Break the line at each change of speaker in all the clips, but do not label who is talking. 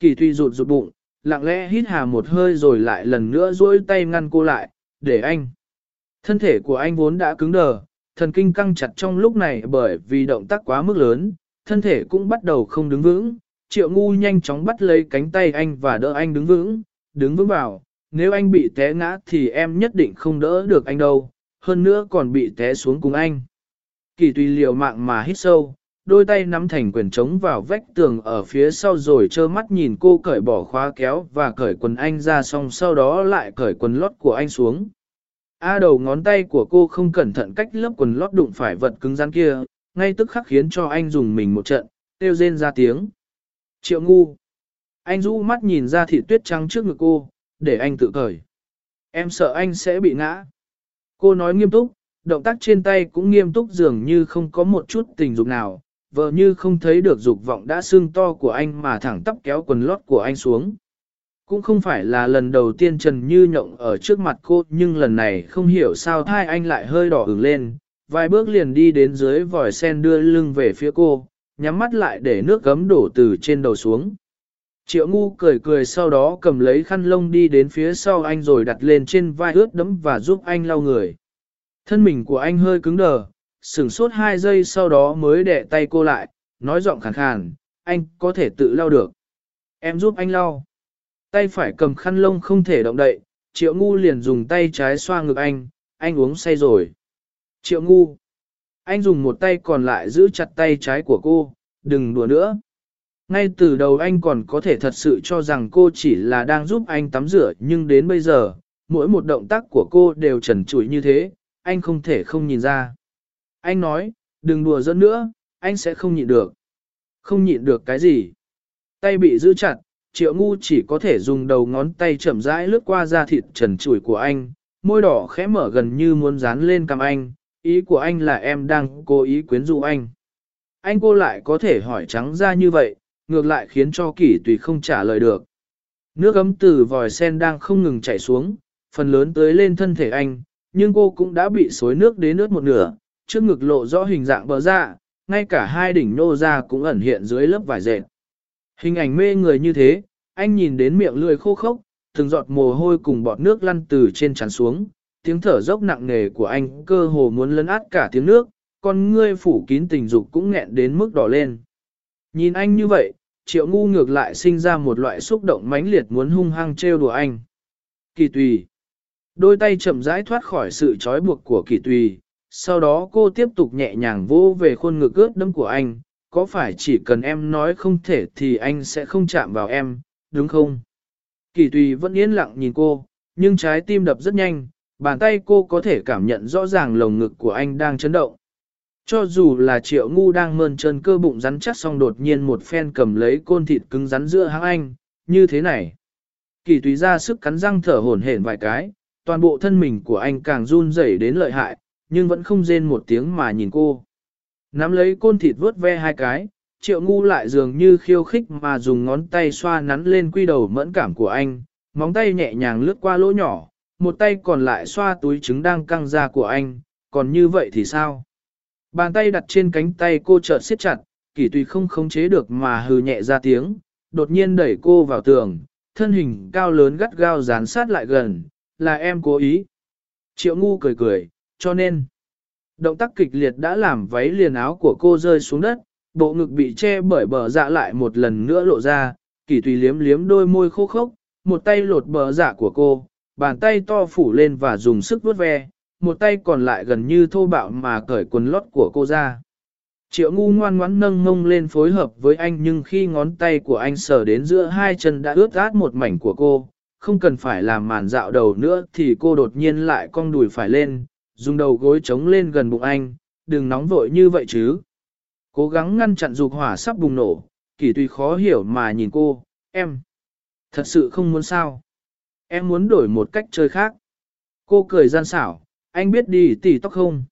Kỳ tùy rụt rụt bụng, lặng lẽ hít hà một hơi rồi lại lần nữa duỗi tay ngăn cô lại, để anh. Thân thể của anh vốn đã cứng đờ, thần kinh căng chặt trong lúc này bởi vì động tác quá mức lớn, thân thể cũng bắt đầu không đứng vững. Triệu ngu nhanh chóng bắt lấy cánh tay anh và đỡ anh đứng vững, đứng vững vào, nếu anh bị té ngã thì em nhất định không đỡ được anh đâu, hơn nữa còn bị té xuống cùng anh. Kỳ tùy liều mạng mà hít sâu, đôi tay nắm thành quyền trống vào vách tường ở phía sau rồi trơ mắt nhìn cô cởi bỏ khóa kéo và cởi quần anh ra xong sau đó lại cởi quần lót của anh xuống. A đầu ngón tay của cô không cẩn thận cách lớp quần lót đụng phải vật cứng rắn kia, ngay tức khắc khiến cho anh dùng mình một trận, kêu rên ra tiếng. Triệu ngu. Anh rũ mắt nhìn ra thị tuyết trắng trước ngực cô, để anh tự cởi. Em sợ anh sẽ bị ngã. Cô nói nghiêm túc, động tác trên tay cũng nghiêm túc dường như không có một chút tình dục nào, vờ như không thấy được dục vọng đã sưng to của anh mà thẳng tắp kéo quần lót của anh xuống. Cũng không phải là lần đầu tiên Trần Như nhộng ở trước mặt cô nhưng lần này không hiểu sao thai anh lại hơi đỏ ửng lên, vài bước liền đi đến dưới vòi sen đưa lưng về phía cô, nhắm mắt lại để nước gấm đổ từ trên đầu xuống. Triệu ngu cười cười sau đó cầm lấy khăn lông đi đến phía sau anh rồi đặt lên trên vai ướt đẫm và giúp anh lau người. Thân mình của anh hơi cứng đờ, sửng sốt hai giây sau đó mới đẻ tay cô lại, nói giọng khàn khàn, anh có thể tự lau được. Em giúp anh lau. Tay phải cầm khăn lông không thể động đậy, triệu ngu liền dùng tay trái xoa ngực anh, anh uống say rồi. Triệu ngu. Anh dùng một tay còn lại giữ chặt tay trái của cô, đừng đùa nữa. Ngay từ đầu anh còn có thể thật sự cho rằng cô chỉ là đang giúp anh tắm rửa nhưng đến bây giờ, mỗi một động tác của cô đều trần trụi như thế, anh không thể không nhìn ra. Anh nói, đừng đùa dẫn nữa, anh sẽ không nhịn được. Không nhịn được cái gì? Tay bị giữ chặt, triệu ngu chỉ có thể dùng đầu ngón tay chậm rãi lướt qua da thịt trần trụi của anh, môi đỏ khẽ mở gần như muốn dán lên cằm anh, ý của anh là em đang cố ý quyến rũ anh. Anh cô lại có thể hỏi trắng ra như vậy, ngược lại khiến cho kỷ tùy không trả lời được. Nước ấm từ vòi sen đang không ngừng chảy xuống, phần lớn tới lên thân thể anh, nhưng cô cũng đã bị xối nước đến ướt một nửa, trước ngực lộ rõ hình dạng bờ ra, ngay cả hai đỉnh nô ra cũng ẩn hiện dưới lớp vải dệt. Hình ảnh mê người như thế, anh nhìn đến miệng lưỡi khô khốc, từng giọt mồ hôi cùng bọt nước lăn từ trên tràn xuống, tiếng thở dốc nặng nề của anh cơ hồ muốn lấn át cả tiếng nước, con ngươi phủ kín tình dục cũng nghẹn đến mức đỏ lên. Nhìn anh như vậy, triệu ngu ngược lại sinh ra một loại xúc động mãnh liệt muốn hung hăng trêu đùa anh. Kỳ tùy. Đôi tay chậm rãi thoát khỏi sự trói buộc của kỳ tùy, sau đó cô tiếp tục nhẹ nhàng vô về khuôn ngực ướt đẫm của anh, có phải chỉ cần em nói không thể thì anh sẽ không chạm vào em, đúng không? Kỳ tùy vẫn yên lặng nhìn cô, nhưng trái tim đập rất nhanh, bàn tay cô có thể cảm nhận rõ ràng lồng ngực của anh đang chấn động. Cho dù là triệu ngu đang mơn trơn cơ bụng rắn chắc xong đột nhiên một phen cầm lấy côn thịt cứng rắn giữa háng anh, như thế này. Kỳ tùy ra sức cắn răng thở hổn hển vài cái, toàn bộ thân mình của anh càng run rẩy đến lợi hại, nhưng vẫn không rên một tiếng mà nhìn cô. Nắm lấy côn thịt vớt ve hai cái, triệu ngu lại dường như khiêu khích mà dùng ngón tay xoa nắn lên quy đầu mẫn cảm của anh, móng tay nhẹ nhàng lướt qua lỗ nhỏ, một tay còn lại xoa túi trứng đang căng ra của anh, còn như vậy thì sao? Bàn tay đặt trên cánh tay cô chợt siết chặt, kỷ tùy không khống chế được mà hừ nhẹ ra tiếng, đột nhiên đẩy cô vào tường, thân hình cao lớn gắt gao dán sát lại gần, là em cố ý. Triệu ngu cười cười, cho nên, động tác kịch liệt đã làm váy liền áo của cô rơi xuống đất, bộ ngực bị che bởi bờ dạ lại một lần nữa lộ ra, kỳ tùy liếm liếm đôi môi khô khốc, một tay lột bờ dạ của cô, bàn tay to phủ lên và dùng sức vuốt ve, một tay còn lại gần như thô bạo mà cởi quần lót của cô ra. Triệu ngu ngoan ngoãn nâng mông lên phối hợp với anh nhưng khi ngón tay của anh sờ đến giữa hai chân đã ướt át một mảnh của cô, không cần phải làm màn dạo đầu nữa thì cô đột nhiên lại cong đùi phải lên, dùng đầu gối chống lên gần bụng anh, đừng nóng vội như vậy chứ. Cố gắng ngăn chặn dục hỏa sắp bùng nổ, kỳ tùy khó hiểu mà nhìn cô, em. Thật sự không muốn sao. Em muốn đổi một cách chơi khác. Cô cười gian xảo, anh biết đi tỉ tóc không?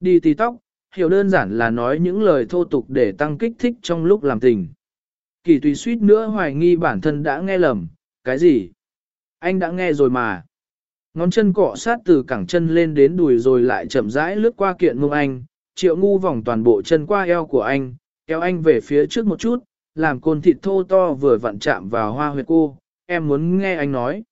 Đi tỉ tóc, hiểu đơn giản là nói những lời thô tục để tăng kích thích trong lúc làm tình. Kỳ tùy suýt nữa hoài nghi bản thân đã nghe lầm, cái gì? Anh đã nghe rồi mà. Ngón chân cọ sát từ cẳng chân lên đến đùi rồi lại chậm rãi lướt qua kiện mông anh, triệu ngu vòng toàn bộ chân qua eo của anh, kéo anh về phía trước một chút, làm côn thịt thô to vừa vặn chạm vào hoa huyệt cô, em muốn nghe anh nói.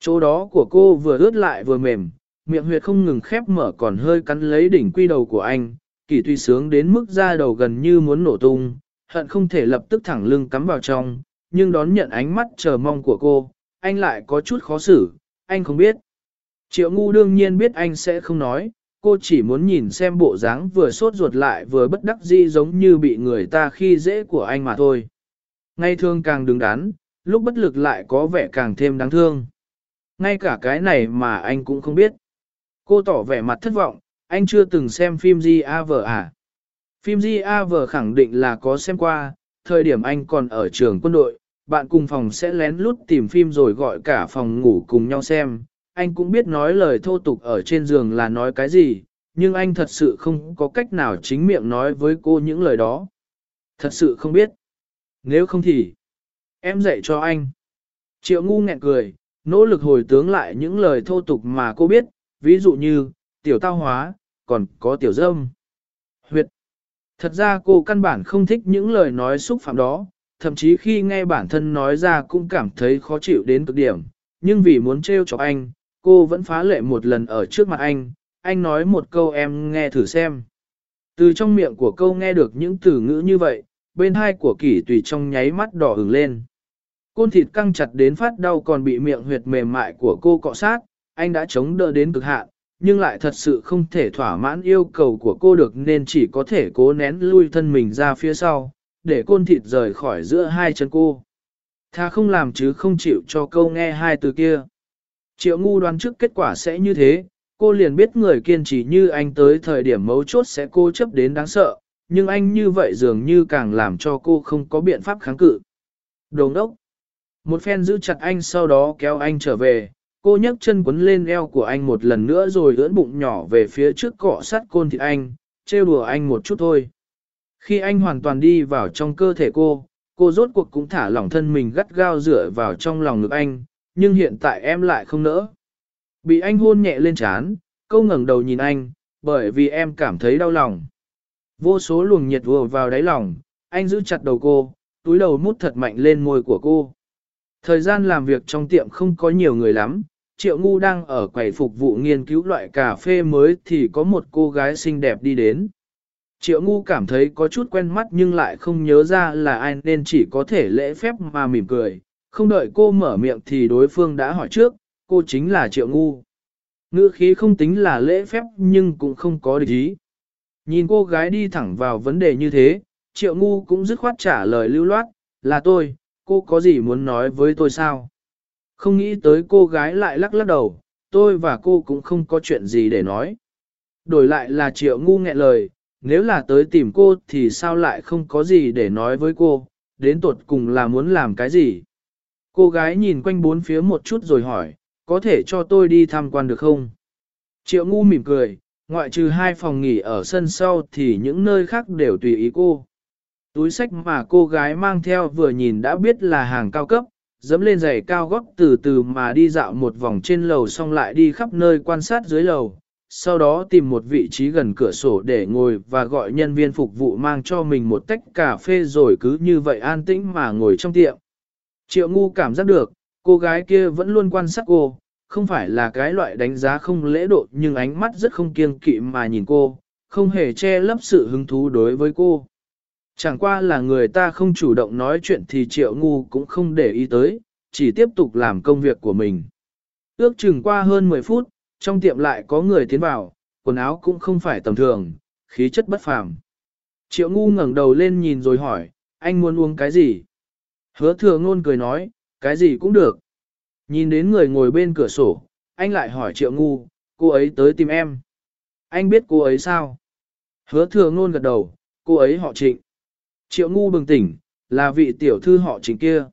Chỗ đó của cô vừa ướt lại vừa mềm, miệng huyệt không ngừng khép mở còn hơi cắn lấy đỉnh quy đầu của anh, kỳ tuy sướng đến mức da đầu gần như muốn nổ tung, hận không thể lập tức thẳng lưng cắm vào trong, nhưng đón nhận ánh mắt chờ mong của cô, anh lại có chút khó xử, anh không biết. Triệu ngu đương nhiên biết anh sẽ không nói, cô chỉ muốn nhìn xem bộ dáng vừa sốt ruột lại vừa bất đắc dĩ giống như bị người ta khi dễ của anh mà thôi. Ngay thương càng đứng đắn, lúc bất lực lại có vẻ càng thêm đáng thương. Ngay cả cái này mà anh cũng không biết. Cô tỏ vẻ mặt thất vọng, anh chưa từng xem phim G.A.V. à? Phim G.A.V. khẳng định là có xem qua, thời điểm anh còn ở trường quân đội, bạn cùng phòng sẽ lén lút tìm phim rồi gọi cả phòng ngủ cùng nhau xem. Anh cũng biết nói lời thô tục ở trên giường là nói cái gì, nhưng anh thật sự không có cách nào chính miệng nói với cô những lời đó. Thật sự không biết. Nếu không thì, em dạy cho anh. Triệu ngu nghẹn cười, nỗ lực hồi tướng lại những lời thô tục mà cô biết, ví dụ như, tiểu tao hóa, còn có tiểu dâm. Huyệt. Thật ra cô căn bản không thích những lời nói xúc phạm đó, thậm chí khi nghe bản thân nói ra cũng cảm thấy khó chịu đến cực điểm, nhưng vì muốn trêu chọc anh, cô vẫn phá lệ một lần ở trước mặt anh, anh nói một câu em nghe thử xem. Từ trong miệng của câu nghe được những từ ngữ như vậy, bên hai của kỷ tùy trong nháy mắt đỏ ửng lên. Côn thịt căng chặt đến phát đau còn bị miệng huyệt mềm mại của cô cọ sát, anh đã chống đỡ đến cực hạn, nhưng lại thật sự không thể thỏa mãn yêu cầu của cô được nên chỉ có thể cố nén lui thân mình ra phía sau, để côn thịt rời khỏi giữa hai chân cô. Tha không làm chứ không chịu cho câu nghe hai từ kia. Triệu ngu đoán trước kết quả sẽ như thế, cô liền biết người kiên trì như anh tới thời điểm mấu chốt sẽ cô chấp đến đáng sợ, nhưng anh như vậy dường như càng làm cho cô không có biện pháp kháng cự. Đồng đốc. Một phen giữ chặt anh sau đó kéo anh trở về, cô nhấc chân quấn lên eo của anh một lần nữa rồi ưỡn bụng nhỏ về phía trước cọ sát côn thịt anh, trêu đùa anh một chút thôi. Khi anh hoàn toàn đi vào trong cơ thể cô, cô rốt cuộc cũng thả lỏng thân mình gắt gao dựa vào trong lòng ngực anh, nhưng hiện tại em lại không nỡ. Bị anh hôn nhẹ lên trán, câu ngẩng đầu nhìn anh, bởi vì em cảm thấy đau lòng. Vô số luồng nhiệt vừa vào đáy lòng, anh giữ chặt đầu cô, túi đầu mút thật mạnh lên môi của cô. Thời gian làm việc trong tiệm không có nhiều người lắm, Triệu Ngu đang ở quầy phục vụ nghiên cứu loại cà phê mới thì có một cô gái xinh đẹp đi đến. Triệu Ngu cảm thấy có chút quen mắt nhưng lại không nhớ ra là ai nên chỉ có thể lễ phép mà mỉm cười. Không đợi cô mở miệng thì đối phương đã hỏi trước, cô chính là Triệu Ngu. Ngữ khí không tính là lễ phép nhưng cũng không có địch ý. Nhìn cô gái đi thẳng vào vấn đề như thế, Triệu Ngu cũng dứt khoát trả lời lưu loát, là tôi, cô có gì muốn nói với tôi sao? Không nghĩ tới cô gái lại lắc lắc đầu, tôi và cô cũng không có chuyện gì để nói. Đổi lại là triệu ngu nghẹn lời, nếu là tới tìm cô thì sao lại không có gì để nói với cô, đến tột cùng là muốn làm cái gì? Cô gái nhìn quanh bốn phía một chút rồi hỏi, có thể cho tôi đi tham quan được không? Triệu ngu mỉm cười, ngoại trừ hai phòng nghỉ ở sân sau thì những nơi khác đều tùy ý cô. Túi sách mà cô gái mang theo vừa nhìn đã biết là hàng cao cấp, dẫm lên giày cao gót từ từ mà đi dạo một vòng trên lầu xong lại đi khắp nơi quan sát dưới lầu. Sau đó tìm một vị trí gần cửa sổ để ngồi và gọi nhân viên phục vụ mang cho mình một tách cà phê rồi cứ như vậy an tĩnh mà ngồi trong tiệm. Triệu ngu cảm giác được, cô gái kia vẫn luôn quan sát cô, không phải là cái loại đánh giá không lễ độ nhưng ánh mắt rất không kiêng kỵ mà nhìn cô, không hề che lấp sự hứng thú đối với cô. Chẳng qua là người ta không chủ động nói chuyện thì triệu ngu cũng không để ý tới, chỉ tiếp tục làm công việc của mình. Ước chừng qua hơn 10 phút, trong tiệm lại có người tiến vào, quần áo cũng không phải tầm thường, khí chất bất phàm. Triệu ngu ngẩng đầu lên nhìn rồi hỏi, anh muốn uống cái gì? Hứa thừa ngôn cười nói, cái gì cũng được. Nhìn đến người ngồi bên cửa sổ, anh lại hỏi triệu ngu, cô ấy tới tìm em. Anh biết cô ấy sao? Hứa thừa ngôn gật đầu, cô ấy họ trịnh. Triệu ngu bừng tỉnh, là vị tiểu thư họ Trịnh kia.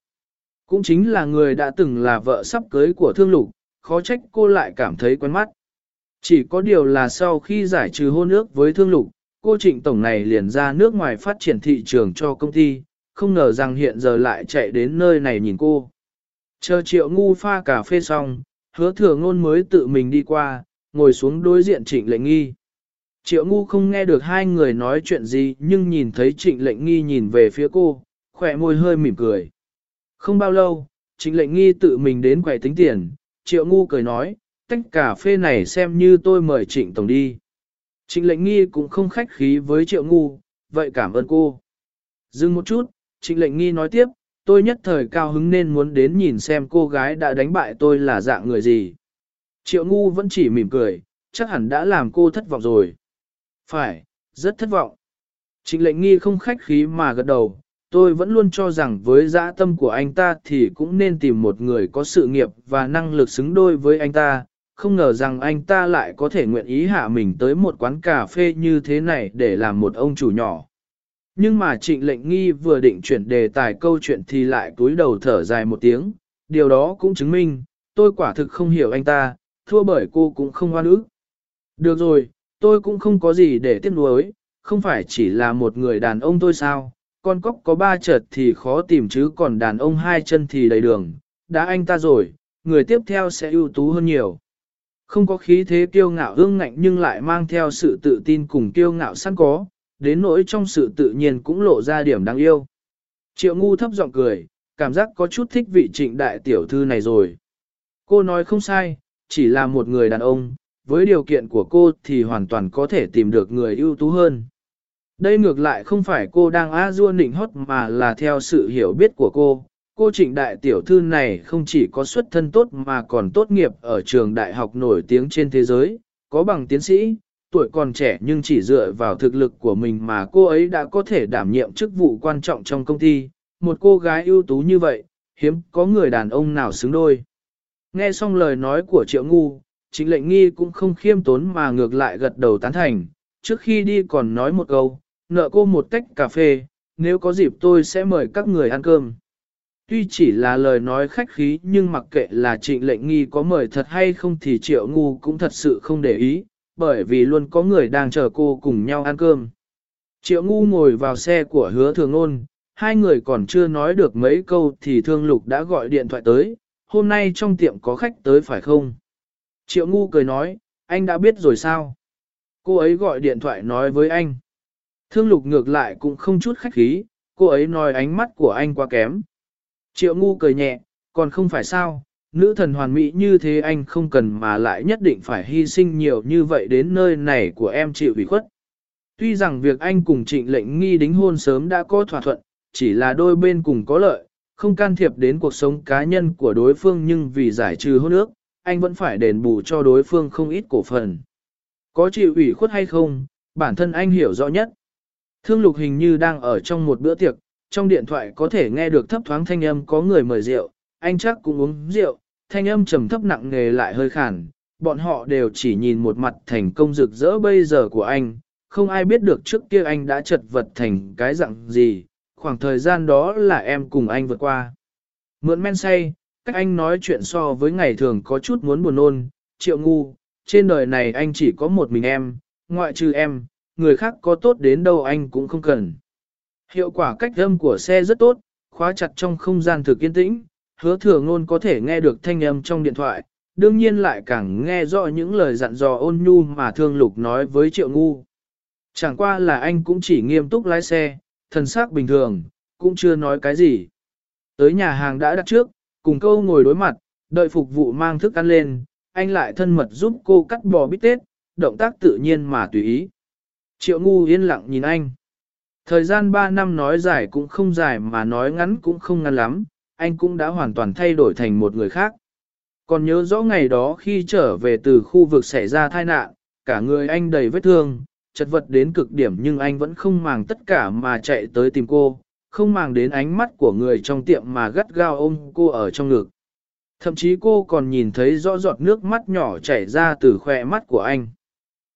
Cũng chính là người đã từng là vợ sắp cưới của thương lục, khó trách cô lại cảm thấy quen mắt. Chỉ có điều là sau khi giải trừ hôn ước với thương lục, cô trịnh tổng này liền ra nước ngoài phát triển thị trường cho công ty, không ngờ rằng hiện giờ lại chạy đến nơi này nhìn cô. Chờ triệu ngu pha cà phê xong, hứa thừa ngôn mới tự mình đi qua, ngồi xuống đối diện trịnh lệnh nghi. Triệu ngu không nghe được hai người nói chuyện gì nhưng nhìn thấy trịnh lệnh nghi nhìn về phía cô, khỏe môi hơi mỉm cười. Không bao lâu, trịnh lệnh nghi tự mình đến quầy tính tiền, triệu ngu cười nói, tách cà phê này xem như tôi mời trịnh tổng đi. Trịnh lệnh nghi cũng không khách khí với triệu ngu, vậy cảm ơn cô. Dừng một chút, trịnh lệnh nghi nói tiếp, tôi nhất thời cao hứng nên muốn đến nhìn xem cô gái đã đánh bại tôi là dạng người gì. Triệu ngu vẫn chỉ mỉm cười, chắc hẳn đã làm cô thất vọng rồi. Phải, rất thất vọng. Trịnh lệnh nghi không khách khí mà gật đầu, tôi vẫn luôn cho rằng với dã tâm của anh ta thì cũng nên tìm một người có sự nghiệp và năng lực xứng đôi với anh ta, không ngờ rằng anh ta lại có thể nguyện ý hạ mình tới một quán cà phê như thế này để làm một ông chủ nhỏ. Nhưng mà trịnh lệnh nghi vừa định chuyển đề tài câu chuyện thì lại cúi đầu thở dài một tiếng, điều đó cũng chứng minh, tôi quả thực không hiểu anh ta, thua bởi cô cũng không hoan ức. Được rồi, tôi cũng không có gì để tiếc nuối, không phải chỉ là một người đàn ông tôi sao, con cóc có ba chợt thì khó tìm chứ còn đàn ông hai chân thì đầy đường, đã anh ta rồi, người tiếp theo sẽ ưu tú hơn nhiều. Không có khí thế kiêu ngạo hương ngạnh nhưng lại mang theo sự tự tin cùng kiêu ngạo sẵn có, đến nỗi trong sự tự nhiên cũng lộ ra điểm đáng yêu. Triệu ngu thấp giọng cười, cảm giác có chút thích vị trịnh đại tiểu thư này rồi. Cô nói không sai, chỉ là một người đàn ông, với điều kiện của cô thì hoàn toàn có thể tìm được người ưu tú hơn. Đây ngược lại không phải cô đang á dua nịnh hót mà là theo sự hiểu biết của cô. Cô trịnh đại tiểu thư này không chỉ có xuất thân tốt mà còn tốt nghiệp ở trường đại học nổi tiếng trên thế giới, có bằng tiến sĩ, tuổi còn trẻ nhưng chỉ dựa vào thực lực của mình mà cô ấy đã có thể đảm nhiệm chức vụ quan trọng trong công ty. Một cô gái ưu tú như vậy, hiếm có người đàn ông nào xứng đôi. Nghe xong lời nói của Triệu Ngu, Trịnh lệnh nghi cũng không khiêm tốn mà ngược lại gật đầu tán thành, trước khi đi còn nói một câu, nợ cô một tách cà phê, nếu có dịp tôi sẽ mời các người ăn cơm. Tuy chỉ là lời nói khách khí nhưng mặc kệ là trịnh lệnh nghi có mời thật hay không thì triệu ngu cũng thật sự không để ý, bởi vì luôn có người đang chờ cô cùng nhau ăn cơm. Triệu ngu ngồi vào xe của hứa thường ôn, hai người còn chưa nói được mấy câu thì thương lục đã gọi điện thoại tới, hôm nay trong tiệm có khách tới phải không? Triệu ngu cười nói, anh đã biết rồi sao? Cô ấy gọi điện thoại nói với anh. Thương lục ngược lại cũng không chút khách khí, cô ấy nói ánh mắt của anh quá kém. Triệu ngu cười nhẹ, còn không phải sao, nữ thần hoàn mỹ như thế anh không cần mà lại nhất định phải hy sinh nhiều như vậy đến nơi này của em chịu ủy khuất. Tuy rằng việc anh cùng trịnh lệnh nghi đính hôn sớm đã có thỏa thuận, chỉ là đôi bên cùng có lợi, không can thiệp đến cuộc sống cá nhân của đối phương nhưng vì giải trừ hôn ước, anh vẫn phải đền bù cho đối phương không ít cổ phần. Có chịu ủy khuất hay không, bản thân anh hiểu rõ nhất. Thương lục hình như đang ở trong một bữa tiệc, trong điện thoại có thể nghe được thấp thoáng thanh âm có người mời rượu, anh chắc cũng uống rượu, thanh âm trầm thấp nặng nề lại hơi khàn, bọn họ đều chỉ nhìn một mặt thành công rực rỡ bây giờ của anh, không ai biết được trước kia anh đã chật vật thành cái dạng gì, khoảng thời gian đó là em cùng anh vượt qua. Mượn men say, cách anh nói chuyện so với ngày thường có chút muốn buồn nôn, triệu ngu, trên đời này anh chỉ có một mình em, ngoại trừ em, người khác có tốt đến đâu anh cũng không cần. Hiệu quả cách âm của xe rất tốt, khóa chặt trong không gian thực yên tĩnh, hứa thừa ngôn có thể nghe được thanh âm trong điện thoại, đương nhiên lại càng nghe rõ những lời dặn dò ôn nhu mà thương lục nói với triệu ngu. Chẳng qua là anh cũng chỉ nghiêm túc lái xe, thần sắc bình thường, cũng chưa nói cái gì. Tới nhà hàng đã đặt trước, cùng câu ngồi đối mặt, đợi phục vụ mang thức ăn lên, anh lại thân mật giúp cô cắt bò bít tết, động tác tự nhiên mà tùy ý. Triệu ngu yên lặng nhìn anh. Thời gian 3 năm nói dài cũng không dài mà nói ngắn cũng không ngắn lắm, anh cũng đã hoàn toàn thay đổi thành một người khác. Còn nhớ rõ ngày đó khi trở về từ khu vực xảy ra tai nạn, cả người anh đầy vết thương, chật vật đến cực điểm nhưng anh vẫn không màng tất cả mà chạy tới tìm cô, không màng đến ánh mắt của người trong tiệm mà gắt gao ôm cô ở trong ngực. Thậm chí cô còn nhìn thấy rõ giọt nước mắt nhỏ chảy ra từ khỏe mắt của anh.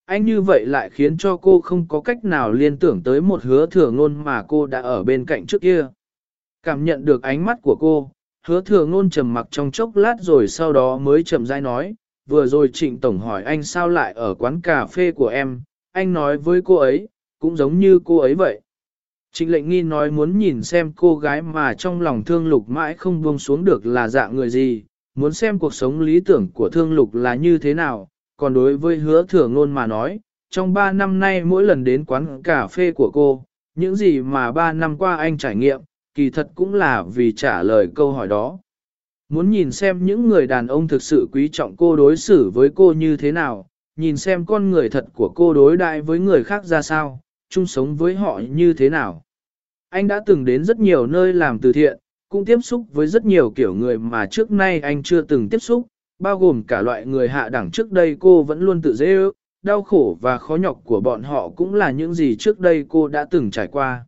Anh như vậy lại khiến cho cô không có cách nào liên tưởng tới một hứa thừa ngôn mà cô đã ở bên cạnh trước kia. Cảm nhận được ánh mắt của cô, hứa thừa ngôn trầm mặc trong chốc lát rồi sau đó mới chậm rãi nói, vừa rồi trịnh tổng hỏi anh sao lại ở quán cà phê của em, anh nói với cô ấy, cũng giống như cô ấy vậy. Trịnh lệnh nghi nói muốn nhìn xem cô gái mà trong lòng thương lục mãi không buông xuống được là dạng người gì, muốn xem cuộc sống lý tưởng của thương lục là như thế nào, còn đối với hứa thừa ngôn mà nói, trong 3 năm nay mỗi lần đến quán cà phê của cô, những gì mà 3 năm qua anh trải nghiệm, kỳ thật cũng là vì trả lời câu hỏi đó. Muốn nhìn xem những người đàn ông thực sự quý trọng cô đối xử với cô như thế nào, nhìn xem con người thật của cô đối đại với người khác ra sao, chung sống với họ như thế nào. Anh đã từng đến rất nhiều nơi làm từ thiện, cũng tiếp xúc với rất nhiều kiểu người mà trước nay anh chưa từng tiếp xúc, bao gồm cả loại người hạ đẳng trước đây cô vẫn luôn tự dễ ước, đau khổ và khó nhọc của bọn họ cũng là những gì trước đây cô đã từng trải qua.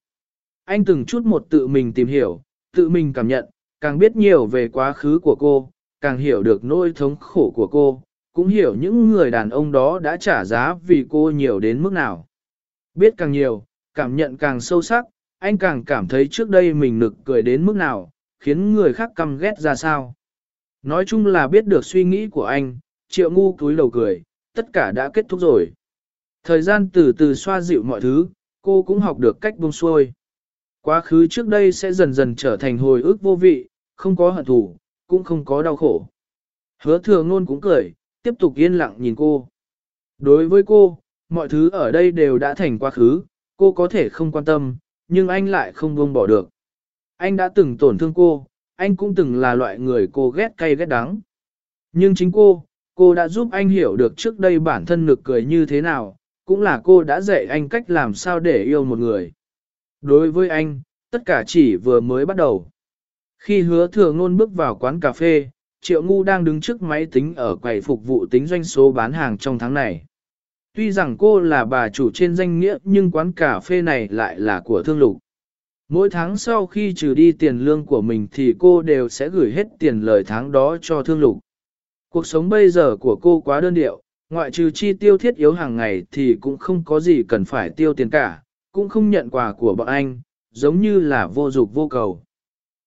Anh từng chút một tự mình tìm hiểu, tự mình cảm nhận, càng biết nhiều về quá khứ của cô, càng hiểu được nỗi thống khổ của cô, cũng hiểu những người đàn ông đó đã trả giá vì cô nhiều đến mức nào. Biết càng nhiều, cảm nhận càng sâu sắc, anh càng cảm thấy trước đây mình nực cười đến mức nào, khiến người khác căm ghét ra sao. Nói chung là biết được suy nghĩ của anh, triệu ngu cúi đầu cười, tất cả đã kết thúc rồi. Thời gian từ từ xoa dịu mọi thứ, cô cũng học được cách buông xuôi. Quá khứ trước đây sẽ dần dần trở thành hồi ức vô vị, không có hận thù, cũng không có đau khổ. Hứa thừa ngôn cũng cười, tiếp tục yên lặng nhìn cô. Đối với cô, mọi thứ ở đây đều đã thành quá khứ, cô có thể không quan tâm, nhưng anh lại không buông bỏ được. Anh đã từng tổn thương cô, anh cũng từng là loại người cô ghét cay ghét đắng. Nhưng chính cô, cô đã giúp anh hiểu được trước đây bản thân nực cười như thế nào, cũng là cô đã dạy anh cách làm sao để yêu một người. Đối với anh, tất cả chỉ vừa mới bắt đầu. Khi hứa thừa ngôn bước vào quán cà phê, Triệu Ngu đang đứng trước máy tính ở quầy phục vụ tính doanh số bán hàng trong tháng này. Tuy rằng cô là bà chủ trên danh nghĩa nhưng quán cà phê này lại là của thương lục. Mỗi tháng sau khi trừ đi tiền lương của mình thì cô đều sẽ gửi hết tiền lời tháng đó cho thương lục. Cuộc sống bây giờ của cô quá đơn điệu, ngoại trừ chi tiêu thiết yếu hàng ngày thì cũng không có gì cần phải tiêu tiền cả, cũng không nhận quà của bọn anh, giống như là vô dục vô cầu.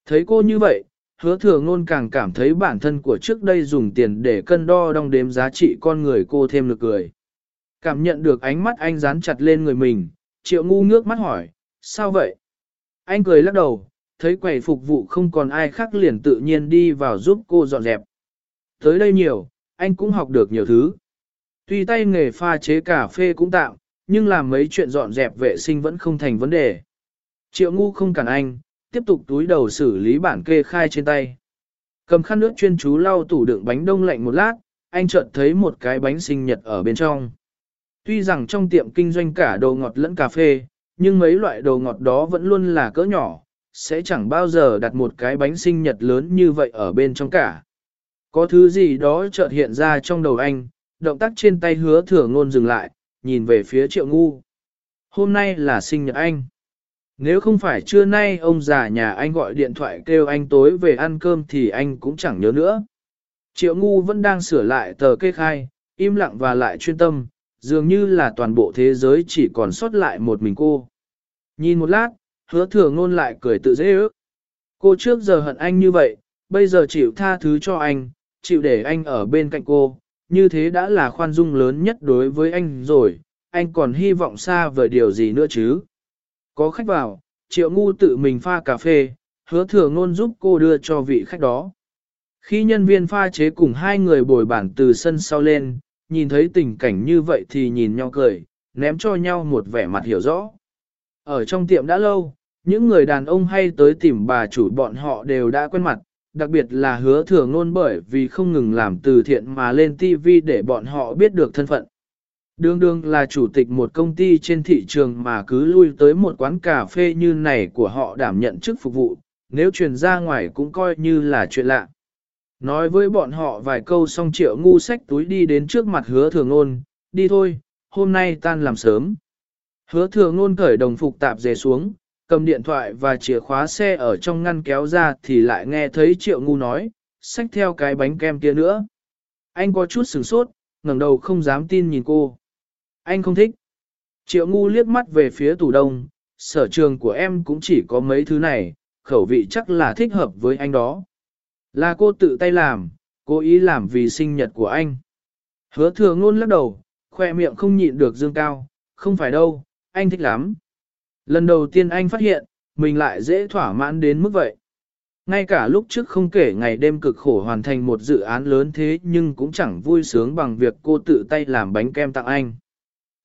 Thấy cô như vậy, hứa thừa ngôn càng cảm thấy bản thân của trước đây dùng tiền để cân đo đong đếm giá trị con người cô thêm lực cười. Cảm nhận được ánh mắt anh dán chặt lên người mình, triệu ngu ngước mắt hỏi, sao vậy? Anh cười lắc đầu, thấy quầy phục vụ không còn ai khác liền tự nhiên đi vào giúp cô dọn dẹp. Tới đây nhiều, anh cũng học được nhiều thứ. Tuy tay nghề pha chế cà phê cũng tạm, nhưng làm mấy chuyện dọn dẹp vệ sinh vẫn không thành vấn đề. Triệu ngu không cản anh, tiếp tục túi đầu xử lý bản kê khai trên tay. Cầm khăn nước chuyên chú lau tủ đựng bánh đông lạnh một lát, anh chợt thấy một cái bánh sinh nhật ở bên trong. Tuy rằng trong tiệm kinh doanh cả đồ ngọt lẫn cà phê, nhưng mấy loại đồ ngọt đó vẫn luôn là cỡ nhỏ, sẽ chẳng bao giờ đặt một cái bánh sinh nhật lớn như vậy ở bên trong cả. Có thứ gì đó chợt hiện ra trong đầu anh, động tác trên tay hứa thừa ngôn dừng lại, nhìn về phía triệu ngu. Hôm nay là sinh nhật anh. Nếu không phải trưa nay ông già nhà anh gọi điện thoại kêu anh tối về ăn cơm thì anh cũng chẳng nhớ nữa. Triệu ngu vẫn đang sửa lại tờ kê khai, im lặng và lại chuyên tâm, dường như là toàn bộ thế giới chỉ còn sót lại một mình cô. Nhìn một lát, hứa thừa ngôn lại cười tự dễ ước. Cô trước giờ hận anh như vậy, bây giờ chịu tha thứ cho anh, chịu để anh ở bên cạnh cô, như thế đã là khoan dung lớn nhất đối với anh rồi, anh còn hy vọng xa vời điều gì nữa chứ. Có khách vào, triệu ngu tự mình pha cà phê, hứa thừa ngôn giúp cô đưa cho vị khách đó. Khi nhân viên pha chế cùng hai người bồi bản từ sân sau lên, nhìn thấy tình cảnh như vậy thì nhìn nhau cười, ném cho nhau một vẻ mặt hiểu rõ. Ở trong tiệm đã lâu, những người đàn ông hay tới tìm bà chủ bọn họ đều đã quen mặt, đặc biệt là hứa thừa ngôn bởi vì không ngừng làm từ thiện mà lên TV để bọn họ biết được thân phận. Đương đương là chủ tịch một công ty trên thị trường mà cứ lui tới một quán cà phê như này của họ đảm nhận chức phục vụ, nếu truyền ra ngoài cũng coi như là chuyện lạ. Nói với bọn họ vài câu xong triệu ngu sách túi đi đến trước mặt hứa thừa ngôn, đi thôi, hôm nay tan làm sớm. Hứa thừa ngôn cởi đồng phục tạp dề xuống, cầm điện thoại và chìa khóa xe ở trong ngăn kéo ra thì lại nghe thấy triệu ngu nói, xách theo cái bánh kem kia nữa. Anh có chút sửng sốt, ngẩng đầu không dám tin nhìn cô. Anh không thích. Triệu ngu liếc mắt về phía tủ đông, sở trường của em cũng chỉ có mấy thứ này, khẩu vị chắc là thích hợp với anh đó. Là cô tự tay làm, cố ý làm vì sinh nhật của anh. Hứa thừa ngôn lắc đầu, khoe miệng không nhịn được dương cao, không phải đâu, anh thích lắm. Lần đầu tiên anh phát hiện, mình lại dễ thỏa mãn đến mức vậy. Ngay cả lúc trước không kể ngày đêm cực khổ hoàn thành một dự án lớn thế nhưng cũng chẳng vui sướng bằng việc cô tự tay làm bánh kem tặng anh.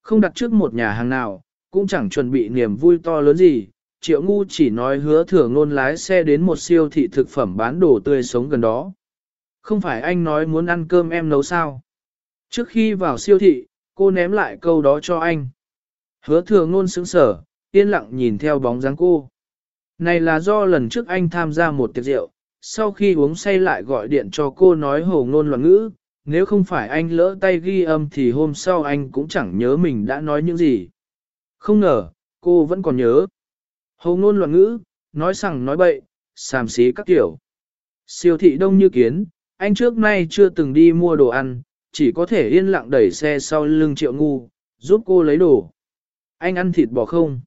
Không đặt trước một nhà hàng nào, cũng chẳng chuẩn bị niềm vui to lớn gì, triệu ngu chỉ nói hứa thừa ngôn lái xe đến một siêu thị thực phẩm bán đồ tươi sống gần đó. Không phải anh nói muốn ăn cơm em nấu sao? Trước khi vào siêu thị, cô ném lại câu đó cho anh. Hứa thừa ngôn sững sở, yên lặng nhìn theo bóng dáng cô. Này là do lần trước anh tham gia một tiệc rượu, sau khi uống say lại gọi điện cho cô nói hồ ngôn loạn ngữ, nếu không phải anh lỡ tay ghi âm thì hôm sau anh cũng chẳng nhớ mình đã nói những gì. Không ngờ, cô vẫn còn nhớ. Hồ ngôn loạn ngữ, nói sằng nói bậy, xàm xí các kiểu. Siêu thị đông như kiến, anh trước nay chưa từng đi mua đồ ăn, chỉ có thể yên lặng đẩy xe sau lưng triệu ngu, giúp cô lấy đồ. Anh ăn thịt bò không?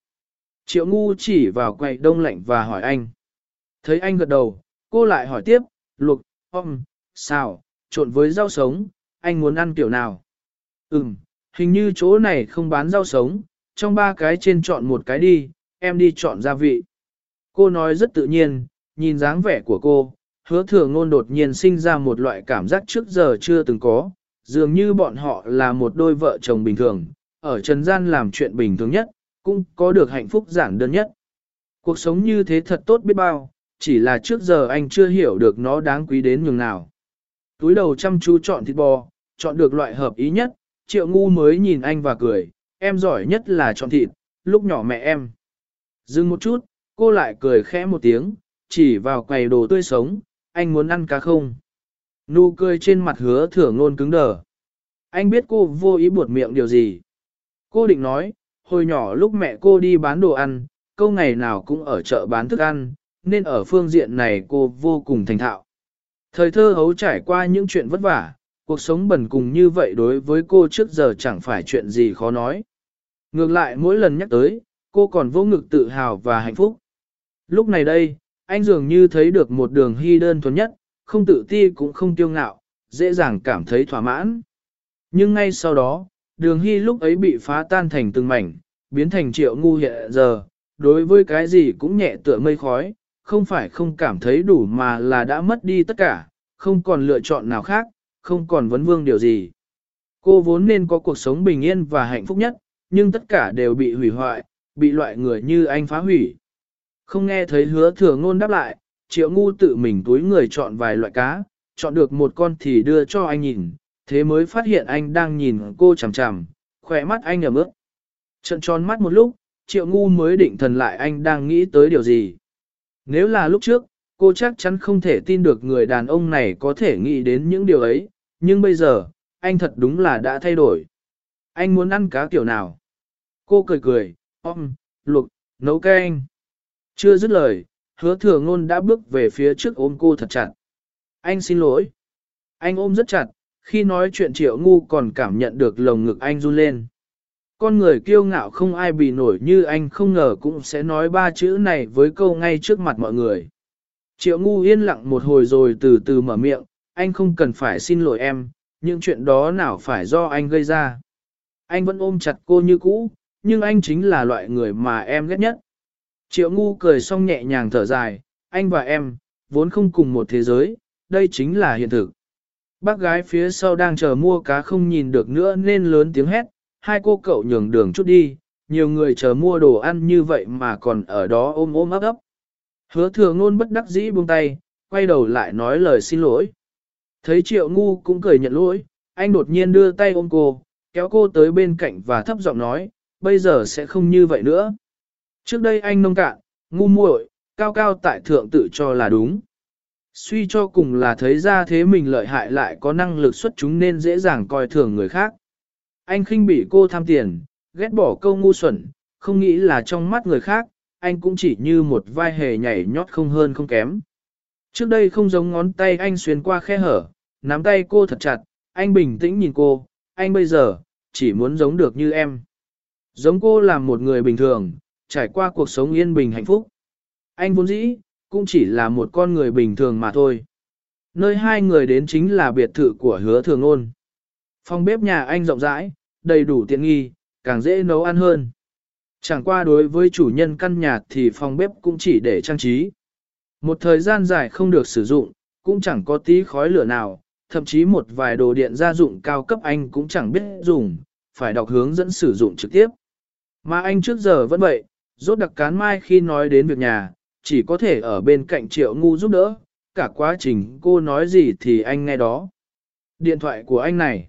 Triệu ngu chỉ vào quầy đông lạnh và hỏi anh. Thấy anh gật đầu, cô lại hỏi tiếp, luộc, om, xào, trộn với rau sống, anh muốn ăn kiểu nào? Ừm, hình như chỗ này không bán rau sống, trong ba cái trên chọn một cái đi, em đi chọn gia vị. Cô nói rất tự nhiên, nhìn dáng vẻ của cô, hứa thừa ngôn đột nhiên sinh ra một loại cảm giác trước giờ chưa từng có, dường như bọn họ là một đôi vợ chồng bình thường, ở trần gian làm chuyện bình thường nhất, cũng có được hạnh phúc giản đơn nhất. Cuộc sống như thế thật tốt biết bao, chỉ là trước giờ anh chưa hiểu được nó đáng quý đến nhường nào. Túi đầu chăm chú chọn thịt bò, chọn được loại hợp ý nhất, triệu ngu mới nhìn anh và cười, em giỏi nhất là chọn thịt, lúc nhỏ mẹ em. Dừng một chút, cô lại cười khẽ một tiếng, chỉ vào quầy đồ tươi sống, anh muốn ăn cá không? Nụ cười trên mặt hứa thưởng ngôn cứng đờ. Anh biết cô vô ý buột miệng điều gì. Cô định nói, hồi nhỏ lúc mẹ cô đi bán đồ ăn, câu ngày nào cũng ở chợ bán thức ăn, nên ở phương diện này cô vô cùng thành thạo. Thời thơ hấu trải qua những chuyện vất vả, cuộc sống bẩn cùng như vậy đối với cô trước giờ chẳng phải chuyện gì khó nói. Ngược lại mỗi lần nhắc tới, cô còn vô ngực tự hào và hạnh phúc. Lúc này đây, anh dường như thấy được một đường hy đơn thuần nhất, không tự ti cũng không tiêu ngạo, dễ dàng cảm thấy thỏa mãn. Nhưng ngay sau đó, đường hy lúc ấy bị phá tan thành từng mảnh, biến thành triệu ngu hiện giờ, đối với cái gì cũng nhẹ tựa mây khói, không phải không cảm thấy đủ mà là đã mất đi tất cả, không còn lựa chọn nào khác, không còn vấn vương điều gì. Cô vốn nên có cuộc sống bình yên và hạnh phúc nhất, nhưng tất cả đều bị hủy hoại, bị loại người như anh phá hủy. Không nghe thấy hứa thừa ngôn đáp lại, triệu ngu tự mình túi người chọn vài loại cá, chọn được một con thì đưa cho anh nhìn, thế mới phát hiện anh đang nhìn cô chằm chằm, khỏe mắt anh ở ướt. Trận tròn mắt một lúc, triệu ngu mới định thần lại anh đang nghĩ tới điều gì. Nếu là lúc trước, cô chắc chắn không thể tin được người đàn ông này có thể nghĩ đến những điều ấy, nhưng bây giờ, anh thật đúng là đã thay đổi. Anh muốn ăn cá kiểu nào? Cô cười cười, om, luộc, nấu canh. Chưa dứt lời, hứa thừa ngôn đã bước về phía trước ôm cô thật chặt. Anh xin lỗi. Anh ôm rất chặt, khi nói chuyện triệu ngu còn cảm nhận được lồng ngực anh run lên. Con người kiêu ngạo không ai bị nổi như anh không ngờ cũng sẽ nói ba chữ này với câu ngay trước mặt mọi người. Triệu ngu yên lặng một hồi rồi từ từ mở miệng, anh không cần phải xin lỗi em, những chuyện đó nào phải do anh gây ra. Anh vẫn ôm chặt cô như cũ, nhưng anh chính là loại người mà em ghét nhất. Triệu ngu cười xong nhẹ nhàng thở dài, anh và em, vốn không cùng một thế giới, đây chính là hiện thực. Bác gái phía sau đang chờ mua cá không nhìn được nữa nên lớn tiếng hét, hai cô cậu nhường đường chút đi, nhiều người chờ mua đồ ăn như vậy mà còn ở đó ôm ôm ấp ấp. Hứa thừa ngôn bất đắc dĩ buông tay, quay đầu lại nói lời xin lỗi. Thấy triệu ngu cũng cười nhận lỗi, anh đột nhiên đưa tay ôm cô, kéo cô tới bên cạnh và thấp giọng nói, bây giờ sẽ không như vậy nữa. Trước đây anh nông cạn, ngu muội, cao cao tại thượng tự cho là đúng. Suy cho cùng là thấy ra thế mình lợi hại lại có năng lực xuất chúng nên dễ dàng coi thường người khác. Anh khinh bị cô tham tiền, ghét bỏ câu ngu xuẩn, không nghĩ là trong mắt người khác, anh cũng chỉ như một vai hề nhảy nhót không hơn không kém. Trước đây không giống ngón tay anh xuyên qua khe hở, nắm tay cô thật chặt, anh bình tĩnh nhìn cô, anh bây giờ, chỉ muốn giống được như em. Giống cô là một người bình thường, trải qua cuộc sống yên bình hạnh phúc. Anh vốn dĩ, cũng chỉ là một con người bình thường mà thôi. Nơi hai người đến chính là biệt thự của hứa thường ôn. Phòng bếp nhà anh rộng rãi, đầy đủ tiện nghi, càng dễ nấu ăn hơn. Chẳng qua đối với chủ nhân căn nhà thì phòng bếp cũng chỉ để trang trí. Một thời gian dài không được sử dụng, cũng chẳng có tí khói lửa nào, thậm chí một vài đồ điện gia dụng cao cấp anh cũng chẳng biết dùng, phải đọc hướng dẫn sử dụng trực tiếp. Mà anh trước giờ vẫn vậy, rốt đặc cán mai khi nói đến việc nhà, chỉ có thể ở bên cạnh triệu ngu giúp đỡ, cả quá trình cô nói gì thì anh nghe đó. Điện thoại của anh này.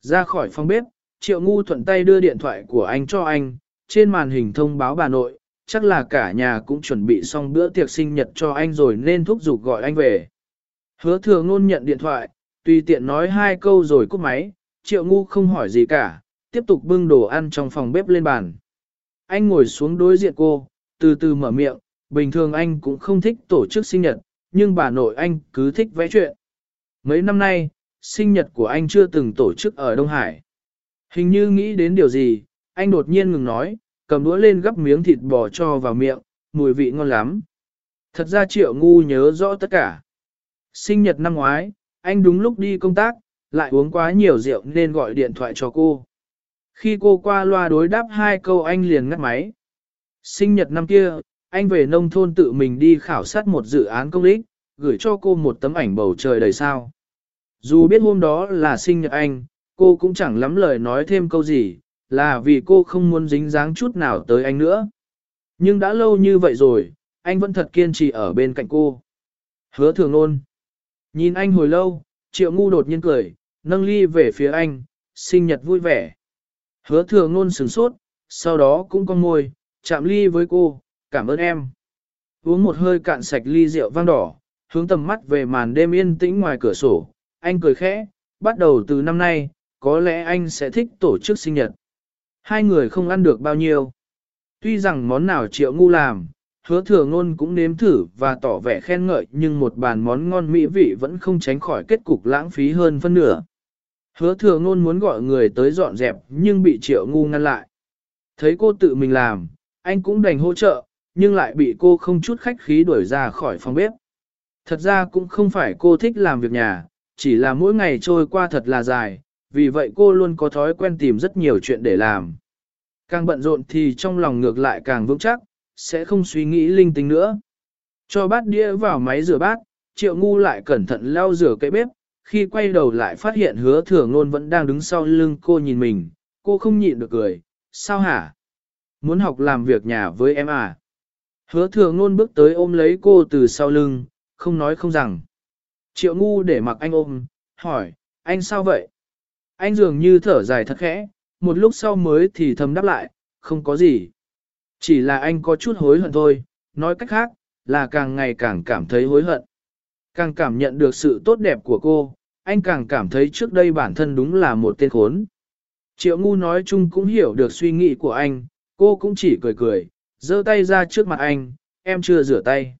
Ra khỏi phòng bếp, triệu ngu thuận tay đưa điện thoại của anh cho anh, trên màn hình thông báo bà nội, chắc là cả nhà cũng chuẩn bị xong bữa tiệc sinh nhật cho anh rồi nên thúc giục gọi anh về. Hứa thừa ngôn nhận điện thoại, tùy tiện nói hai câu rồi cúp máy, triệu ngu không hỏi gì cả, tiếp tục bưng đồ ăn trong phòng bếp lên bàn. Anh ngồi xuống đối diện cô, từ từ mở miệng, bình thường anh cũng không thích tổ chức sinh nhật, nhưng bà nội anh cứ thích vẽ chuyện. Mấy năm nay, sinh nhật của anh chưa từng tổ chức ở Đông Hải. Hình như nghĩ đến điều gì, anh đột nhiên ngừng nói, cầm đũa lên gắp miếng thịt bò cho vào miệng, mùi vị ngon lắm. Thật ra triệu ngu nhớ rõ tất cả. Sinh nhật năm ngoái, anh đúng lúc đi công tác, lại uống quá nhiều rượu nên gọi điện thoại cho cô. Khi cô qua loa đối đáp hai câu anh liền ngắt máy. Sinh nhật năm kia, anh về nông thôn tự mình đi khảo sát một dự án công ích, gửi cho cô một tấm ảnh bầu trời đầy sao. Dù biết hôm đó là sinh nhật anh, cô cũng chẳng lắm lời nói thêm câu gì, là vì cô không muốn dính dáng chút nào tới anh nữa. Nhưng đã lâu như vậy rồi, anh vẫn thật kiên trì ở bên cạnh cô. Hứa thường ôn. Nhìn anh hồi lâu, triệu ngu đột nhiên cười, nâng ly về phía anh, sinh nhật vui vẻ. Hứa thường ngôn sửng sốt, sau đó cũng con ngồi chạm ly với cô, cảm ơn em. Uống một hơi cạn sạch ly rượu vang đỏ, hướng tầm mắt về màn đêm yên tĩnh ngoài cửa sổ, anh cười khẽ, bắt đầu từ năm nay, có lẽ anh sẽ thích tổ chức sinh nhật. Hai người không ăn được bao nhiêu. Tuy rằng món nào triệu ngu làm, hứa thừa ngôn cũng nếm thử và tỏ vẻ khen ngợi nhưng một bàn món ngon mỹ vị vẫn không tránh khỏi kết cục lãng phí hơn phân nửa. Hứa thừa ngôn muốn gọi người tới dọn dẹp nhưng bị triệu ngu ngăn lại. Thấy cô tự mình làm, anh cũng đành hỗ trợ, nhưng lại bị cô không chút khách khí đuổi ra khỏi phòng bếp. Thật ra cũng không phải cô thích làm việc nhà, chỉ là mỗi ngày trôi qua thật là dài, vì vậy cô luôn có thói quen tìm rất nhiều chuyện để làm. Càng bận rộn thì trong lòng ngược lại càng vững chắc, sẽ không suy nghĩ linh tinh nữa. Cho bát đĩa vào máy rửa bát, triệu ngu lại cẩn thận lau rửa cái bếp, khi quay đầu lại phát hiện hứa thừa ngôn vẫn đang đứng sau lưng cô nhìn mình, cô không nhịn được cười, sao hả? Muốn học làm việc nhà với em à? Hứa thừa ngôn bước tới ôm lấy cô từ sau lưng, không nói không rằng. Triệu ngu để mặc anh ôm, hỏi, anh sao vậy? Anh dường như thở dài thật khẽ, một lúc sau mới thì thầm đáp lại, không có gì. Chỉ là anh có chút hối hận thôi, nói cách khác, là càng ngày càng cảm thấy hối hận. Càng cảm nhận được sự tốt đẹp của cô, anh càng cảm thấy trước đây bản thân đúng là một tên khốn. Triệu ngu nói chung cũng hiểu được suy nghĩ của anh, cô cũng chỉ cười cười, giơ tay ra trước mặt anh, em chưa rửa tay.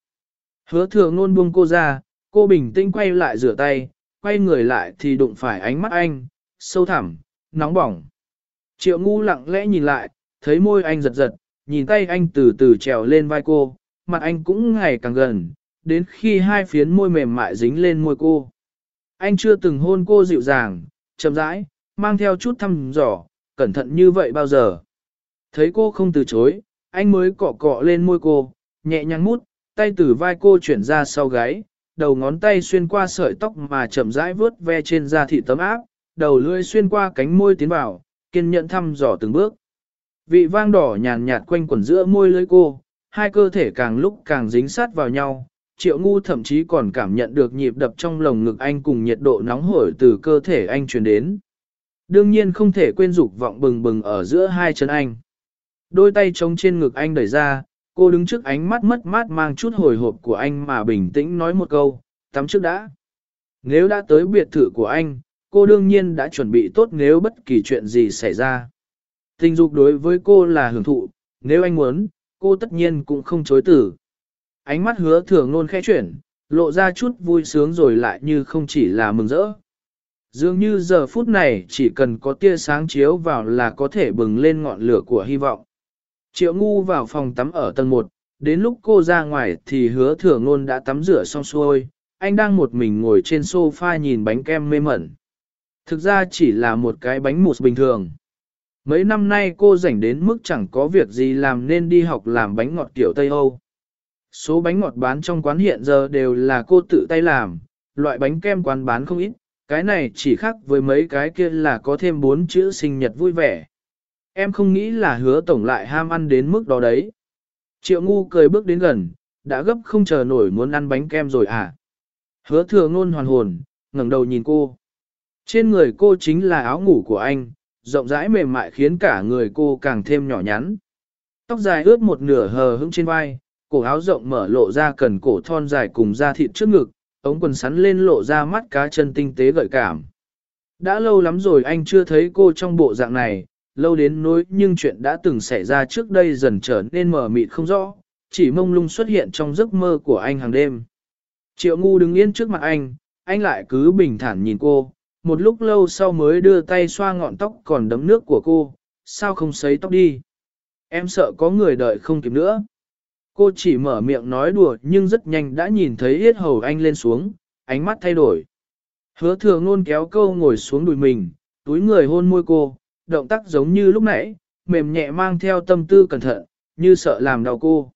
Hứa thừa ngôn buông cô ra, cô bình tĩnh quay lại rửa tay, quay người lại thì đụng phải ánh mắt anh, sâu thẳm, nóng bỏng. Triệu ngu lặng lẽ nhìn lại, thấy môi anh giật giật, nhìn tay anh từ từ trèo lên vai cô, mặt anh cũng ngày càng gần, đến khi hai phiến môi mềm mại dính lên môi cô. Anh chưa từng hôn cô dịu dàng, chậm rãi, mang theo chút thăm dò, cẩn thận như vậy bao giờ. Thấy cô không từ chối, anh mới cọ cọ lên môi cô, nhẹ nhàng mút, tay từ vai cô chuyển ra sau gáy, đầu ngón tay xuyên qua sợi tóc mà chậm rãi vướt ve trên da thị tấm áp, đầu lưỡi xuyên qua cánh môi tiến vào, kiên nhẫn thăm dò từng bước. Vị vang đỏ nhàn nhạt quanh quẩn giữa môi lưỡi cô, hai cơ thể càng lúc càng dính sát vào nhau, triệu ngu thậm chí còn cảm nhận được nhịp đập trong lồng ngực anh cùng nhiệt độ nóng hổi từ cơ thể anh truyền đến. Đương nhiên không thể quên dục vọng bừng bừng ở giữa hai chân anh. Đôi tay trống trên ngực anh đẩy ra, cô đứng trước ánh mắt mất mát mang chút hồi hộp của anh mà bình tĩnh nói một câu, tắm trước đã. Nếu đã tới biệt thự của anh, cô đương nhiên đã chuẩn bị tốt nếu bất kỳ chuyện gì xảy ra. Tình dục đối với cô là hưởng thụ, nếu anh muốn, cô tất nhiên cũng không chối từ. Ánh mắt hứa thường nôn khẽ chuyển, lộ ra chút vui sướng rồi lại như không chỉ là mừng rỡ. Dường như giờ phút này chỉ cần có tia sáng chiếu vào là có thể bừng lên ngọn lửa của hy vọng. Triệu ngu vào phòng tắm ở tầng 1, đến lúc cô ra ngoài thì hứa thừa ngôn đã tắm rửa xong xuôi, anh đang một mình ngồi trên sofa nhìn bánh kem mê mẩn. Thực ra chỉ là một cái bánh mousse bình thường. Mấy năm nay cô rảnh đến mức chẳng có việc gì làm nên đi học làm bánh ngọt kiểu Tây Âu. Số bánh ngọt bán trong quán hiện giờ đều là cô tự tay làm, loại bánh kem quán bán không ít, cái này chỉ khác với mấy cái kia là có thêm bốn chữ sinh nhật vui vẻ. Em không nghĩ là hứa tổng lại ham ăn đến mức đó đấy. Triệu ngu cười bước đến gần, đã gấp không chờ nổi muốn ăn bánh kem rồi à. Hứa thừa ngôn hoàn hồn, ngẩng đầu nhìn cô. Trên người cô chính là áo ngủ của anh, rộng rãi mềm mại khiến cả người cô càng thêm nhỏ nhắn. Tóc dài ướt một nửa hờ hững trên vai, cổ áo rộng mở lộ ra cần cổ thon dài cùng da thịt trước ngực, ống quần sắn lên lộ ra mắt cá chân tinh tế gợi cảm. Đã lâu lắm rồi anh chưa thấy cô trong bộ dạng này, lâu đến nỗi nhưng chuyện đã từng xảy ra trước đây dần trở nên mờ mịt không rõ, chỉ mông lung xuất hiện trong giấc mơ của anh hàng đêm. Triệu ngu đứng yên trước mặt anh, anh lại cứ bình thản nhìn cô, một lúc lâu sau mới đưa tay xoa ngọn tóc còn đấm nước của cô, sao không sấy tóc đi. Em sợ có người đợi không kịp nữa. Cô chỉ mở miệng nói đùa nhưng rất nhanh đã nhìn thấy yết hầu anh lên xuống, ánh mắt thay đổi. Hứa thừa ngôn kéo câu ngồi xuống đùi mình, túi người hôn môi cô, động tác giống như lúc nãy, mềm nhẹ mang theo tâm tư cẩn thận, như sợ làm đau cô.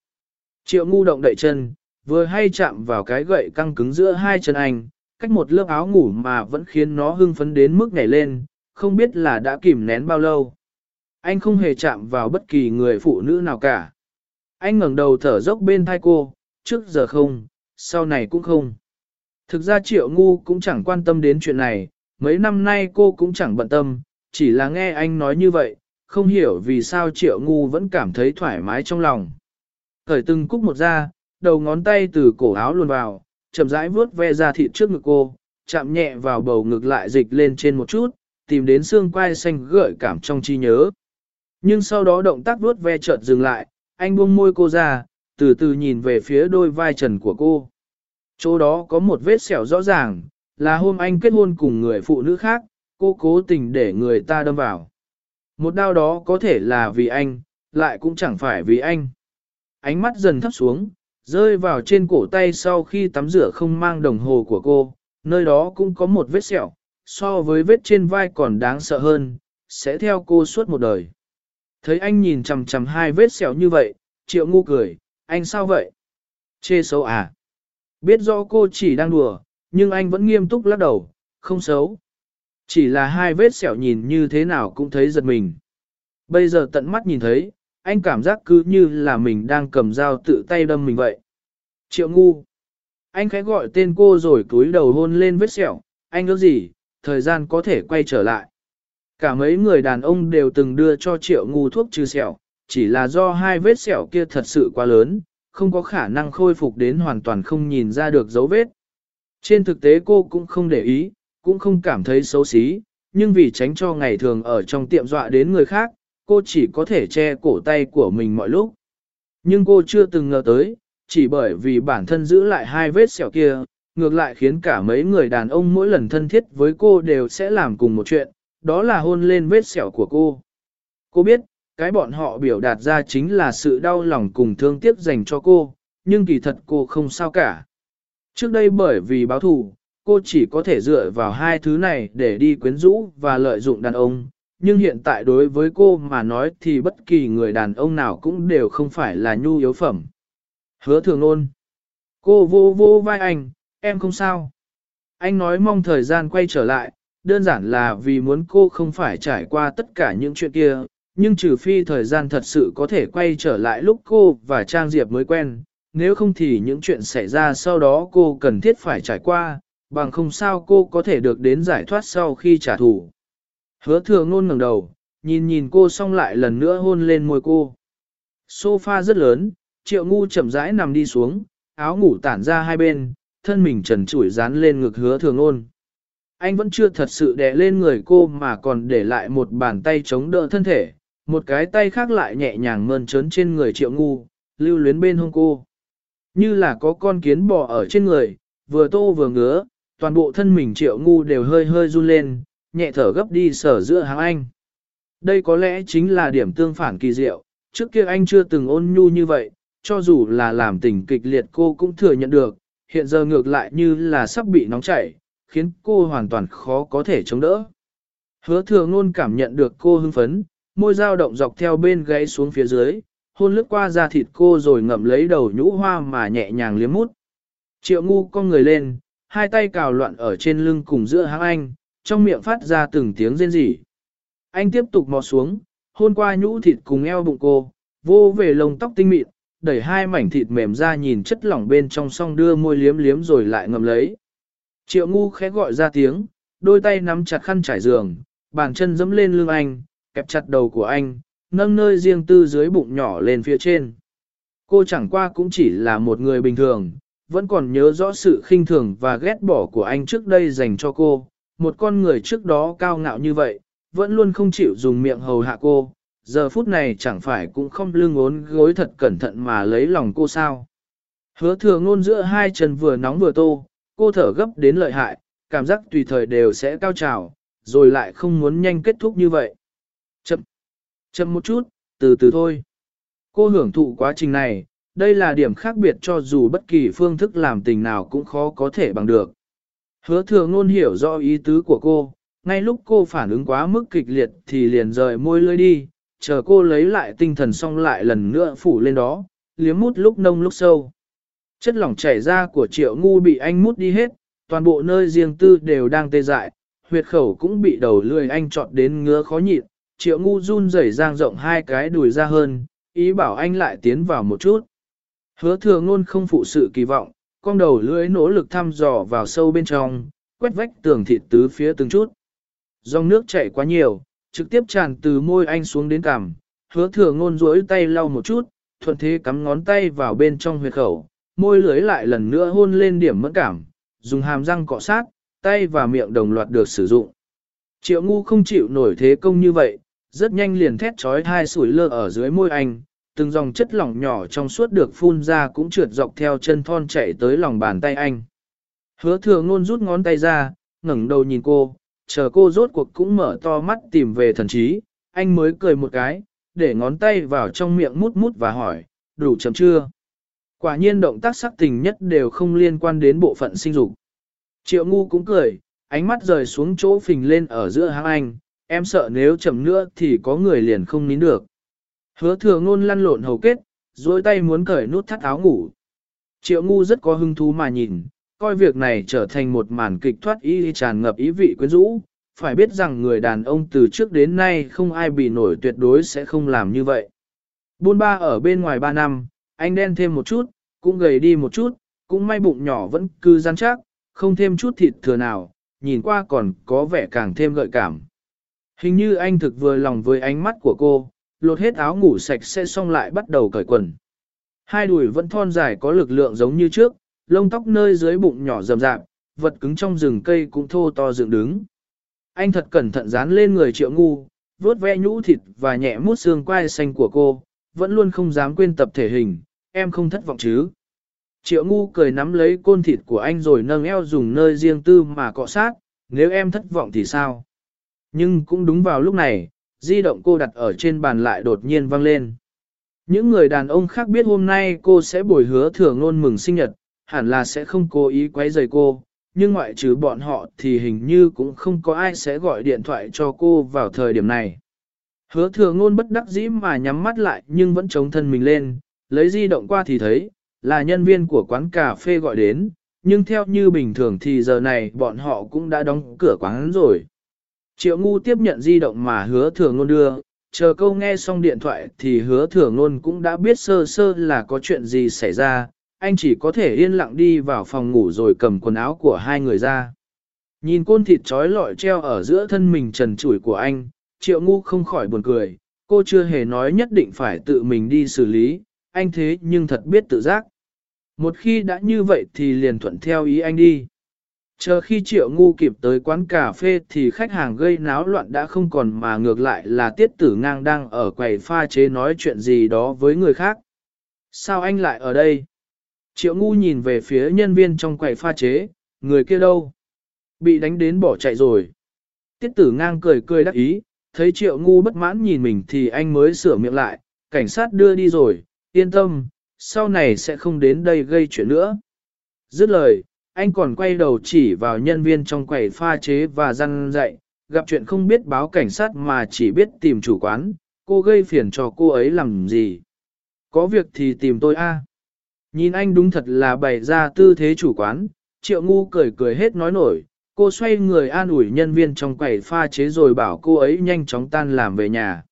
Triệu ngu động đậy chân, vừa hay chạm vào cái gậy căng cứng giữa hai chân anh, cách một lớp áo ngủ mà vẫn khiến nó hưng phấn đến mức nhảy lên, không biết là đã kìm nén bao lâu. Anh không hề chạm vào bất kỳ người phụ nữ nào cả. Anh ngẩng đầu thở dốc bên thai cô, trước giờ không, sau này cũng không. Thực ra triệu ngu cũng chẳng quan tâm đến chuyện này, mấy năm nay cô cũng chẳng bận tâm, chỉ là nghe anh nói như vậy, không hiểu vì sao triệu ngu vẫn cảm thấy thoải mái trong lòng. Thời từng cúc một ra, đầu ngón tay từ cổ áo luồn vào, chậm rãi vuốt ve ra thịt trước ngực cô, chạm nhẹ vào bầu ngực lại dịch lên trên một chút, tìm đến xương quai xanh gợi cảm trong trí nhớ. Nhưng sau đó động tác vuốt ve chợt dừng lại, anh buông môi cô ra, từ từ nhìn về phía đôi vai trần của cô. Chỗ đó có một vết sẹo rõ ràng, là hôm anh kết hôn cùng người phụ nữ khác, cô cố tình để người ta đâm vào. Một đau đó có thể là vì anh, lại cũng chẳng phải vì anh. Ánh mắt dần thấp xuống, rơi vào trên cổ tay sau khi tắm rửa không mang đồng hồ của cô, nơi đó cũng có một vết sẹo, so với vết trên vai còn đáng sợ hơn, sẽ theo cô suốt một đời. Thấy anh nhìn chằm chằm hai vết sẹo như vậy, triệu ngu cười, anh sao vậy? Chê xấu à? Biết rõ cô chỉ đang đùa, nhưng anh vẫn nghiêm túc lắc đầu, không xấu. Chỉ là hai vết sẹo nhìn như thế nào cũng thấy giật mình. Bây giờ tận mắt nhìn thấy, anh cảm giác cứ như là mình đang cầm dao tự tay đâm mình vậy. Triệu ngu. Anh khẽ gọi tên cô rồi cúi đầu hôn lên vết sẹo, anh ước gì, thời gian có thể quay trở lại. Cả mấy người đàn ông đều từng đưa cho triệu ngu thuốc trừ sẹo, chỉ là do hai vết sẹo kia thật sự quá lớn, không có khả năng khôi phục đến hoàn toàn không nhìn ra được dấu vết. Trên thực tế cô cũng không để ý, cũng không cảm thấy xấu xí, nhưng vì tránh cho ngày thường ở trong tiệm dọa đến người khác, cô chỉ có thể che cổ tay của mình mọi lúc. Nhưng cô chưa từng ngờ tới, chỉ bởi vì bản thân giữ lại hai vết sẹo kia, ngược lại khiến cả mấy người đàn ông mỗi lần thân thiết với cô đều sẽ làm cùng một chuyện, đó là hôn lên vết sẹo của cô. Cô biết, cái bọn họ biểu đạt ra chính là sự đau lòng cùng thương tiếc dành cho cô, nhưng kỳ thật cô không sao cả. Trước đây bởi vì báo thù, cô chỉ có thể dựa vào hai thứ này để đi quyến rũ và lợi dụng đàn ông, nhưng hiện tại đối với cô mà nói thì bất kỳ người đàn ông nào cũng đều không phải là nhu yếu phẩm. Hứa thường ôn. Cô vô vô vai anh, em không sao. Anh nói mong thời gian quay trở lại, đơn giản là vì muốn cô không phải trải qua tất cả những chuyện kia, nhưng trừ phi thời gian thật sự có thể quay trở lại lúc cô và Trang Diệp mới quen, nếu không thì những chuyện xảy ra sau đó cô cần thiết phải trải qua, bằng không sao cô có thể được đến giải thoát sau khi trả thù. Hứa thừa ngôn ngẩng đầu, nhìn nhìn cô xong lại lần nữa hôn lên môi cô. Sofa rất lớn, triệu ngu chậm rãi nằm đi xuống, áo ngủ tản ra hai bên, thân mình trần trụi dán lên ngực hứa thừa ngôn. Anh vẫn chưa thật sự đè lên người cô mà còn để lại một bàn tay chống đỡ thân thể, một cái tay khác lại nhẹ nhàng mơn trớn trên người triệu ngu, lưu luyến bên hông cô. Như là có con kiến bò ở trên người, vừa tô vừa ngứa, toàn bộ thân mình triệu ngu đều hơi hơi run lên, nhẹ thở gấp đi sở giữa hàng anh. Đây có lẽ chính là điểm tương phản kỳ diệu, trước kia anh chưa từng ôn nhu như vậy, cho dù là làm tình kịch liệt cô cũng thừa nhận được, hiện giờ ngược lại như là sắp bị nóng chảy, khiến cô hoàn toàn khó có thể chống đỡ. Hứa thừa ngôn cảm nhận được cô hưng phấn, môi dao động dọc theo bên gáy xuống phía dưới, hôn lướt qua da thịt cô rồi ngậm lấy đầu nhũ hoa mà nhẹ nhàng liếm mút. Triệu ngu con người lên, hai tay cào loạn ở trên lưng cùng giữa hãng anh, trong miệng phát ra từng tiếng rên rỉ. Anh tiếp tục mò xuống, hôn qua nhũ thịt cùng eo bụng cô, vô về lông tóc tinh mịn, đẩy hai mảnh thịt mềm ra nhìn chất lỏng bên trong song đưa môi liếm liếm rồi lại ngậm lấy. Triệu ngu khẽ gọi ra tiếng, đôi tay nắm chặt khăn trải giường, bàn chân dẫm lên lưng anh, kẹp chặt đầu của anh, nâng nơi riêng tư dưới bụng nhỏ lên phía trên. Cô chẳng qua cũng chỉ là một người bình thường, vẫn còn nhớ rõ sự khinh thường và ghét bỏ của anh trước đây dành cho cô. Một con người trước đó cao ngạo như vậy, vẫn luôn không chịu dùng miệng hầu hạ cô, giờ phút này chẳng phải cũng không lưng ốn gối thật cẩn thận mà lấy lòng cô sao. Hứa thừa ngôn giữa hai chân vừa nóng vừa tô, cô thở gấp đến lợi hại, cảm giác tùy thời đều sẽ cao trào, rồi lại không muốn nhanh kết thúc như vậy. Chậm, chậm một chút, từ từ thôi. Cô hưởng thụ quá trình này, đây là điểm khác biệt cho dù bất kỳ phương thức làm tình nào cũng khó có thể bằng được. Hứa thừa ngôn hiểu rõ ý tứ của cô, ngay lúc cô phản ứng quá mức kịch liệt thì liền rời môi lưỡi đi, chờ cô lấy lại tinh thần xong lại lần nữa phủ lên đó, liếm mút lúc nông lúc sâu. Chất lỏng chảy ra của triệu ngu bị anh mút đi hết, toàn bộ nơi riêng tư đều đang tê dại, huyệt khẩu cũng bị đầu lưỡi anh trọt đến ngứa khó nhịn, triệu ngu run rẩy giang rộng hai cái đùi ra hơn, ý bảo anh lại tiến vào một chút. Hứa thừa ngôn không phụ sự kỳ vọng, con đầu lưỡi nỗ lực thăm dò vào sâu bên trong, quét vách tường thịt tứ phía từng chút. Dòng nước chảy quá nhiều, trực tiếp tràn từ môi anh xuống đến cằm, hứa thừa ngôn rỗi tay lau một chút, thuận thế cắm ngón tay vào bên trong huyệt khẩu, môi lưới lại lần nữa hôn lên điểm mẫn cảm, dùng hàm răng cọ sát, tay và miệng đồng loạt được sử dụng. Triệu ngu không chịu nổi thế công như vậy, rất nhanh liền thét trói hai sủi lơ ở dưới môi anh, từng dòng chất lỏng nhỏ trong suốt được phun ra cũng trượt dọc theo chân thon chạy tới lòng bàn tay anh. Hứa thừa ngôn rút ngón tay ra, ngẩng đầu nhìn cô, chờ cô rốt cuộc cũng mở to mắt tìm về thần trí, anh mới cười một cái, để ngón tay vào trong miệng mút mút và hỏi, đủ chậm chưa? Quả nhiên động tác sắc tình nhất đều không liên quan đến bộ phận sinh dục. Triệu ngu cũng cười, ánh mắt rời xuống chỗ phình lên ở giữa hang anh, em sợ nếu chậm nữa thì có người liền không nín được. Hứa thừa ngôn lăn lộn hầu kết, dối tay muốn cởi nút thắt áo ngủ. Triệu ngu rất có hứng thú mà nhìn, coi việc này trở thành một màn kịch thoát y tràn ngập ý vị quyến rũ. Phải biết rằng người đàn ông từ trước đến nay không ai bị nổi tuyệt đối sẽ không làm như vậy. Buôn ba ở bên ngoài ba năm, anh đen thêm một chút, cũng gầy đi một chút, cũng may bụng nhỏ vẫn cứ rắn chắc, không thêm chút thịt thừa nào, nhìn qua còn có vẻ càng thêm gợi cảm. Hình như anh thực vừa lòng với ánh mắt của cô, lột hết áo ngủ sạch sẽ xong lại bắt đầu cởi quần. Hai đùi vẫn thon dài có lực lượng giống như trước, lông tóc nơi dưới bụng nhỏ rậm rạp, vật cứng trong rừng cây cũng thô to dựng đứng. Anh thật cẩn thận dán lên người triệu ngu, vuốt ve nhũ thịt và nhẹ mút xương quai xanh của cô, vẫn luôn không dám quên tập thể hình, em không thất vọng chứ. Triệu ngu cười nắm lấy côn thịt của anh rồi nâng eo dùng nơi riêng tư mà cọ sát, nếu em thất vọng thì sao? Nhưng cũng đúng vào lúc này, di động cô đặt ở trên bàn lại đột nhiên vang lên. Những người đàn ông khác biết hôm nay cô sẽ bồi hứa thừa ngôn mừng sinh nhật, hẳn là sẽ không cố ý quấy rầy cô, nhưng ngoại trừ bọn họ thì hình như cũng không có ai sẽ gọi điện thoại cho cô vào thời điểm này. Hứa thừa ngôn bất đắc dĩ mà nhắm mắt lại nhưng vẫn chống thân mình lên, lấy di động qua thì thấy, là nhân viên của quán cà phê gọi đến, nhưng theo như bình thường thì giờ này bọn họ cũng đã đóng cửa quán rồi. Triệu ngu tiếp nhận di động mà hứa thừa ngôn đưa, chờ câu nghe xong điện thoại thì hứa thừa ngôn cũng đã biết sơ sơ là có chuyện gì xảy ra, anh chỉ có thể yên lặng đi vào phòng ngủ rồi cầm quần áo của hai người ra. Nhìn côn thịt trói lọi treo ở giữa thân mình trần trụi của anh, triệu ngu không khỏi buồn cười, cô chưa hề nói nhất định phải tự mình đi xử lý, anh thế nhưng thật biết tự giác. Một khi đã như vậy thì liền thuận theo ý anh đi. Chờ khi triệu ngu kịp tới quán cà phê thì khách hàng gây náo loạn đã không còn mà ngược lại là tiết tử ngang đang ở quầy pha chế nói chuyện gì đó với người khác. Sao anh lại ở đây? Triệu ngu nhìn về phía nhân viên trong quầy pha chế, người kia đâu? Bị đánh đến bỏ chạy rồi. Tiết tử ngang cười cười đắc ý, thấy triệu ngu bất mãn nhìn mình thì anh mới sửa miệng lại, cảnh sát đưa đi rồi, yên tâm, sau này sẽ không đến đây gây chuyện nữa. Dứt lời, anh còn quay đầu chỉ vào nhân viên trong quầy pha chế và răn dạy, gặp chuyện không biết báo cảnh sát mà chỉ biết tìm chủ quán, cô gây phiền cho cô ấy làm gì. Có việc thì tìm tôi a. Nhìn anh đúng thật là bày ra tư thế chủ quán, triệu ngu cười cười hết nói nổi, cô xoay người an ủi nhân viên trong quầy pha chế rồi bảo cô ấy nhanh chóng tan làm về nhà.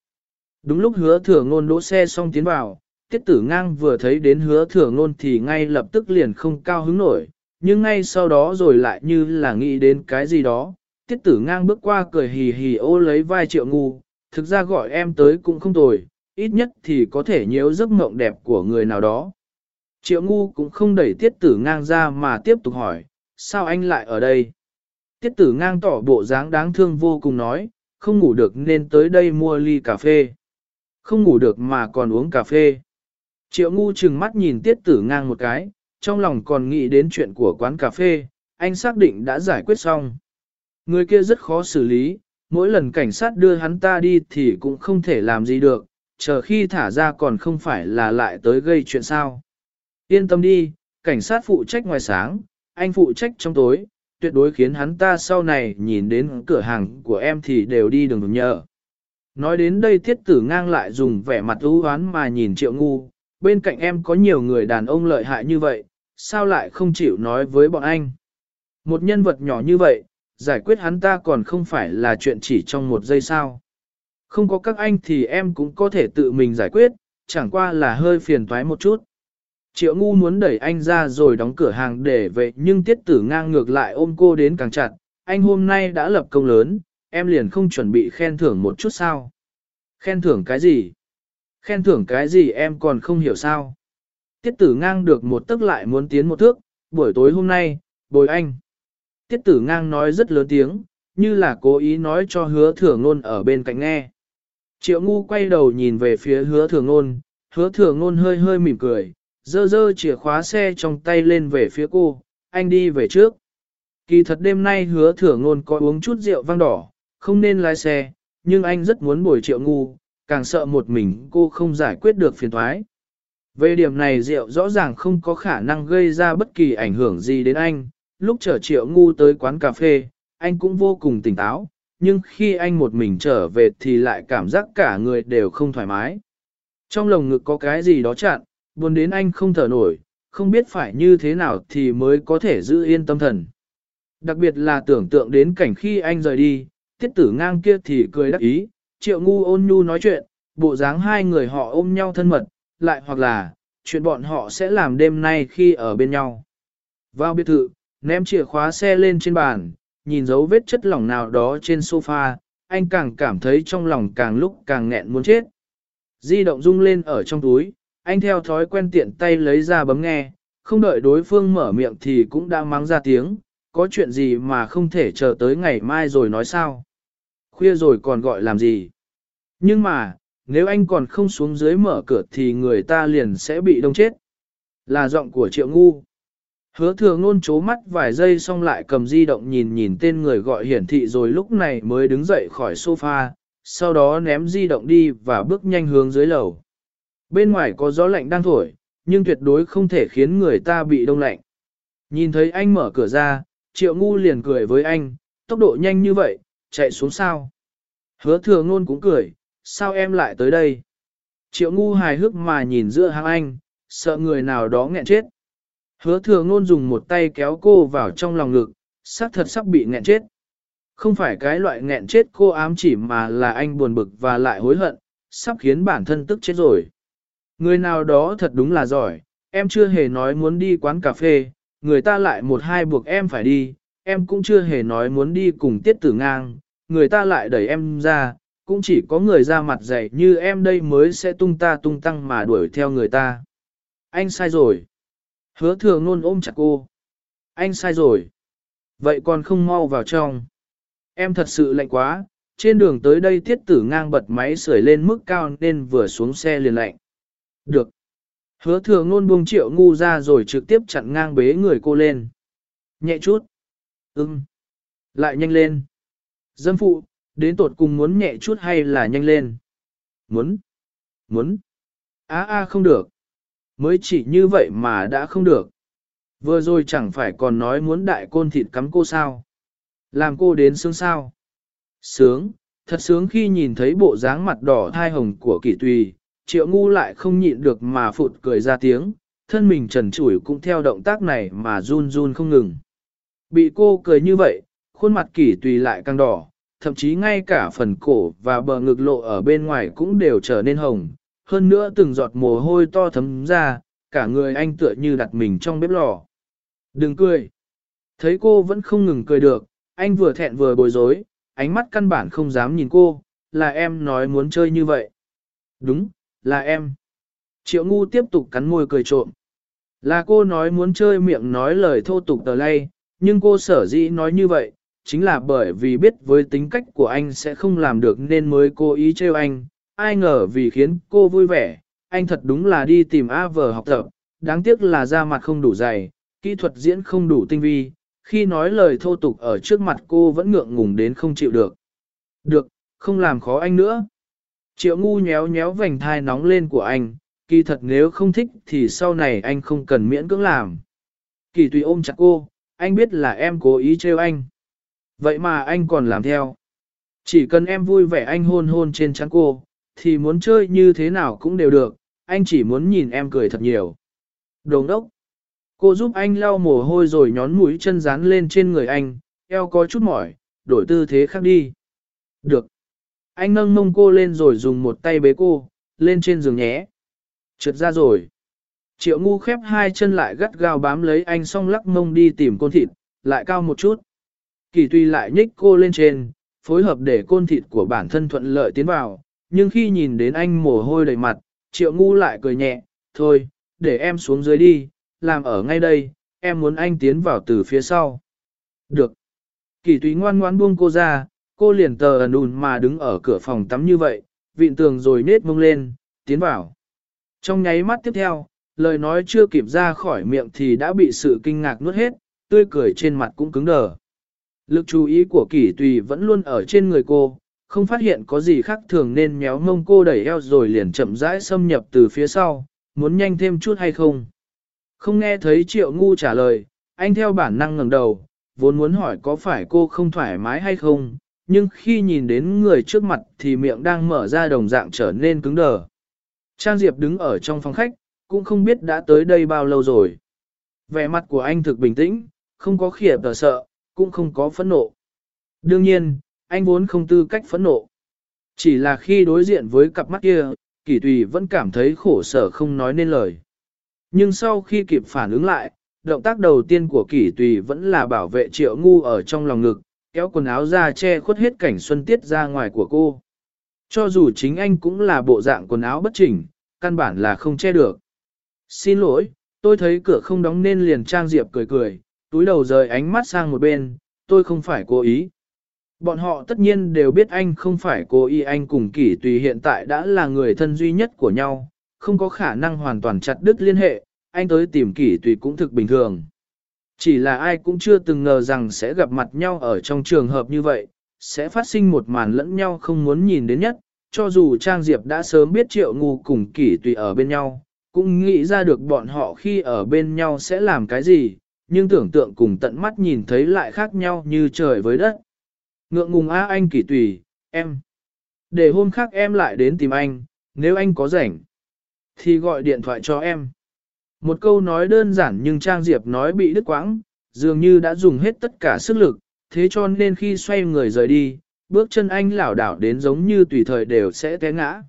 Đúng lúc hứa thừa ngôn đỗ xe xong tiến vào, tiết tử ngang vừa thấy đến hứa thừa ngôn thì ngay lập tức liền không cao hứng nổi, nhưng ngay sau đó rồi lại như là nghĩ đến cái gì đó. Tiết tử ngang bước qua cười hì hì ô lấy vai triệu ngu, thực ra gọi em tới cũng không tồi, ít nhất thì có thể nhớ giấc mộng đẹp của người nào đó. Triệu ngu cũng không đẩy tiết tử ngang ra mà tiếp tục hỏi, sao anh lại ở đây? Tiết tử ngang tỏ bộ dáng đáng thương vô cùng nói, không ngủ được nên tới đây mua ly cà phê. Không ngủ được mà còn uống cà phê. Triệu ngu chừng mắt nhìn tiết tử ngang một cái, trong lòng còn nghĩ đến chuyện của quán cà phê, anh xác định đã giải quyết xong. Người kia rất khó xử lý, mỗi lần cảnh sát đưa hắn ta đi thì cũng không thể làm gì được, chờ khi thả ra còn không phải là lại tới gây chuyện sao. Yên tâm đi, cảnh sát phụ trách ngoài sáng, anh phụ trách trong tối, tuyệt đối khiến hắn ta sau này nhìn đến cửa hàng của em thì đều đi đường nhờ. Nói đến đây thiết tử ngang lại dùng vẻ mặt ưu hoán mà nhìn triệu ngu, bên cạnh em có nhiều người đàn ông lợi hại như vậy, sao lại không chịu nói với bọn anh. Một nhân vật nhỏ như vậy, giải quyết hắn ta còn không phải là chuyện chỉ trong một giây sao. Không có các anh thì em cũng có thể tự mình giải quyết, chẳng qua là hơi phiền toái một chút. Triệu ngu muốn đẩy anh ra rồi đóng cửa hàng để về nhưng tiết tử ngang ngược lại ôm cô đến càng chặt. Anh hôm nay đã lập công lớn, em liền không chuẩn bị khen thưởng một chút sao. Khen thưởng cái gì? Khen thưởng cái gì em còn không hiểu sao. Tiết tử ngang được một tức lại muốn tiến một thước, buổi tối hôm nay, bồi anh. Tiết tử ngang nói rất lớn tiếng, như là cố ý nói cho hứa thừa ngôn ở bên cạnh nghe. Triệu ngu quay đầu nhìn về phía hứa thừa ngôn, hứa thừa ngôn hơi hơi mỉm cười, dơ dơ chìa khóa xe trong tay lên về phía cô, anh đi về trước. Kỳ thật đêm nay hứa thừa ngôn có uống chút rượu vang đỏ, không nên lái xe, nhưng anh rất muốn bồi triệu ngu, càng sợ một mình cô không giải quyết được phiền thoái. Về điểm này rượu rõ ràng không có khả năng gây ra bất kỳ ảnh hưởng gì đến anh, lúc chở triệu ngu tới quán cà phê, anh cũng vô cùng tỉnh táo, nhưng khi anh một mình trở về thì lại cảm giác cả người đều không thoải mái. Trong lồng ngực có cái gì đó chặn, buồn đến anh không thở nổi, không biết phải như thế nào thì mới có thể giữ yên tâm thần. Đặc biệt là tưởng tượng đến cảnh khi anh rời đi, tiết tử ngang kia thì cười đắc ý, triệu ngu ôn nhu nói chuyện, bộ dáng hai người họ ôm nhau thân mật, lại hoặc là, chuyện bọn họ sẽ làm đêm nay khi ở bên nhau. Vào biệt thự, ném chìa khóa xe lên trên bàn, nhìn dấu vết chất lỏng nào đó trên sofa, anh càng cảm thấy trong lòng càng lúc càng nghẹn muốn chết. Di động rung lên ở trong túi, anh theo thói quen tiện tay lấy ra bấm nghe, không đợi đối phương mở miệng thì cũng đã mắng ra tiếng, có chuyện gì mà không thể chờ tới ngày mai rồi nói sao. Khuya rồi còn gọi làm gì. Nhưng mà, nếu anh còn không xuống dưới mở cửa thì người ta liền sẽ bị đông chết. Là giọng của triệu ngu. Hứa thừa ngôn chố mắt vài giây xong lại cầm di động nhìn nhìn tên người gọi hiển thị rồi lúc này mới đứng dậy khỏi sofa, sau đó ném di động đi và bước nhanh hướng dưới lầu. Bên ngoài có gió lạnh đang thổi, nhưng tuyệt đối không thể khiến người ta bị đông lạnh. Nhìn thấy anh mở cửa ra, triệu ngu liền cười với anh, tốc độ nhanh như vậy, chạy xuống sao. Hứa thừa ngôn cũng cười, sao em lại tới đây? Triệu ngu hài hước mà nhìn giữa hàng anh, sợ người nào đó nghẹn chết. Hứa thừa ngôn dùng một tay kéo cô vào trong lòng ngực, xác thật sắp bị nghẹn chết. Không phải cái loại nghẹn chết cô ám chỉ mà là anh buồn bực và lại hối hận, sắp khiến bản thân tức chết rồi. Người nào đó thật đúng là giỏi, em chưa hề nói muốn đi quán cà phê, người ta lại một hai buộc em phải đi, em cũng chưa hề nói muốn đi cùng tiết tử ngang, người ta lại đẩy em ra, cũng chỉ có người ra mặt dày như em đây mới sẽ tung ta tung tăng mà đuổi theo người ta. Anh sai rồi. Hứa thừa ngôn ôm chặt cô. Anh sai rồi. Vậy còn không mau vào trong. Em thật sự lạnh quá, trên đường tới đây tiết tử ngang bật máy sưởi lên mức cao nên vừa xuống xe liền lạnh. Được. Hứa thừa ngôn buông triệu ngu ra rồi trực tiếp chặn ngang bế người cô lên. Nhẹ chút. Ừm. Lại nhanh lên. Dâm phụ, đến tột cùng muốn nhẹ chút hay là nhanh lên? Muốn. Muốn. Á a không được. Mới chỉ như vậy mà đã không được. Vừa rồi chẳng phải còn nói muốn đại côn thịt cắm cô sao. Làm cô đến sướng sao. Sướng, thật sướng khi nhìn thấy bộ dáng mặt đỏ thai hồng của kỷ tùy, triệu ngu lại không nhịn được mà phụt cười ra tiếng, thân mình trần trụi cũng theo động tác này mà run run không ngừng. Bị cô cười như vậy, khuôn mặt kỷ tùy lại càng đỏ, thậm chí ngay cả phần cổ và bờ ngực lộ ở bên ngoài cũng đều trở nên hồng, hơn nữa từng giọt mồ hôi to thấm ra, cả người anh tựa như đặt mình trong bếp lò. Đừng cười. Thấy cô vẫn không ngừng cười được, anh vừa thẹn vừa bối rối, ánh mắt căn bản không dám nhìn cô, là em nói muốn chơi như vậy. Đúng, là em. Triệu ngu tiếp tục cắn môi cười trộm. Là cô nói muốn chơi miệng nói lời thô tục tờ lay, nhưng cô sở dĩ nói như vậy, chính là bởi vì biết với tính cách của anh sẽ không làm được nên mới cố ý trêu anh, ai ngờ vì khiến cô vui vẻ, anh thật đúng là đi tìm A vờ học tập, đáng tiếc là da mặt không đủ dày, kỹ thuật diễn không đủ tinh vi, khi nói lời thô tục ở trước mặt cô vẫn ngượng ngùng đến không chịu được. Được, không làm khó anh nữa. Triệu ngu nhéo nhéo vành thai nóng lên của anh, kỳ thật nếu không thích thì sau này anh không cần miễn cưỡng làm. Kỳ tùy ôm chặt cô, anh biết là em cố ý trêu anh. Vậy mà anh còn làm theo. Chỉ cần em vui vẻ anh hôn hôn trên trán cô, thì muốn chơi như thế nào cũng đều được, anh chỉ muốn nhìn em cười thật nhiều. Đồng đốc. Cô giúp anh lau mồ hôi rồi nhón mũi chân dán lên trên người anh, eo có chút mỏi, đổi tư thế khác đi. Được. Anh nâng mông cô lên rồi dùng một tay bế cô, lên trên giường nhé. Trượt ra rồi. Triệu ngu khép hai chân lại gắt gao bám lấy anh song lắc mông đi tìm côn thịt, lại cao một chút. Kỳ tuy lại nhích cô lên trên, phối hợp để côn thịt của bản thân thuận lợi tiến vào, nhưng khi nhìn đến anh mồ hôi đầy mặt, triệu ngu lại cười nhẹ, thôi, để em xuống dưới đi, làm ở ngay đây, em muốn anh tiến vào từ phía sau. Được. Kỳ Tuy ngoan ngoãn buông cô ra, cô liền tờ ẩn ùn mà đứng ở cửa phòng tắm như vậy, vịn tường rồi nết mông lên, tiến vào. Trong nháy mắt tiếp theo, lời nói chưa kịp ra khỏi miệng thì đã bị sự kinh ngạc nuốt hết, tươi cười trên mặt cũng cứng đờ. Lực chú ý của kỷ tùy vẫn luôn ở trên người cô, không phát hiện có gì khác thường nên méo mông cô đẩy eo rồi liền chậm rãi xâm nhập từ phía sau, muốn nhanh thêm chút hay không. Không nghe thấy triệu ngu trả lời, anh theo bản năng ngẩng đầu, vốn muốn hỏi có phải cô không thoải mái hay không, nhưng khi nhìn đến người trước mặt thì miệng đang mở ra đồng dạng trở nên cứng đờ. Trang Diệp đứng ở trong phòng khách, cũng không biết đã tới đây bao lâu rồi. Vẻ mặt của anh thực bình tĩnh, không có khỉa tờ sợ, cũng không có phẫn nộ. Đương nhiên, anh vốn không tư cách phẫn nộ. Chỉ là khi đối diện với cặp mắt kia, Kỷ Tùy vẫn cảm thấy khổ sở không nói nên lời. Nhưng sau khi kịp phản ứng lại, động tác đầu tiên của Kỷ Tùy vẫn là bảo vệ Triệu Ngu ở trong lòng ngực, kéo quần áo ra che khuất hết cảnh xuân tiết ra ngoài của cô. Cho dù chính anh cũng là bộ dạng quần áo bất chỉnh, căn bản là không che được. Xin lỗi, tôi thấy cửa không đóng nên liền Trang Diệp cười cười, túi đầu rời ánh mắt sang một bên, tôi không phải cố ý. Bọn họ tất nhiên đều biết anh không phải cố ý anh cùng kỷ tùy hiện tại đã là người thân duy nhất của nhau, không có khả năng hoàn toàn chặt đứt liên hệ, anh tới tìm kỷ tùy cũng thực bình thường. Chỉ là ai cũng chưa từng ngờ rằng sẽ gặp mặt nhau ở trong trường hợp như vậy, sẽ phát sinh một màn lẫn nhau không muốn nhìn đến nhất, cho dù Trang Diệp đã sớm biết triệu ngu cùng kỷ tùy ở bên nhau, cũng nghĩ ra được bọn họ khi ở bên nhau sẽ làm cái gì, nhưng tưởng tượng cùng tận mắt nhìn thấy lại khác nhau như trời với đất. Ngượng ngùng á anh kỳ tùy, em. Để hôm khác em lại đến tìm anh, nếu anh có rảnh, thì gọi điện thoại cho em. Một câu nói đơn giản nhưng Trang Diệp nói bị đứt quãng, dường như đã dùng hết tất cả sức lực, thế cho nên khi xoay người rời đi, bước chân anh lảo đảo đến giống như tùy thời đều sẽ té ngã.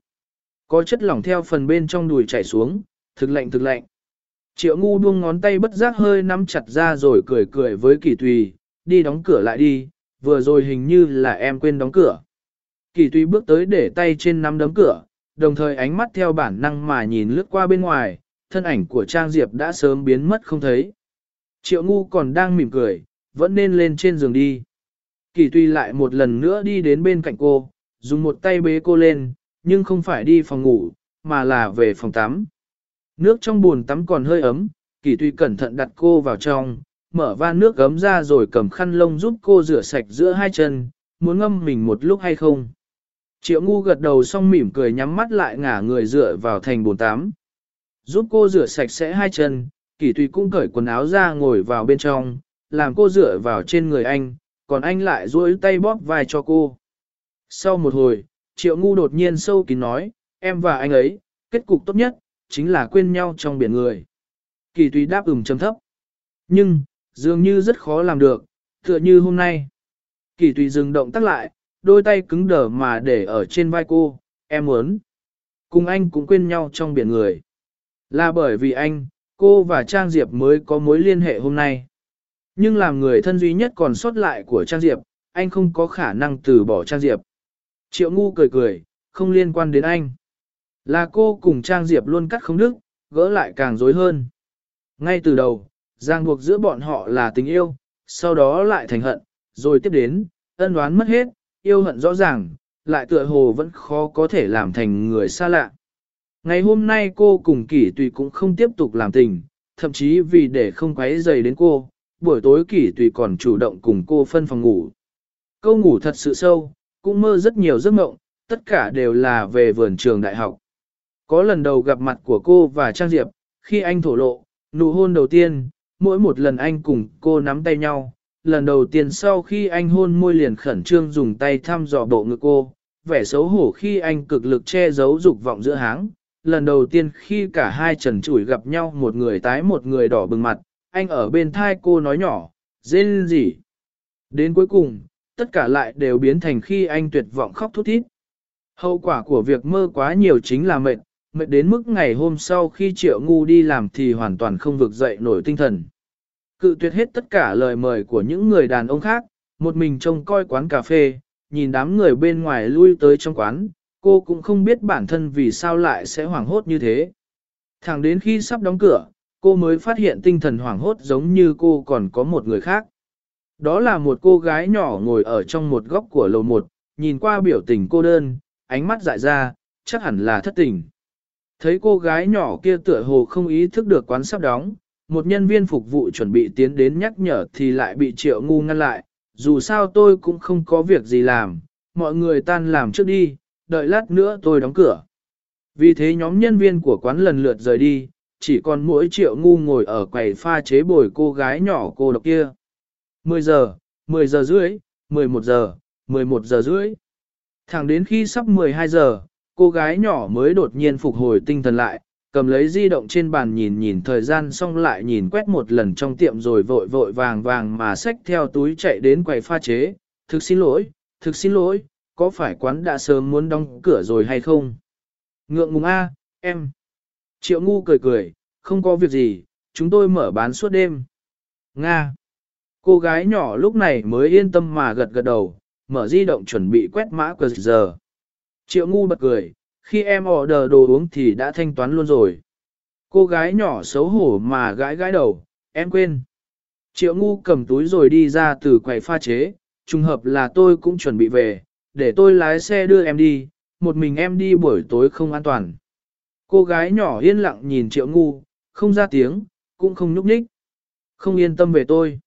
Có chất lỏng theo phần bên trong đùi chảy xuống, thực lạnh thực lạnh. Triệu ngu buông ngón tay bất giác hơi nắm chặt ra rồi cười cười với kỳ tùy, đi đóng cửa lại đi, vừa rồi hình như là em quên đóng cửa. Kỳ tùy bước tới để tay trên nắm đấm cửa, đồng thời ánh mắt theo bản năng mà nhìn lướt qua bên ngoài, thân ảnh của Trang Diệp đã sớm biến mất không thấy. Triệu ngu còn đang mỉm cười, vẫn nên lên trên giường đi. Kỳ tùy lại một lần nữa đi đến bên cạnh cô, dùng một tay bế cô lên, nhưng không phải đi phòng ngủ, mà là về phòng tắm. Nước trong bồn tắm còn hơi ấm, kỳ tuy cẩn thận đặt cô vào trong, mở van nước gấm ra rồi cầm khăn lông giúp cô rửa sạch giữa hai chân, muốn ngâm mình một lúc hay không. Triệu ngu gật đầu xong mỉm cười nhắm mắt lại ngả người dựa vào thành bồn tắm. Giúp cô rửa sạch sẽ hai chân, kỳ tùy cũng cởi quần áo ra ngồi vào bên trong, làm cô dựa vào trên người anh, còn anh lại duỗi tay bóp vai cho cô. Sau một hồi, triệu ngu đột nhiên sâu kín nói, em và anh ấy, kết cục tốt nhất, chính là quên nhau trong biển người. Kỳ tùy đáp ừm chấm thấp. Nhưng, dường như rất khó làm được, tựa như hôm nay. Kỳ tùy dừng động tắt lại, đôi tay cứng đờ mà để ở trên vai cô, em muốn. Cùng anh cũng quên nhau trong biển người. Là bởi vì anh, cô và Trang Diệp mới có mối liên hệ hôm nay. Nhưng làm người thân duy nhất còn sót lại của Trang Diệp, anh không có khả năng từ bỏ Trang Diệp. Triệu ngu cười cười, không liên quan đến anh. Là cô cùng Trang Diệp luôn cắt không đức, gỡ lại càng dối hơn. Ngay từ đầu, giang buộc giữa bọn họ là tình yêu, sau đó lại thành hận, rồi tiếp đến, ân đoán mất hết, yêu hận rõ ràng, lại tựa hồ vẫn khó có thể làm thành người xa lạ. Ngày hôm nay cô cùng kỷ tùy cũng không tiếp tục làm tình, thậm chí vì để không quấy dày đến cô, buổi tối kỷ tùy còn chủ động cùng cô phân phòng ngủ. Câu ngủ thật sự sâu, cũng mơ rất nhiều giấc mộng, tất cả đều là về vườn trường đại học. Có lần đầu gặp mặt của cô và Trang Diệp, khi anh thổ lộ, nụ hôn đầu tiên, mỗi một lần anh cùng cô nắm tay nhau, lần đầu tiên sau khi anh hôn môi liền khẩn trương dùng tay thăm dò bộ ngực cô, vẻ xấu hổ khi anh cực lực che giấu dục vọng giữa háng. Lần đầu tiên khi cả hai trần chủi gặp nhau một người tái một người đỏ bừng mặt, anh ở bên thai cô nói nhỏ, dên gì. Đến cuối cùng, tất cả lại đều biến thành khi anh tuyệt vọng khóc thút thít. Hậu quả của việc mơ quá nhiều chính là mệt, mệt đến mức ngày hôm sau khi triệu ngu đi làm thì hoàn toàn không vực dậy nổi tinh thần. Cự tuyệt hết tất cả lời mời của những người đàn ông khác, một mình trông coi quán cà phê, nhìn đám người bên ngoài lui tới trong quán, cô cũng không biết bản thân vì sao lại sẽ hoảng hốt như thế. Thẳng đến khi sắp đóng cửa, cô mới phát hiện tinh thần hoảng hốt giống như cô còn có một người khác. Đó là một cô gái nhỏ ngồi ở trong một góc của lầu một, nhìn qua biểu tình cô đơn, ánh mắt dại ra, chắc hẳn là thất tình. Thấy cô gái nhỏ kia tựa hồ không ý thức được quán sắp đóng, một nhân viên phục vụ chuẩn bị tiến đến nhắc nhở thì lại bị triệu ngu ngăn lại, dù sao tôi cũng không có việc gì làm, mọi người tan làm trước đi, đợi lát nữa tôi đóng cửa. Vì thế nhóm nhân viên của quán lần lượt rời đi, chỉ còn mỗi triệu ngu ngồi ở quầy pha chế bồi cô gái nhỏ cô độc kia. 10 giờ, 10 giờ rưỡi, 11 giờ, 11 giờ rưỡi. Thẳng đến khi sắp 12 giờ, cô gái nhỏ mới đột nhiên phục hồi tinh thần lại, cầm lấy di động trên bàn nhìn nhìn thời gian xong lại nhìn quét một lần trong tiệm rồi vội vội vàng vàng mà xách theo túi chạy đến quầy pha chế. Thực xin lỗi, thực xin lỗi, có phải quán đã sớm muốn đóng cửa rồi hay không? Ngượng ngùng a, em. Triệu ngu cười cười, không có việc gì, chúng tôi mở bán suốt đêm. Nga. Cô gái nhỏ lúc này mới yên tâm mà gật gật đầu, mở di động chuẩn bị quét mã giờ. Triệu ngu bật cười, khi em order đồ uống thì đã thanh toán luôn rồi. Cô gái nhỏ xấu hổ mà gãi gãi đầu, em quên. Triệu ngu cầm túi rồi đi ra từ quầy pha chế, trùng hợp là tôi cũng chuẩn bị về, để tôi lái xe đưa em đi, một mình em đi buổi tối không an toàn. Cô gái nhỏ yên lặng nhìn triệu ngu, không ra tiếng, cũng không nhúc nhích. Không yên tâm về tôi.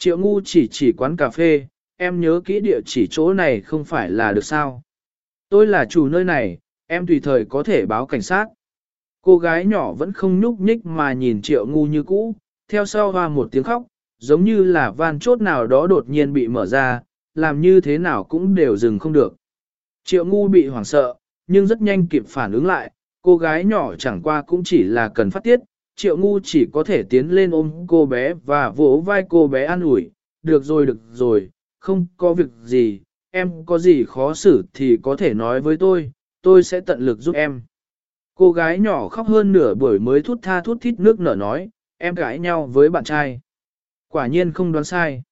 Triệu ngu chỉ chỉ quán cà phê, em nhớ kỹ địa chỉ chỗ này không phải là được sao. Tôi là chủ nơi này, em tùy thời có thể báo cảnh sát. Cô gái nhỏ vẫn không nhúc nhích mà nhìn triệu ngu như cũ, theo sau hoa một tiếng khóc, giống như là van chốt nào đó đột nhiên bị mở ra, làm như thế nào cũng đều dừng không được. Triệu ngu bị hoảng sợ, nhưng rất nhanh kịp phản ứng lại, cô gái nhỏ chẳng qua cũng chỉ là cần phát tiết, triệu ngu chỉ có thể tiến lên ôm cô bé và vỗ vai cô bé an ủi, được rồi được rồi, không có việc gì, em có gì khó xử thì có thể nói với tôi, tôi sẽ tận lực giúp em. Cô gái nhỏ khóc hơn nửa buổi mới thút tha thút thít nước nở nói, em cãi nhau với bạn trai. Quả nhiên không đoán sai.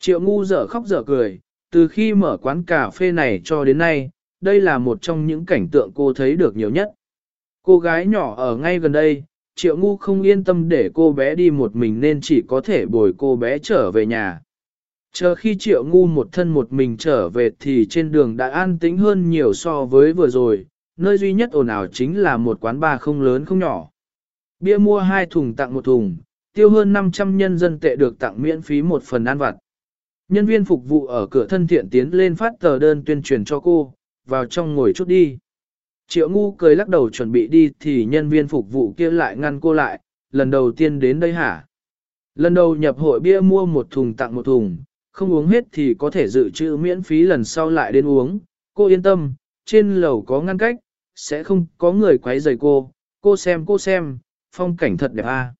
Triệu ngu dở khóc dở cười, từ khi mở quán cà phê này cho đến nay, đây là một trong những cảnh tượng cô thấy được nhiều nhất. Cô gái nhỏ ở ngay gần đây, triệu ngu không yên tâm để cô bé đi một mình nên chỉ có thể bồi cô bé trở về nhà. Chờ khi triệu ngu một thân một mình trở về thì trên đường đã an tĩnh hơn nhiều so với vừa rồi, nơi duy nhất ồn ào chính là một quán bar không lớn không nhỏ. Bia mua hai thùng tặng một thùng, tiêu hơn 500 nhân dân tệ được tặng miễn phí một phần ăn vặt. Nhân viên phục vụ ở cửa thân thiện tiến lên phát tờ đơn tuyên truyền cho cô, vào trong ngồi chút đi. Triệu ngu cười lắc đầu chuẩn bị đi thì nhân viên phục vụ kia lại ngăn cô lại, lần đầu tiên đến đây hả? Lần đầu nhập hội bia mua một thùng tặng một thùng, không uống hết thì có thể dự trữ miễn phí lần sau lại đến uống. Cô yên tâm, trên lầu có ngăn cách, sẽ không có người quấy rầy cô, cô xem cô xem, phong cảnh thật đẹp à.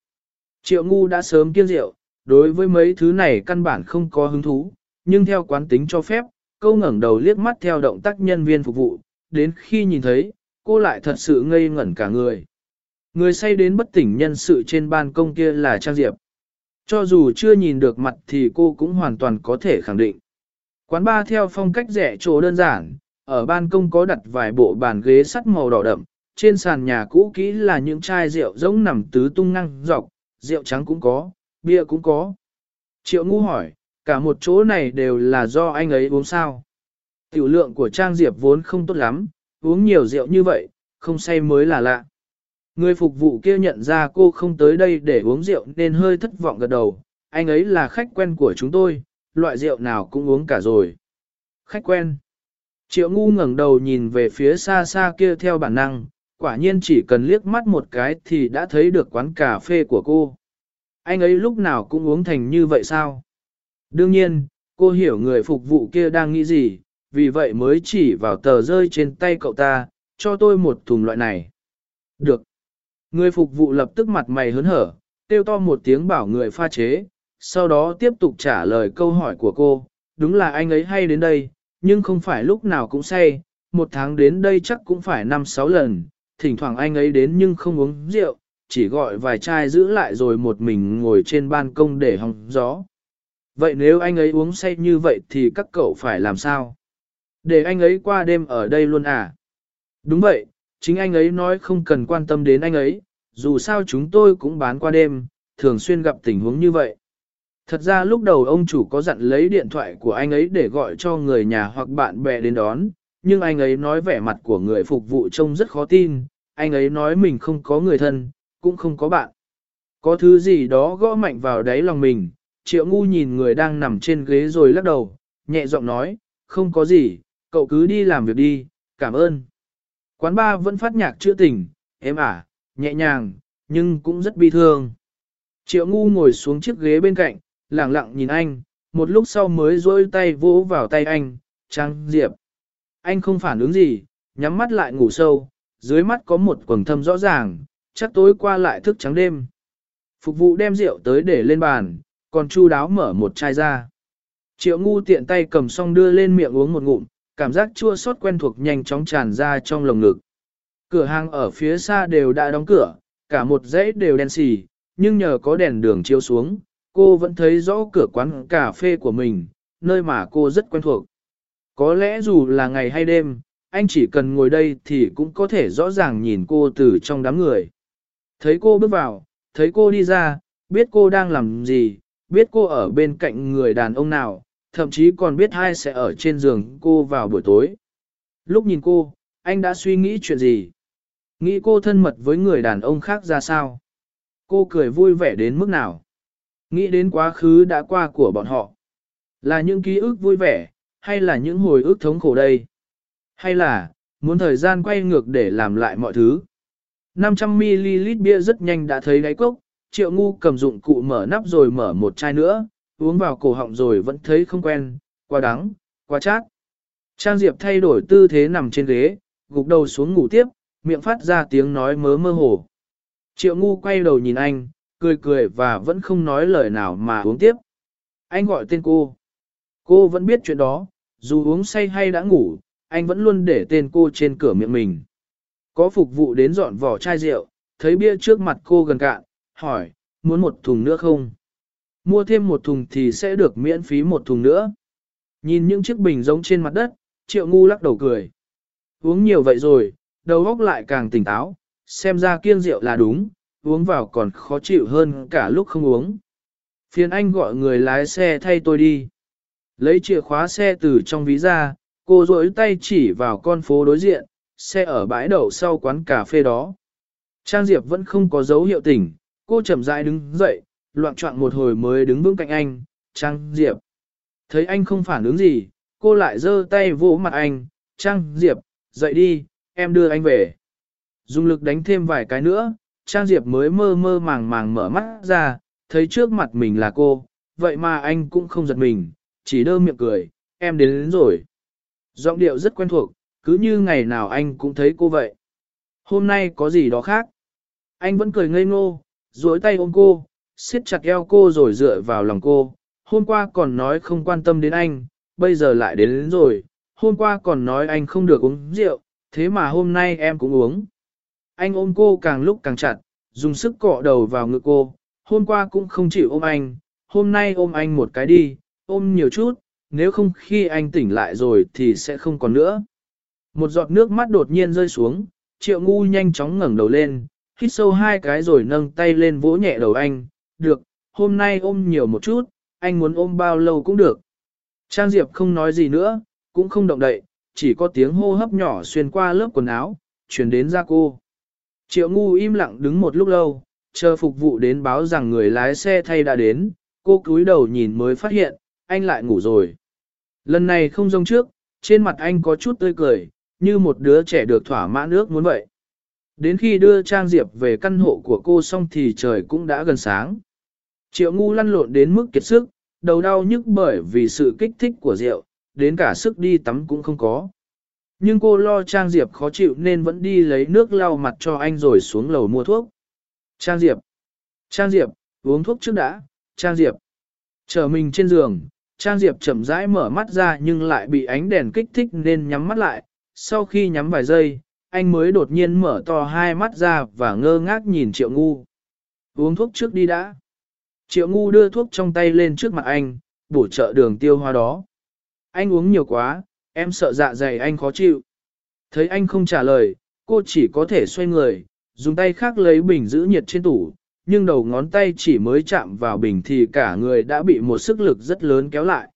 Triệu ngu đã sớm kiêng rượu, đối với mấy thứ này căn bản không có hứng thú, nhưng theo quán tính cho phép, cô ngẩng đầu liếc mắt theo động tác nhân viên phục vụ, đến khi nhìn thấy, cô lại thật sự ngây ngẩn cả người. Người say đến bất tỉnh nhân sự trên ban công kia là Trang Diệp. Cho dù chưa nhìn được mặt thì cô cũng hoàn toàn có thể khẳng định. Quán ba theo phong cách rẻ chỗ đơn giản, ở ban công có đặt vài bộ bàn ghế sắt màu đỏ đậm, trên sàn nhà cũ kỹ là những chai rượu giống nằm tứ tung năng dọc, rượu trắng cũng có, bia cũng có. Triệu ngu hỏi, cả một chỗ này đều là do anh ấy uống sao? Tiểu lượng của Trang Diệp vốn không tốt lắm, uống nhiều rượu như vậy, không say mới là lạ. Người phục vụ kia nhận ra cô không tới đây để uống rượu nên hơi thất vọng gật đầu, anh ấy là khách quen của chúng tôi, loại rượu nào cũng uống cả rồi. Khách quen. Triệu ngu ngẩng đầu nhìn về phía xa xa kia theo bản năng, quả nhiên chỉ cần liếc mắt một cái thì đã thấy được quán cà phê của cô. Anh ấy lúc nào cũng uống thành như vậy sao? Đương nhiên, cô hiểu người phục vụ kia đang nghĩ gì, vì vậy mới chỉ vào tờ rơi trên tay cậu ta, cho tôi một thùng loại này. Được. Người phục vụ lập tức mặt mày hớn hở, kêu to một tiếng bảo người pha chế, sau đó tiếp tục trả lời câu hỏi của cô. Đúng là anh ấy hay đến đây, nhưng không phải lúc nào cũng say, một tháng đến đây chắc cũng phải 5-6 lần, thỉnh thoảng anh ấy đến nhưng không uống rượu, chỉ gọi vài chai giữ lại rồi một mình ngồi trên ban công để hóng gió. Vậy nếu anh ấy uống say như vậy thì các cậu phải làm sao? Để anh ấy qua đêm ở đây luôn à? Đúng vậy, chính anh ấy nói không cần quan tâm đến anh ấy, dù sao chúng tôi cũng bán qua đêm, thường xuyên gặp tình huống như vậy. Thật ra lúc đầu ông chủ có dặn lấy điện thoại của anh ấy để gọi cho người nhà hoặc bạn bè đến đón, nhưng anh ấy nói vẻ mặt của người phục vụ trông rất khó tin, anh ấy nói mình không có người thân, cũng không có bạn. Có thứ gì đó gõ mạnh vào đáy lòng mình, triệu ngu nhìn người đang nằm trên ghế rồi lắc đầu, nhẹ giọng nói, không có gì, cậu cứ đi làm việc đi, cảm ơn. Quán ba vẫn phát nhạc chữa tình, em à, nhẹ nhàng, nhưng cũng rất bi thương. Triệu ngu ngồi xuống chiếc ghế bên cạnh, lặng lặng nhìn anh, một lúc sau mới rôi tay vỗ vào tay anh, Trang Diệp. Anh không phản ứng gì, nhắm mắt lại ngủ sâu, dưới mắt có một quầng thâm rõ ràng, chắc tối qua lại thức trắng đêm. Phục vụ đem rượu tới để lên bàn, còn chu đáo mở một chai ra. Triệu ngu tiện tay cầm xong đưa lên miệng uống một ngụm, cảm giác chua xót quen thuộc nhanh chóng tràn ra trong lồng ngực. Cửa hàng ở phía xa đều đã đóng cửa, cả một dãy đều đen xì, nhưng nhờ có đèn đường chiếu xuống, cô vẫn thấy rõ cửa quán cà phê của mình, nơi mà cô rất quen thuộc. Có lẽ dù là ngày hay đêm, anh chỉ cần ngồi đây thì cũng có thể rõ ràng nhìn cô từ trong đám người. Thấy cô bước vào, thấy cô đi ra, biết cô đang làm gì, biết cô ở bên cạnh người đàn ông nào, thậm chí còn biết hai sẽ ở trên giường cô vào buổi tối. Lúc nhìn cô, anh đã suy nghĩ chuyện gì? Nghĩ cô thân mật với người đàn ông khác ra sao? Cô cười vui vẻ đến mức nào? Nghĩ đến quá khứ đã qua của bọn họ. Là những ký ức vui vẻ, hay là những hồi ức thống khổ đây? Hay là, muốn thời gian quay ngược để làm lại mọi thứ? 500ml bia rất nhanh đã thấy đáy cốc, triệu ngu cầm dụng cụ mở nắp rồi mở một chai nữa, uống vào cổ họng rồi vẫn thấy không quen, quá đắng, quá chát. Trang Diệp thay đổi tư thế nằm trên ghế, gục đầu xuống ngủ tiếp, miệng phát ra tiếng nói mớ mơ hồ. Triệu ngu quay đầu nhìn anh, cười cười và vẫn không nói lời nào mà uống tiếp. Anh gọi tên cô. Cô vẫn biết chuyện đó, dù uống say hay đã ngủ, anh vẫn luôn để tên cô trên cửa miệng mình. Có phục vụ đến dọn vỏ chai rượu, thấy bia trước mặt cô gần cạn, hỏi, muốn một thùng nữa không? Mua thêm một thùng thì sẽ được miễn phí một thùng nữa. Nhìn những chiếc bình giống trên mặt đất, triệu ngu lắc đầu cười. Uống nhiều vậy rồi, đầu óc lại càng tỉnh táo, xem ra kiêng rượu là đúng, uống vào còn khó chịu hơn cả lúc không uống. Phiền anh gọi người lái xe thay tôi đi. Lấy chìa khóa xe từ trong ví ra, cô rỗi tay chỉ vào con phố đối diện, xe ở bãi đậu sau quán cà phê đó. Trang Diệp vẫn không có dấu hiệu tỉnh, cô chậm rãi đứng dậy, loạn trọng một hồi mới đứng vững cạnh anh, Trang Diệp. Thấy anh không phản ứng gì, cô lại giơ tay vỗ mặt anh, Trang Diệp, dậy đi, em đưa anh về. Dùng lực đánh thêm vài cái nữa, Trang Diệp mới mơ mơ màng màng mở mắt ra, thấy trước mặt mình là cô, vậy mà anh cũng không giật mình, chỉ đơ miệng cười, em đến, đến rồi. Giọng điệu rất quen thuộc, cứ như ngày nào anh cũng thấy cô vậy. Hôm nay có gì đó khác. Anh vẫn cười ngây ngô, duỗi tay ôm cô, siết chặt eo cô rồi dựa vào lòng cô. Hôm qua còn nói không quan tâm đến anh, bây giờ lại đến, đến rồi. Hôm qua còn nói anh không được uống rượu, thế mà hôm nay em cũng uống. Anh ôm cô càng lúc càng chặt, dùng sức cọ đầu vào ngực cô, hôm qua cũng không chịu ôm anh, hôm nay ôm anh một cái đi, ôm nhiều chút, nếu không khi anh tỉnh lại rồi thì sẽ không còn nữa. Một giọt nước mắt đột nhiên rơi xuống, triệu ngu nhanh chóng ngẩng đầu lên, hít sâu hai cái rồi nâng tay lên vỗ nhẹ đầu anh, được, hôm nay ôm nhiều một chút, anh muốn ôm bao lâu cũng được. Trang Diệp không nói gì nữa, cũng không động đậy, chỉ có tiếng hô hấp nhỏ xuyên qua lớp quần áo, truyền đến ra cô. Triệu ngu im lặng đứng một lúc lâu, chờ phục vụ đến báo rằng người lái xe thay đã đến, cô cúi đầu nhìn mới phát hiện, anh lại ngủ rồi. Lần này không giống trước, trên mặt anh có chút tươi cười, như một đứa trẻ được thỏa mãn ước muốn vậy. Đến khi đưa Trang Diệp về căn hộ của cô xong thì trời cũng đã gần sáng. Triệu ngu lăn lộn đến mức kiệt sức, đầu đau nhức bởi vì sự kích thích của rượu, đến cả sức đi tắm cũng không có. Nhưng cô lo Trang Diệp khó chịu nên vẫn đi lấy nước lau mặt cho anh rồi xuống lầu mua thuốc. Trang Diệp! Trang Diệp, uống thuốc trước đã, Trang Diệp! Chờ mình trên giường, Trang Diệp chậm rãi mở mắt ra nhưng lại bị ánh đèn kích thích nên nhắm mắt lại. Sau khi nhắm vài giây, anh mới đột nhiên mở to hai mắt ra và ngơ ngác nhìn Triệu Ngu. Uống thuốc trước đi đã. Triệu Ngu đưa thuốc trong tay lên trước mặt anh, bổ trợ đường tiêu hoa đó. Anh uống nhiều quá, em sợ dạ dày anh khó chịu. Thấy anh không trả lời, cô chỉ có thể xoay người, dùng tay khác lấy bình giữ nhiệt trên tủ, nhưng đầu ngón tay chỉ mới chạm vào bình thì cả người đã bị một sức lực rất lớn kéo lại.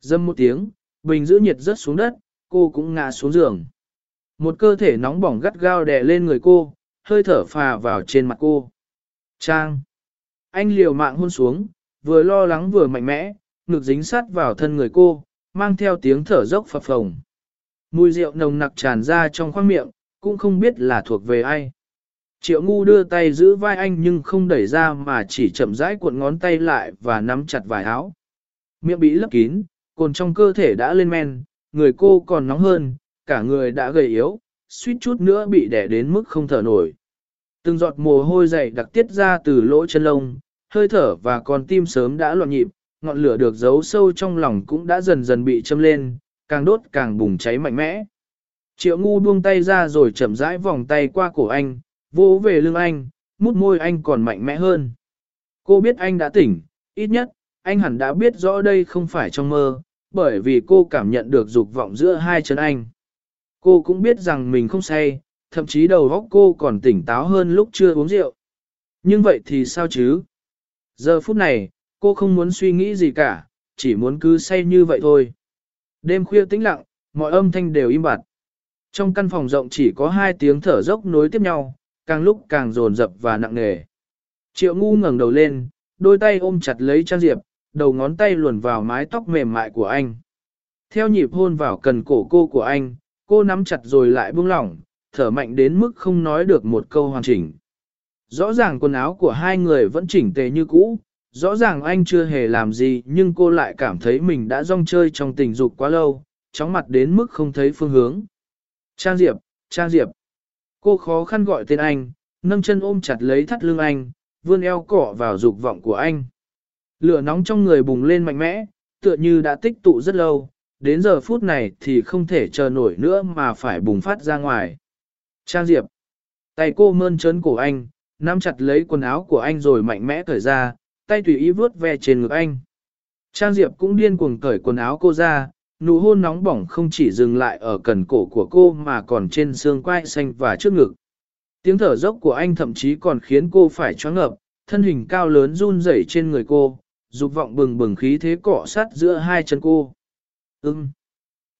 Dâm một tiếng, bình giữ nhiệt rớt xuống đất, cô cũng ngã xuống giường. Một cơ thể nóng bỏng gắt gao đè lên người cô, hơi thở phà vào trên mặt cô. Trang! Anh liều mạng hôn xuống, vừa lo lắng vừa mạnh mẽ, ngực dính sát vào thân người cô, mang theo tiếng thở dốc phập phồng. Mùi rượu nồng nặc tràn ra trong khoang miệng, cũng không biết là thuộc về ai. Triệu ngu đưa tay giữ vai anh nhưng không đẩy ra mà chỉ chậm rãi cuộn ngón tay lại và nắm chặt vải áo. Miệng bị lấp kín, cồn trong cơ thể đã lên men, người cô còn nóng hơn, cả người đã gầy yếu, suýt chút nữa bị đẻ đến mức không thở nổi. Từng giọt mồ hôi dày đặc tiết ra từ lỗ chân lông, hơi thở và con tim sớm đã loạn nhịp, ngọn lửa được giấu sâu trong lòng cũng đã dần dần bị châm lên, càng đốt càng bùng cháy mạnh mẽ. Triệu ngu buông tay ra rồi chậm rãi vòng tay qua cổ anh, vỗ về lưng anh, mút môi anh còn mạnh mẽ hơn. Cô biết anh đã tỉnh, ít nhất, anh hẳn đã biết rõ đây không phải trong mơ, bởi vì cô cảm nhận được dục vọng giữa hai chân anh. Cô cũng biết rằng mình không say, thậm chí đầu óc cô còn tỉnh táo hơn lúc chưa uống rượu. Nhưng vậy thì sao chứ? Giờ phút này, cô không muốn suy nghĩ gì cả, chỉ muốn cứ say như vậy thôi. Đêm khuya tĩnh lặng, mọi âm thanh đều im bặt. Trong căn phòng rộng chỉ có hai tiếng thở dốc nối tiếp nhau, càng lúc càng dồn dập và nặng nề. Triệu ngu ngẩng đầu lên, đôi tay ôm chặt lấy Trang Diệp, đầu ngón tay luồn vào mái tóc mềm mại của anh. Theo nhịp hôn vào cần cổ cô của anh, cô nắm chặt rồi lại buông lỏng, thở mạnh đến mức không nói được một câu hoàn chỉnh. Rõ ràng quần áo của hai người vẫn chỉnh tề như cũ, rõ ràng anh chưa hề làm gì nhưng cô lại cảm thấy mình đã rong chơi trong tình dục quá lâu, chóng mặt đến mức không thấy phương hướng. Trang Diệp, Trang Diệp. Cô khó khăn gọi tên anh, nâng chân ôm chặt lấy thắt lưng anh, vươn eo cỏ vào dục vọng của anh. Lửa nóng trong người bùng lên mạnh mẽ, tựa như đã tích tụ rất lâu, đến giờ phút này thì không thể chờ nổi nữa mà phải bùng phát ra ngoài. Trang Diệp. Tay cô mơn trớn cổ anh, nắm chặt lấy quần áo của anh rồi mạnh mẽ cởi ra, tay tùy ý vướt ve trên ngực anh. Trang Diệp cũng điên cuồng cởi quần áo cô ra, nụ hôn nóng bỏng không chỉ dừng lại ở cần cổ của cô mà còn trên xương quai xanh và trước ngực. Tiếng thở dốc của anh thậm chí còn khiến cô phải choáng ngợp, thân hình cao lớn run rẩy trên người cô, dục vọng bừng bừng khí thế cọ sát giữa hai chân cô. Ừm.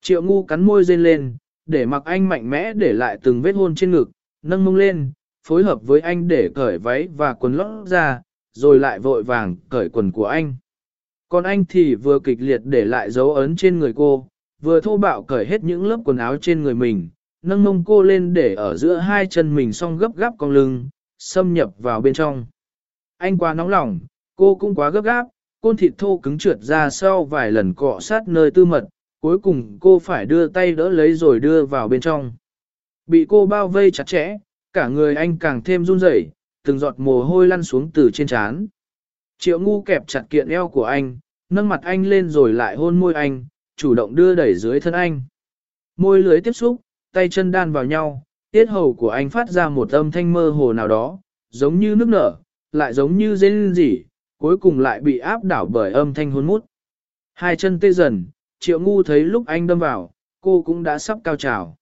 Triệu ngu cắn môi rên lên, để mặc anh mạnh mẽ để lại từng vết hôn trên ngực, nâng mông lên, phối hợp với anh để cởi váy và quần lót ra, rồi lại vội vàng cởi quần của anh. Còn anh thì vừa kịch liệt để lại dấu ấn trên người cô, vừa thô bạo cởi hết những lớp quần áo trên người mình, nâng mông cô lên để ở giữa hai chân mình xong gấp gáp con lưng, xâm nhập vào bên trong. Anh quá nóng lòng, cô cũng quá gấp gáp, côn thịt thô cứng trượt ra sau vài lần cọ sát nơi tư mật, cuối cùng cô phải đưa tay đỡ lấy rồi đưa vào bên trong. Bị cô bao vây chặt chẽ, cả người anh càng thêm run rẩy, từng giọt mồ hôi lăn xuống từ trên trán. Triệu ngu kẹp chặt kiện eo của anh, nâng mặt anh lên rồi lại hôn môi anh, chủ động đưa đẩy dưới thân anh. Môi lưới tiếp xúc, tay chân đan vào nhau, tiết hầu của anh phát ra một âm thanh mơ hồ nào đó, giống như nước nở, lại giống như rên rỉ, cuối cùng lại bị áp đảo bởi âm thanh hôn mút. Hai chân tê dần, triệu ngu thấy lúc anh đâm vào, cô cũng đã sắp cao trào.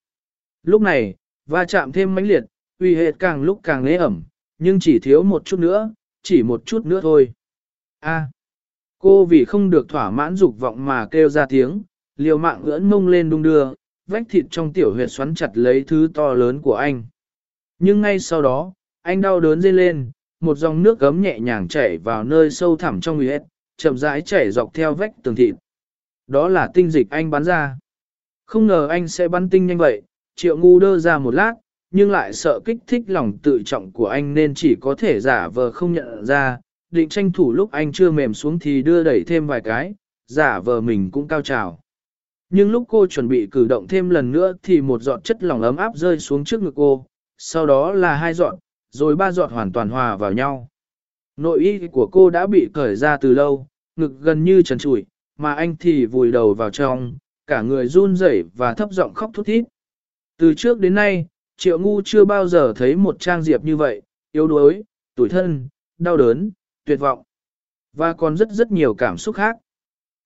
Lúc này, va chạm thêm mãnh liệt, uy hệt càng lúc càng nế ẩm, nhưng chỉ thiếu một chút nữa, chỉ một chút nữa thôi. A. À, cô vì không được thỏa mãn dục vọng mà kêu ra tiếng, liều mạng ưỡn mông lên đung đưa, vách thịt trong tiểu huyệt xoắn chặt lấy thứ to lớn của anh. Nhưng ngay sau đó, anh đau đớn dây lên, một dòng nước gấm nhẹ nhàng chảy vào nơi sâu thẳm trong huyệt, chậm rãi chảy dọc theo vách tường thịt. Đó là tinh dịch anh bắn ra. Không ngờ anh sẽ bắn tinh nhanh vậy, triệu ngu đơ ra một lát, nhưng lại sợ kích thích lòng tự trọng của anh nên chỉ có thể giả vờ không nhận ra, định tranh thủ lúc anh chưa mềm xuống thì đưa đẩy thêm vài cái, giả vờ mình cũng cao trào. Nhưng lúc cô chuẩn bị cử động thêm lần nữa thì một giọt chất lỏng ấm áp rơi xuống trước ngực cô, sau đó là hai giọt, rồi ba giọt hoàn toàn hòa vào nhau. Nội y của cô đã bị cởi ra từ lâu, ngực gần như trần trụi, mà anh thì vùi đầu vào trong, cả người run rẩy và thấp giọng khóc thút thít. Từ trước đến nay, Triệu Ngu chưa bao giờ thấy một trang diệp như vậy, yếu đuối, tủi thân, đau đớn, tuyệt vọng, và còn rất rất nhiều cảm xúc khác.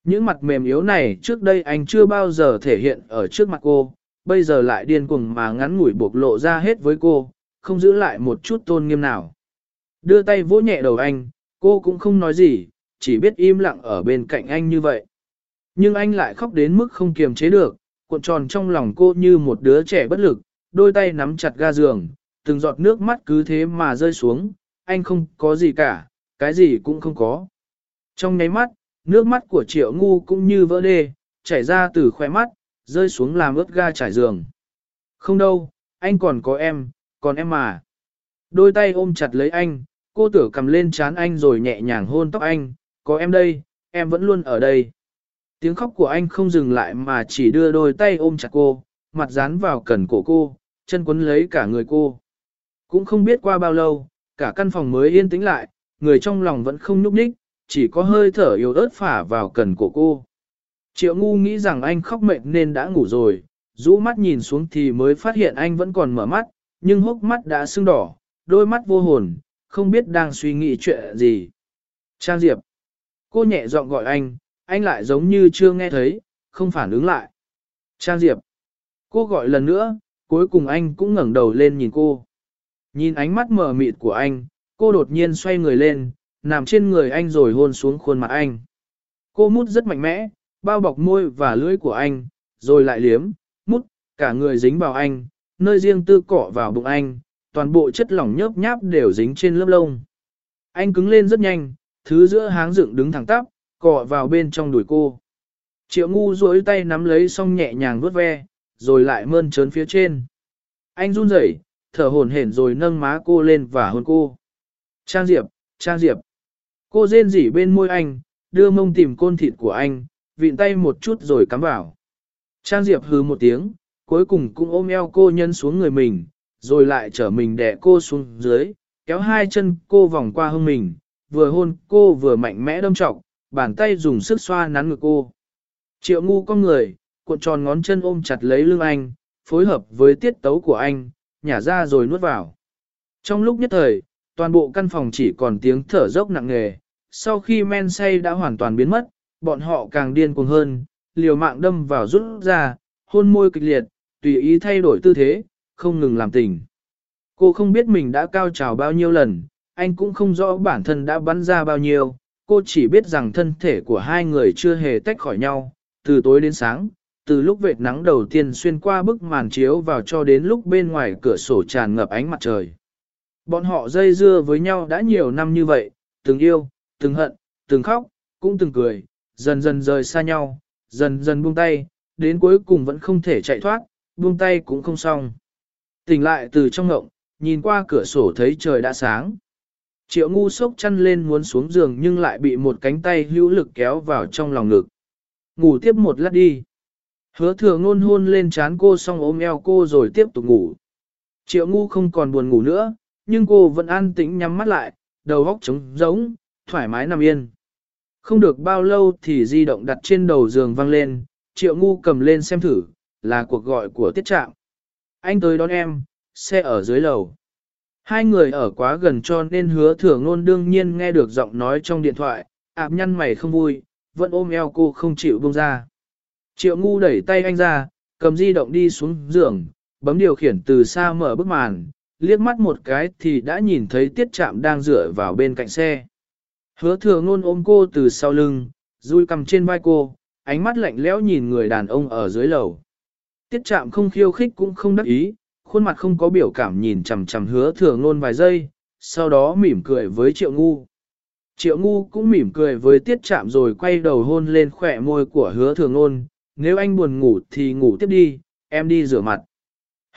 Những mặt mềm yếu này trước đây anh chưa bao giờ thể hiện ở trước mặt cô, bây giờ lại điên cuồng mà ngắn ngủi bộc lộ ra hết với cô, không giữ lại một chút tôn nghiêm nào. Đưa tay vỗ nhẹ đầu anh, cô cũng không nói gì, chỉ biết im lặng ở bên cạnh anh như vậy. Nhưng anh lại khóc đến mức không kiềm chế được, cuộn tròn trong lòng cô như một đứa trẻ bất lực, đôi tay nắm chặt ga giường, từng giọt nước mắt cứ thế mà rơi xuống, anh không có gì cả, cái gì cũng không có. Trong nháy mắt, nước mắt của triệu ngu cũng như vỡ đê, chảy ra từ khóe mắt, rơi xuống làm ướt ga trải giường. Không đâu, anh còn có em, còn em mà. Đôi tay ôm chặt lấy anh, cô tử cầm lên chán anh rồi nhẹ nhàng hôn tóc anh, có em đây, em vẫn luôn ở đây. Tiếng khóc của anh không dừng lại mà chỉ đưa đôi tay ôm chặt cô, mặt dán vào cẩn cổ cô, chân quấn lấy cả người cô. Cũng không biết qua bao lâu, cả căn phòng mới yên tĩnh lại, người trong lòng vẫn không nhúc nhích, chỉ có hơi thở yếu ớt phả vào cẩn cổ cô. Triệu ngu nghĩ rằng anh khóc mệt nên đã ngủ rồi, rũ mắt nhìn xuống thì mới phát hiện anh vẫn còn mở mắt, nhưng hốc mắt đã sưng đỏ, đôi mắt vô hồn, không biết đang suy nghĩ chuyện gì. Trang Diệp. Cô nhẹ giọng gọi anh, anh lại giống như chưa nghe thấy, không phản ứng lại. Trang Diệp. Cô gọi lần nữa, cuối cùng anh cũng ngẩng đầu lên nhìn cô. Nhìn ánh mắt mờ mịt của anh, cô đột nhiên xoay người lên, nằm trên người anh rồi hôn xuống khuôn mặt anh. Cô mút rất mạnh mẽ, bao bọc môi và lưỡi của anh, rồi lại liếm, mút, cả người dính vào anh, nơi riêng tư cọ vào bụng anh, toàn bộ chất lỏng nhớp nháp đều dính trên lớp lông. Anh cứng lên rất nhanh, thứ giữa háng dựng đứng thẳng tắp, cọ vào bên trong đùi cô. Triệu ngu duỗi tay nắm lấy xong nhẹ nhàng vuốt ve, rồi lại mơn trớn phía trên. Anh run rẩy, thở hổn hển rồi nâng má cô lên và hôn cô. Trang Diệp, Trang Diệp. Cô rên rỉ bên môi anh, đưa mông tìm côn thịt của anh, vịn tay một chút rồi cắm vào. Trang Diệp hừ một tiếng, cuối cùng cũng ôm eo cô nhân xuống người mình, rồi lại trở mình đè cô xuống dưới, kéo hai chân cô vòng qua hông mình, vừa hôn cô vừa mạnh mẽ đâm trọng, bàn tay dùng sức xoa nắn ngực cô. Triệu ngu con người, cuộn tròn ngón chân ôm chặt lấy lưng anh, phối hợp với tiết tấu của anh, nhả ra rồi nuốt vào. Trong lúc nhất thời, toàn bộ căn phòng chỉ còn tiếng thở dốc nặng nề. Sau khi men say đã hoàn toàn biến mất, bọn họ càng điên cuồng hơn, liều mạng đâm vào rút ra, hôn môi kịch liệt, tùy ý thay đổi tư thế, không ngừng làm tình. Cô không biết mình đã cao trào bao nhiêu lần, anh cũng không rõ bản thân đã bắn ra bao nhiêu, cô chỉ biết rằng thân thể của hai người chưa hề tách khỏi nhau, từ tối đến sáng, từ lúc vệt nắng đầu tiên xuyên qua bức màn chiếu vào cho đến lúc bên ngoài cửa sổ tràn ngập ánh mặt trời. Bọn họ dây dưa với nhau đã nhiều năm như vậy, từng yêu, từng hận, từng khóc, cũng từng cười, dần dần rời xa nhau, dần dần buông tay, đến cuối cùng vẫn không thể chạy thoát, buông tay cũng không xong. Tỉnh lại từ trong ngộng, nhìn qua cửa sổ thấy trời đã sáng. Triệu ngu sốc chăn lên muốn xuống giường nhưng lại bị một cánh tay hữu lực kéo vào trong lòng ngực. Ngủ tiếp một lát đi. Hứa thừa ngôn hôn lên chán cô xong ôm eo cô rồi tiếp tục ngủ. Triệu ngu không còn buồn ngủ nữa, nhưng cô vẫn an tĩnh nhắm mắt lại, đầu góc trống rỗng, thoải mái nằm yên. Không được bao lâu thì di động đặt trên đầu giường vang lên, triệu ngu cầm lên xem thử, là cuộc gọi của tiết trạm. Anh tới đón em, xe ở dưới lầu. Hai người ở quá gần cho nên hứa thừa ngôn đương nhiên nghe được giọng nói trong điện thoại, ạp nhăn mày không vui, vẫn ôm eo cô không chịu buông ra. Triệu ngu đẩy tay anh ra, cầm di động đi xuống giường, bấm điều khiển từ xa mở bức màn, liếc mắt một cái thì đã nhìn thấy tiết chạm đang dựa vào bên cạnh xe. Hứa thừa ngôn ôm cô từ sau lưng, rui cầm trên vai cô, ánh mắt lạnh lẽo nhìn người đàn ông ở dưới lầu. Tiết chạm không khiêu khích cũng không đắc ý, khuôn mặt không có biểu cảm nhìn chằm chằm hứa thừa ngôn vài giây, sau đó mỉm cười với triệu ngu. Triệu ngu cũng mỉm cười với tiết chạm rồi quay đầu hôn lên khỏe môi của hứa thừa ngôn, nếu anh buồn ngủ thì ngủ tiếp đi, em đi rửa mặt.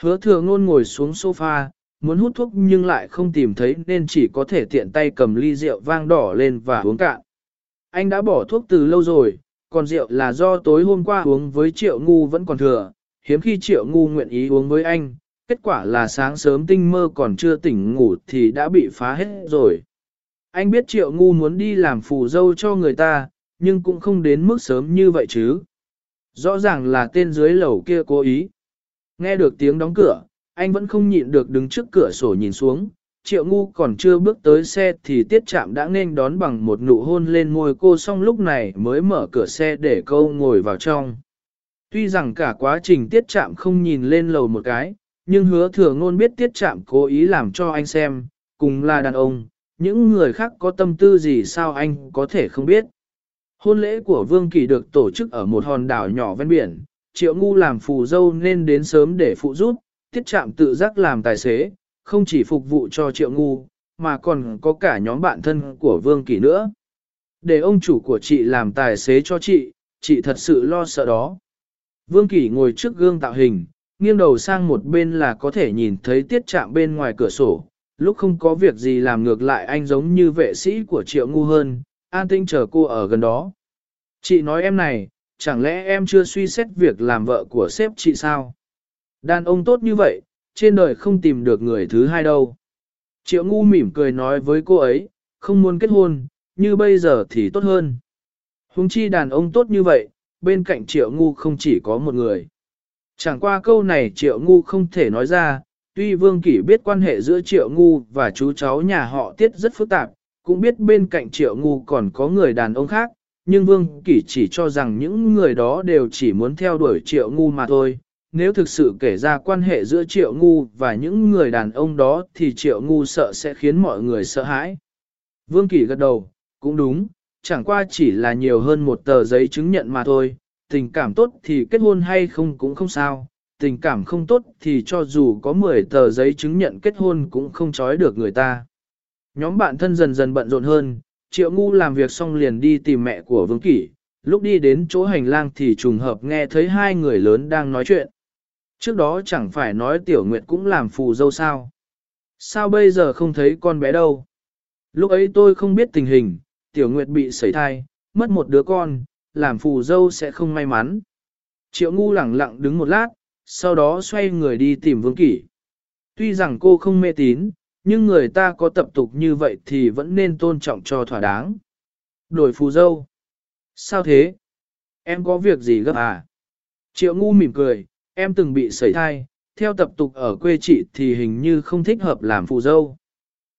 Hứa thừa ngôn ngồi xuống sofa, muốn hút thuốc nhưng lại không tìm thấy nên chỉ có thể tiện tay cầm ly rượu vang đỏ lên và uống cạn. Anh đã bỏ thuốc từ lâu rồi, còn rượu là do tối hôm qua uống với triệu ngu vẫn còn thừa, hiếm khi triệu ngu nguyện ý uống với anh, kết quả là sáng sớm tinh mơ còn chưa tỉnh ngủ thì đã bị phá hết rồi. Anh biết triệu ngu muốn đi làm phù dâu cho người ta, nhưng cũng không đến mức sớm như vậy chứ. Rõ ràng là tên dưới lầu kia cố ý. Nghe được tiếng đóng cửa, anh vẫn không nhịn được đứng trước cửa sổ nhìn xuống. Triệu ngu còn chưa bước tới xe thì tiết chạm đã nên đón bằng một nụ hôn lên môi cô xong lúc này mới mở cửa xe để cô ngồi vào trong. Tuy rằng cả quá trình tiết chạm không nhìn lên lầu một cái, nhưng hứa thừa ngôn biết tiết chạm cố ý làm cho anh xem, cùng là đàn ông, những người khác có tâm tư gì sao anh có thể không biết. Hôn lễ của Vương Kỳ được tổ chức ở một hòn đảo nhỏ ven biển, triệu ngu làm phù dâu nên đến sớm để phụ giúp, tiết Trạm tự giác làm tài xế, không chỉ phục vụ cho triệu ngu, mà còn có cả nhóm bạn thân của Vương Kỳ nữa. Để ông chủ của chị làm tài xế cho chị, chị thật sự lo sợ đó. Vương Kỳ ngồi trước gương tạo hình, nghiêng đầu sang một bên là có thể nhìn thấy tiết Trạm bên ngoài cửa sổ. Lúc không có việc gì làm ngược lại anh giống như vệ sĩ của triệu ngu hơn, an tinh chờ cô ở gần đó. Chị nói em này, chẳng lẽ em chưa suy xét việc làm vợ của sếp chị sao? Đàn ông tốt như vậy, trên đời không tìm được người thứ hai đâu. Triệu ngu mỉm cười nói với cô ấy, không muốn kết hôn, như bây giờ thì tốt hơn. Hùng chi đàn ông tốt như vậy, bên cạnh triệu ngu không chỉ có một người. Chẳng qua câu này triệu ngu không thể nói ra, tuy Vương Kỷ biết quan hệ giữa triệu ngu và chú cháu nhà họ tiết rất phức tạp, cũng biết bên cạnh triệu ngu còn có người đàn ông khác, nhưng Vương Kỷ chỉ cho rằng những người đó đều chỉ muốn theo đuổi triệu ngu mà thôi. Nếu thực sự kể ra quan hệ giữa triệu ngu và những người đàn ông đó thì triệu ngu sợ sẽ khiến mọi người sợ hãi. Vương Kỷ gật đầu, cũng đúng, chẳng qua chỉ là nhiều hơn một tờ giấy chứng nhận mà thôi, tình cảm tốt thì kết hôn hay không cũng không sao, tình cảm không tốt thì cho dù có 10 tờ giấy chứng nhận kết hôn cũng không trói được người ta. Nhóm bạn thân dần dần bận rộn hơn, Triệu Ngu làm việc xong liền đi tìm mẹ của Vương Kỷ, lúc đi đến chỗ hành lang thì trùng hợp nghe thấy hai người lớn đang nói chuyện. Trước đó chẳng phải nói Tiểu Nguyệt cũng làm phù dâu sao. Sao bây giờ không thấy con bé đâu? Lúc ấy tôi không biết tình hình, Tiểu Nguyệt bị sẩy thai, mất một đứa con, làm phù dâu sẽ không may mắn. Triệu ngu lẳng lặng đứng một lát, sau đó xoay người đi tìm Vương Kỷ. Tuy rằng cô không mê tín, nhưng người ta có tập tục như vậy thì vẫn nên tôn trọng cho thỏa đáng. Đổi phù dâu. Sao thế? Em có việc gì gấp à? Triệu ngu mỉm cười, em từng bị sẩy thai, theo tập tục ở quê chị thì hình như không thích hợp làm phù dâu.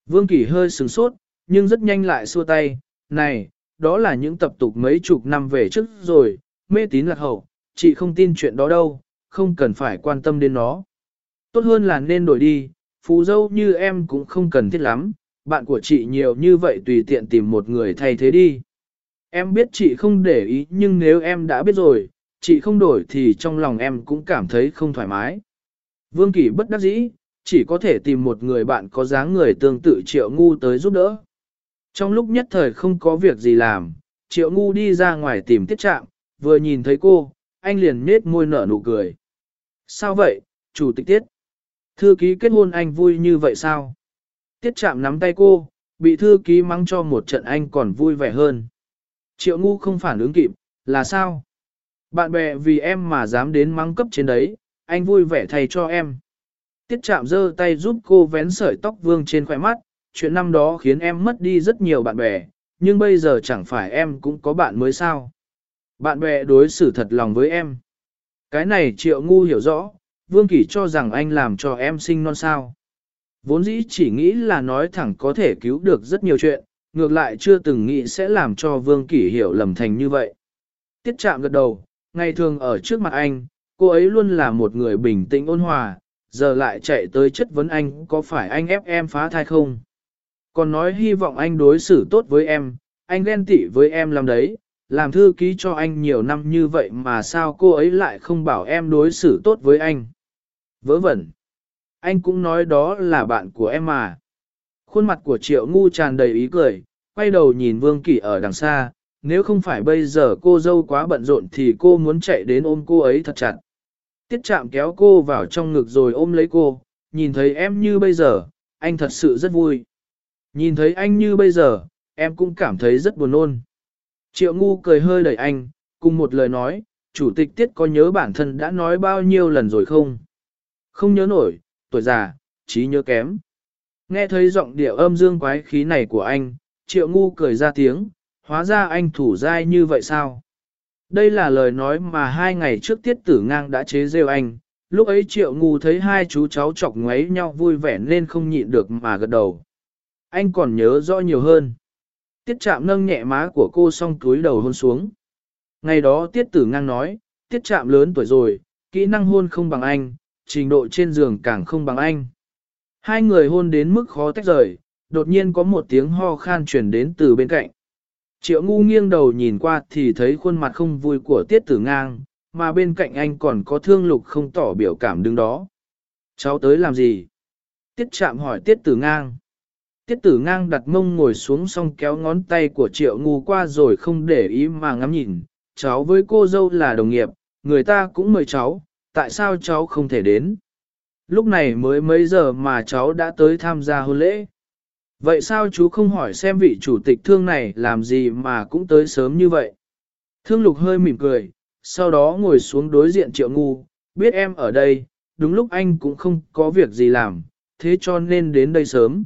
Vương Kỷ hơi sừng sốt, nhưng rất nhanh lại xua tay, này, đó là những tập tục mấy chục năm về trước rồi, mê tín lạc hậu, chị không tin chuyện đó đâu, không cần phải quan tâm đến nó. Tốt hơn là nên đổi đi, phù dâu như em cũng không cần thiết lắm, bạn của chị nhiều như vậy tùy tiện tìm một người thay thế đi. Em biết chị không để ý nhưng nếu em đã biết rồi, chị không đổi thì trong lòng em cũng cảm thấy không thoải mái. Vương Kỳ bất đắc dĩ, chỉ có thể tìm một người bạn có dáng người tương tự triệu ngu tới giúp đỡ. Trong lúc nhất thời không có việc gì làm, triệu ngu đi ra ngoài tìm tiết trạm, vừa nhìn thấy cô, anh liền nết môi nở nụ cười. Sao vậy, chủ tịch tiết? Thư ký kết hôn anh vui như vậy sao? Tiết chạm nắm tay cô, bị thư ký mắng cho một trận anh còn vui vẻ hơn. Triệu ngu không phản ứng kịp, là sao? Bạn bè vì em mà dám đến mắng cấp trên đấy, anh vui vẻ thay cho em. Tiết chạm giơ tay giúp cô vén sợi tóc vương trên khỏe mắt, chuyện năm đó khiến em mất đi rất nhiều bạn bè, nhưng bây giờ chẳng phải em cũng có bạn mới sao. Bạn bè đối xử thật lòng với em. Cái này triệu ngu hiểu rõ, Vương Kỷ cho rằng anh làm cho em sinh non sao. Vốn dĩ chỉ nghĩ là nói thẳng có thể cứu được rất nhiều chuyện, ngược lại chưa từng nghĩ sẽ làm cho Vương Kỷ hiểu lầm thành như vậy. Tiết chạm gật đầu, ngày thường ở trước mặt anh, cô ấy luôn là một người bình tĩnh ôn hòa, giờ lại chạy tới chất vấn anh có phải anh ép em phá thai không. Còn nói hy vọng anh đối xử tốt với em, anh ghen tị với em làm đấy, làm thư ký cho anh nhiều năm như vậy mà sao cô ấy lại không bảo em đối xử tốt với anh. Vớ vẩn. Anh cũng nói đó là bạn của em mà. Khuôn mặt của triệu ngu tràn đầy ý cười, quay đầu nhìn Vương Kỷ ở đằng xa, nếu không phải bây giờ cô dâu quá bận rộn thì cô muốn chạy đến ôm cô ấy thật chặt. Tiết chạm kéo cô vào trong ngực rồi ôm lấy cô, nhìn thấy em như bây giờ, anh thật sự rất vui. Nhìn thấy anh như bây giờ, em cũng cảm thấy rất buồn nôn. Triệu ngu cười hơi đẩy anh, cùng một lời nói, chủ tịch tiết có nhớ bản thân đã nói bao nhiêu lần rồi không? Không nhớ nổi, tuổi già, trí nhớ kém. Nghe thấy giọng điệu âm dương quái khí này của anh, triệu ngu cười ra tiếng, hóa ra anh thủ dai như vậy sao? Đây là lời nói mà hai ngày trước tiết tử ngang đã chế rêu anh, lúc ấy triệu ngu thấy hai chú cháu chọc ngoáy nhau vui vẻ nên không nhịn được mà gật đầu. Anh còn nhớ rõ nhiều hơn. Tiết chạm nâng nhẹ má của cô xong túi đầu hôn xuống. Ngày đó tiết tử ngang nói, tiết chạm lớn tuổi rồi, kỹ năng hôn không bằng anh, trình độ trên giường càng không bằng anh. Hai người hôn đến mức khó tách rời, đột nhiên có một tiếng ho khan truyền đến từ bên cạnh. Triệu ngu nghiêng đầu nhìn qua thì thấy khuôn mặt không vui của tiết tử ngang, mà bên cạnh anh còn có thương lục không tỏ biểu cảm đứng đó. Cháu tới làm gì? Tiết chạm hỏi tiết tử ngang. Tiết tử ngang đặt mông ngồi xuống xong kéo ngón tay của triệu ngu qua rồi không để ý mà ngắm nhìn. Cháu với cô dâu là đồng nghiệp, người ta cũng mời cháu, tại sao cháu không thể đến? Lúc này mới mấy giờ mà cháu đã tới tham gia hôn lễ. Vậy sao chú không hỏi xem vị chủ tịch thương này làm gì mà cũng tới sớm như vậy? Thương lục hơi mỉm cười, sau đó ngồi xuống đối diện triệu ngu, biết em ở đây, đúng lúc anh cũng không có việc gì làm, thế cho nên đến đây sớm.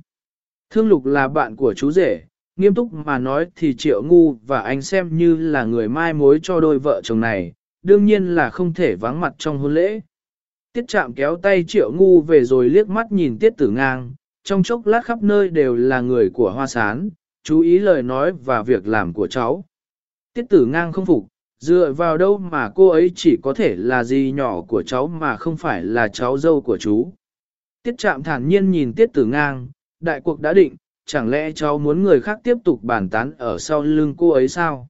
Thương lục là bạn của chú rể, nghiêm túc mà nói thì triệu ngu và anh xem như là người mai mối cho đôi vợ chồng này, đương nhiên là không thể vắng mặt trong hôn lễ. Tiết chạm kéo tay triệu ngu về rồi liếc mắt nhìn tiết tử ngang, trong chốc lát khắp nơi đều là người của hoa sán, chú ý lời nói và việc làm của cháu. Tiết tử ngang không phục, dựa vào đâu mà cô ấy chỉ có thể là gì nhỏ của cháu mà không phải là cháu dâu của chú. Tiết chạm thản nhiên nhìn tiết tử ngang, đại cuộc đã định, chẳng lẽ cháu muốn người khác tiếp tục bàn tán ở sau lưng cô ấy sao?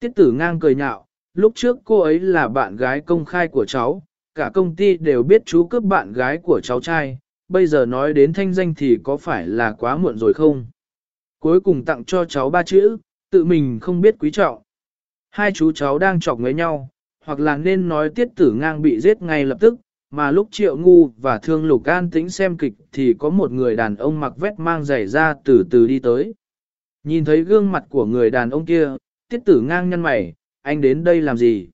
Tiết tử ngang cười nhạo, lúc trước cô ấy là bạn gái công khai của cháu, cả công ty đều biết chú cướp bạn gái của cháu trai, bây giờ nói đến thanh danh thì có phải là quá muộn rồi không? Cuối cùng tặng cho cháu ba chữ, tự mình không biết quý trọng. Hai chú cháu đang chọc với nhau, hoặc là nên nói tiết tử ngang bị giết ngay lập tức, mà lúc triệu ngu và thương lục an tĩnh xem kịch thì có một người đàn ông mặc vét mang giày ra từ từ đi tới. Nhìn thấy gương mặt của người đàn ông kia, tiết tử ngang nhăn mày, anh đến đây làm gì?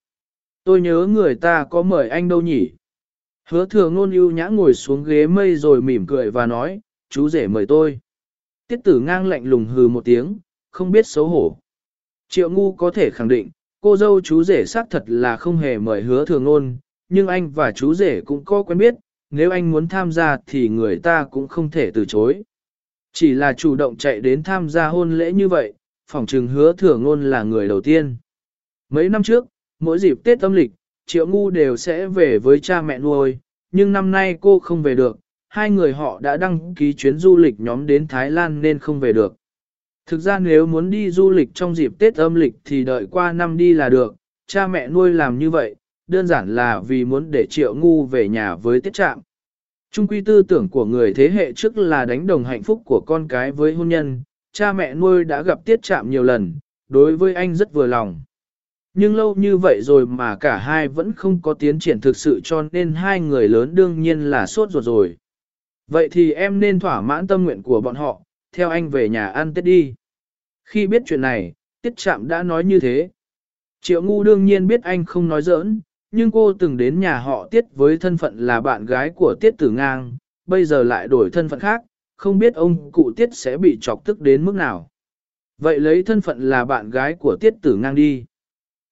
Tôi nhớ người ta có mời anh đâu nhỉ? Hứa thừa ngôn ưu nhã ngồi xuống ghế mây rồi mỉm cười và nói, chú rể mời tôi. Tiết tử ngang lạnh lùng hừ một tiếng, không biết xấu hổ. Triệu ngu có thể khẳng định, cô dâu chú rể xác thật là không hề mời hứa thừa ngôn, nhưng anh và chú rể cũng có quen biết, nếu anh muốn tham gia thì người ta cũng không thể từ chối. Chỉ là chủ động chạy đến tham gia hôn lễ như vậy, phỏng chừng hứa thừa ngôn là người đầu tiên. Mấy năm trước, mỗi dịp Tết âm lịch, Triệu Ngu đều sẽ về với cha mẹ nuôi, nhưng năm nay cô không về được, hai người họ đã đăng ký chuyến du lịch nhóm đến Thái Lan nên không về được. Thực ra nếu muốn đi du lịch trong dịp Tết âm lịch thì đợi qua năm đi là được, cha mẹ nuôi làm như vậy, đơn giản là vì muốn để Triệu Ngu về nhà với Tiết Trạm. Trung quy tư tưởng của người thế hệ trước là đánh đồng hạnh phúc của con cái với hôn nhân, cha mẹ nuôi đã gặp Tiết Trạm nhiều lần, đối với anh rất vừa lòng. Nhưng lâu như vậy rồi mà cả hai vẫn không có tiến triển thực sự cho nên hai người lớn đương nhiên là sốt ruột rồi. Vậy thì em nên thỏa mãn tâm nguyện của bọn họ, theo anh về nhà ăn Tết đi. Khi biết chuyện này, Tiết Trạm đã nói như thế. Triệu Ngu đương nhiên biết anh không nói giỡn, nhưng cô từng đến nhà họ Tiết với thân phận là bạn gái của Tiết Tử Ngang, bây giờ lại đổi thân phận khác, không biết ông cụ Tiết sẽ bị chọc tức đến mức nào. Vậy lấy thân phận là bạn gái của Tiết Tử Ngang đi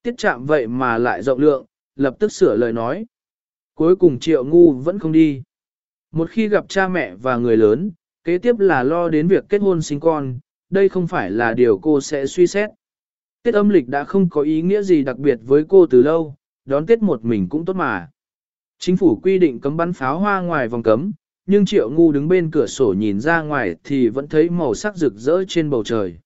tiết chạm vậy mà lại rộng lượng, lập tức sửa lời nói. Cuối cùng triệu ngu vẫn không đi. Một khi gặp cha mẹ và người lớn, kế tiếp là lo đến việc kết hôn sinh con, đây không phải là điều cô sẽ suy xét. Tết âm lịch đã không có ý nghĩa gì đặc biệt với cô từ lâu, đón Tết một mình cũng tốt mà. Chính phủ quy định cấm bắn pháo hoa ngoài vòng cấm, nhưng triệu ngu đứng bên cửa sổ nhìn ra ngoài thì vẫn thấy màu sắc rực rỡ trên bầu trời.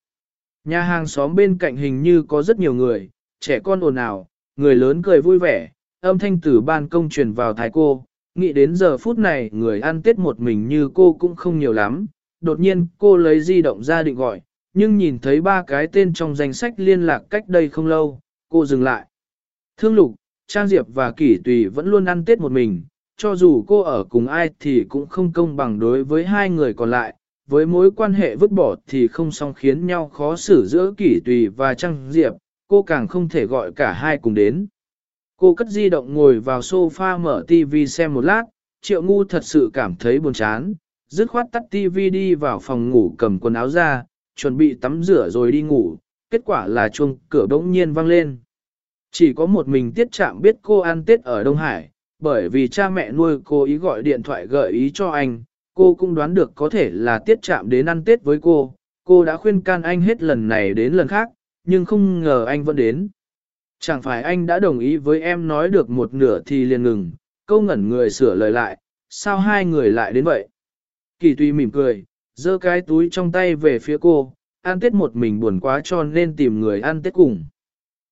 Nhà hàng xóm bên cạnh hình như có rất nhiều người, trẻ con ồn ào, người lớn cười vui vẻ, âm thanh từ ban công truyền vào thái cô, nghĩ đến giờ phút này người ăn tết một mình như cô cũng không nhiều lắm. Đột nhiên cô lấy di động ra định gọi, nhưng nhìn thấy ba cái tên trong danh sách liên lạc cách đây không lâu, cô dừng lại. Thương Lục, Trang Diệp và Kỷ Tùy vẫn luôn ăn tết một mình, cho dù cô ở cùng ai thì cũng không công bằng đối với hai người còn lại, với mối quan hệ vứt bỏ thì không song khiến nhau khó xử giữa Kỷ Tùy và Trang Diệp, cô càng không thể gọi cả hai cùng đến. Cô cất di động ngồi vào sofa mở TV xem một lát, triệu ngu thật sự cảm thấy buồn chán, dứt khoát tắt TV đi vào phòng ngủ cầm quần áo ra, chuẩn bị tắm rửa rồi đi ngủ, kết quả là chuông cửa bỗng nhiên vang lên. Chỉ có một mình tiết chạm biết cô ăn tết ở Đông Hải, bởi vì cha mẹ nuôi cô ý gọi điện thoại gợi ý cho anh, cô cũng đoán được có thể là tiết chạm đến ăn tết với cô, cô đã khuyên can anh hết lần này đến lần khác, nhưng không ngờ anh vẫn đến. Chẳng phải anh đã đồng ý với em nói được một nửa thì liền ngừng, câu ngẩn người sửa lời lại, sao hai người lại đến vậy? Kỳ tùy mỉm cười, giơ cái túi trong tay về phía cô, ăn tết một mình buồn quá cho nên tìm người ăn tết cùng.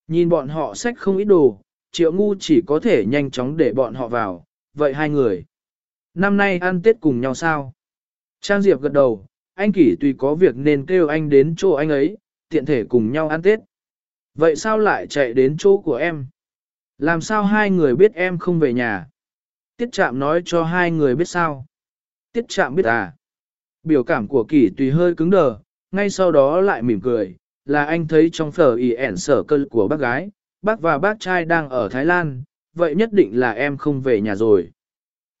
Nhìn bọn họ xách không ít đồ, triệu ngu chỉ có thể nhanh chóng để bọn họ vào, vậy hai người. Năm nay ăn tết cùng nhau sao? Trang Diệp gật đầu, anh kỷ tùy có việc nên kêu anh đến chỗ anh ấy, tiện thể cùng nhau ăn tết. Vậy sao lại chạy đến chỗ của em? Làm sao hai người biết em không về nhà? Tiết chạm nói cho hai người biết sao? Tiết chạm biết à? Biểu cảm của kỷ tùy hơi cứng đờ, ngay sau đó lại mỉm cười, là anh thấy trong phở y ẻn sở cơ của bác gái, bác và bác trai đang ở Thái Lan, vậy nhất định là em không về nhà rồi.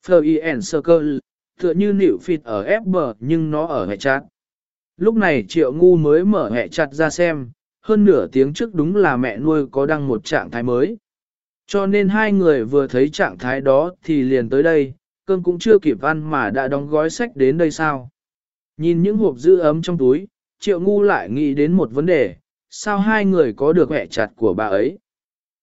Phở y ẻn sở cơ, tựa như nịu phịt ở FB nhưng nó ở hệ chát. Lúc này triệu ngu mới mở hệ chặt ra xem, hơn nửa tiếng trước đúng là mẹ nuôi có đăng một trạng thái mới. Cho nên hai người vừa thấy trạng thái đó thì liền tới đây, cơm cũng chưa kịp ăn mà đã đóng gói sách đến đây sao. Nhìn những hộp giữ ấm trong túi, triệu ngu lại nghĩ đến một vấn đề, sao hai người có được hẹ chặt của bà ấy.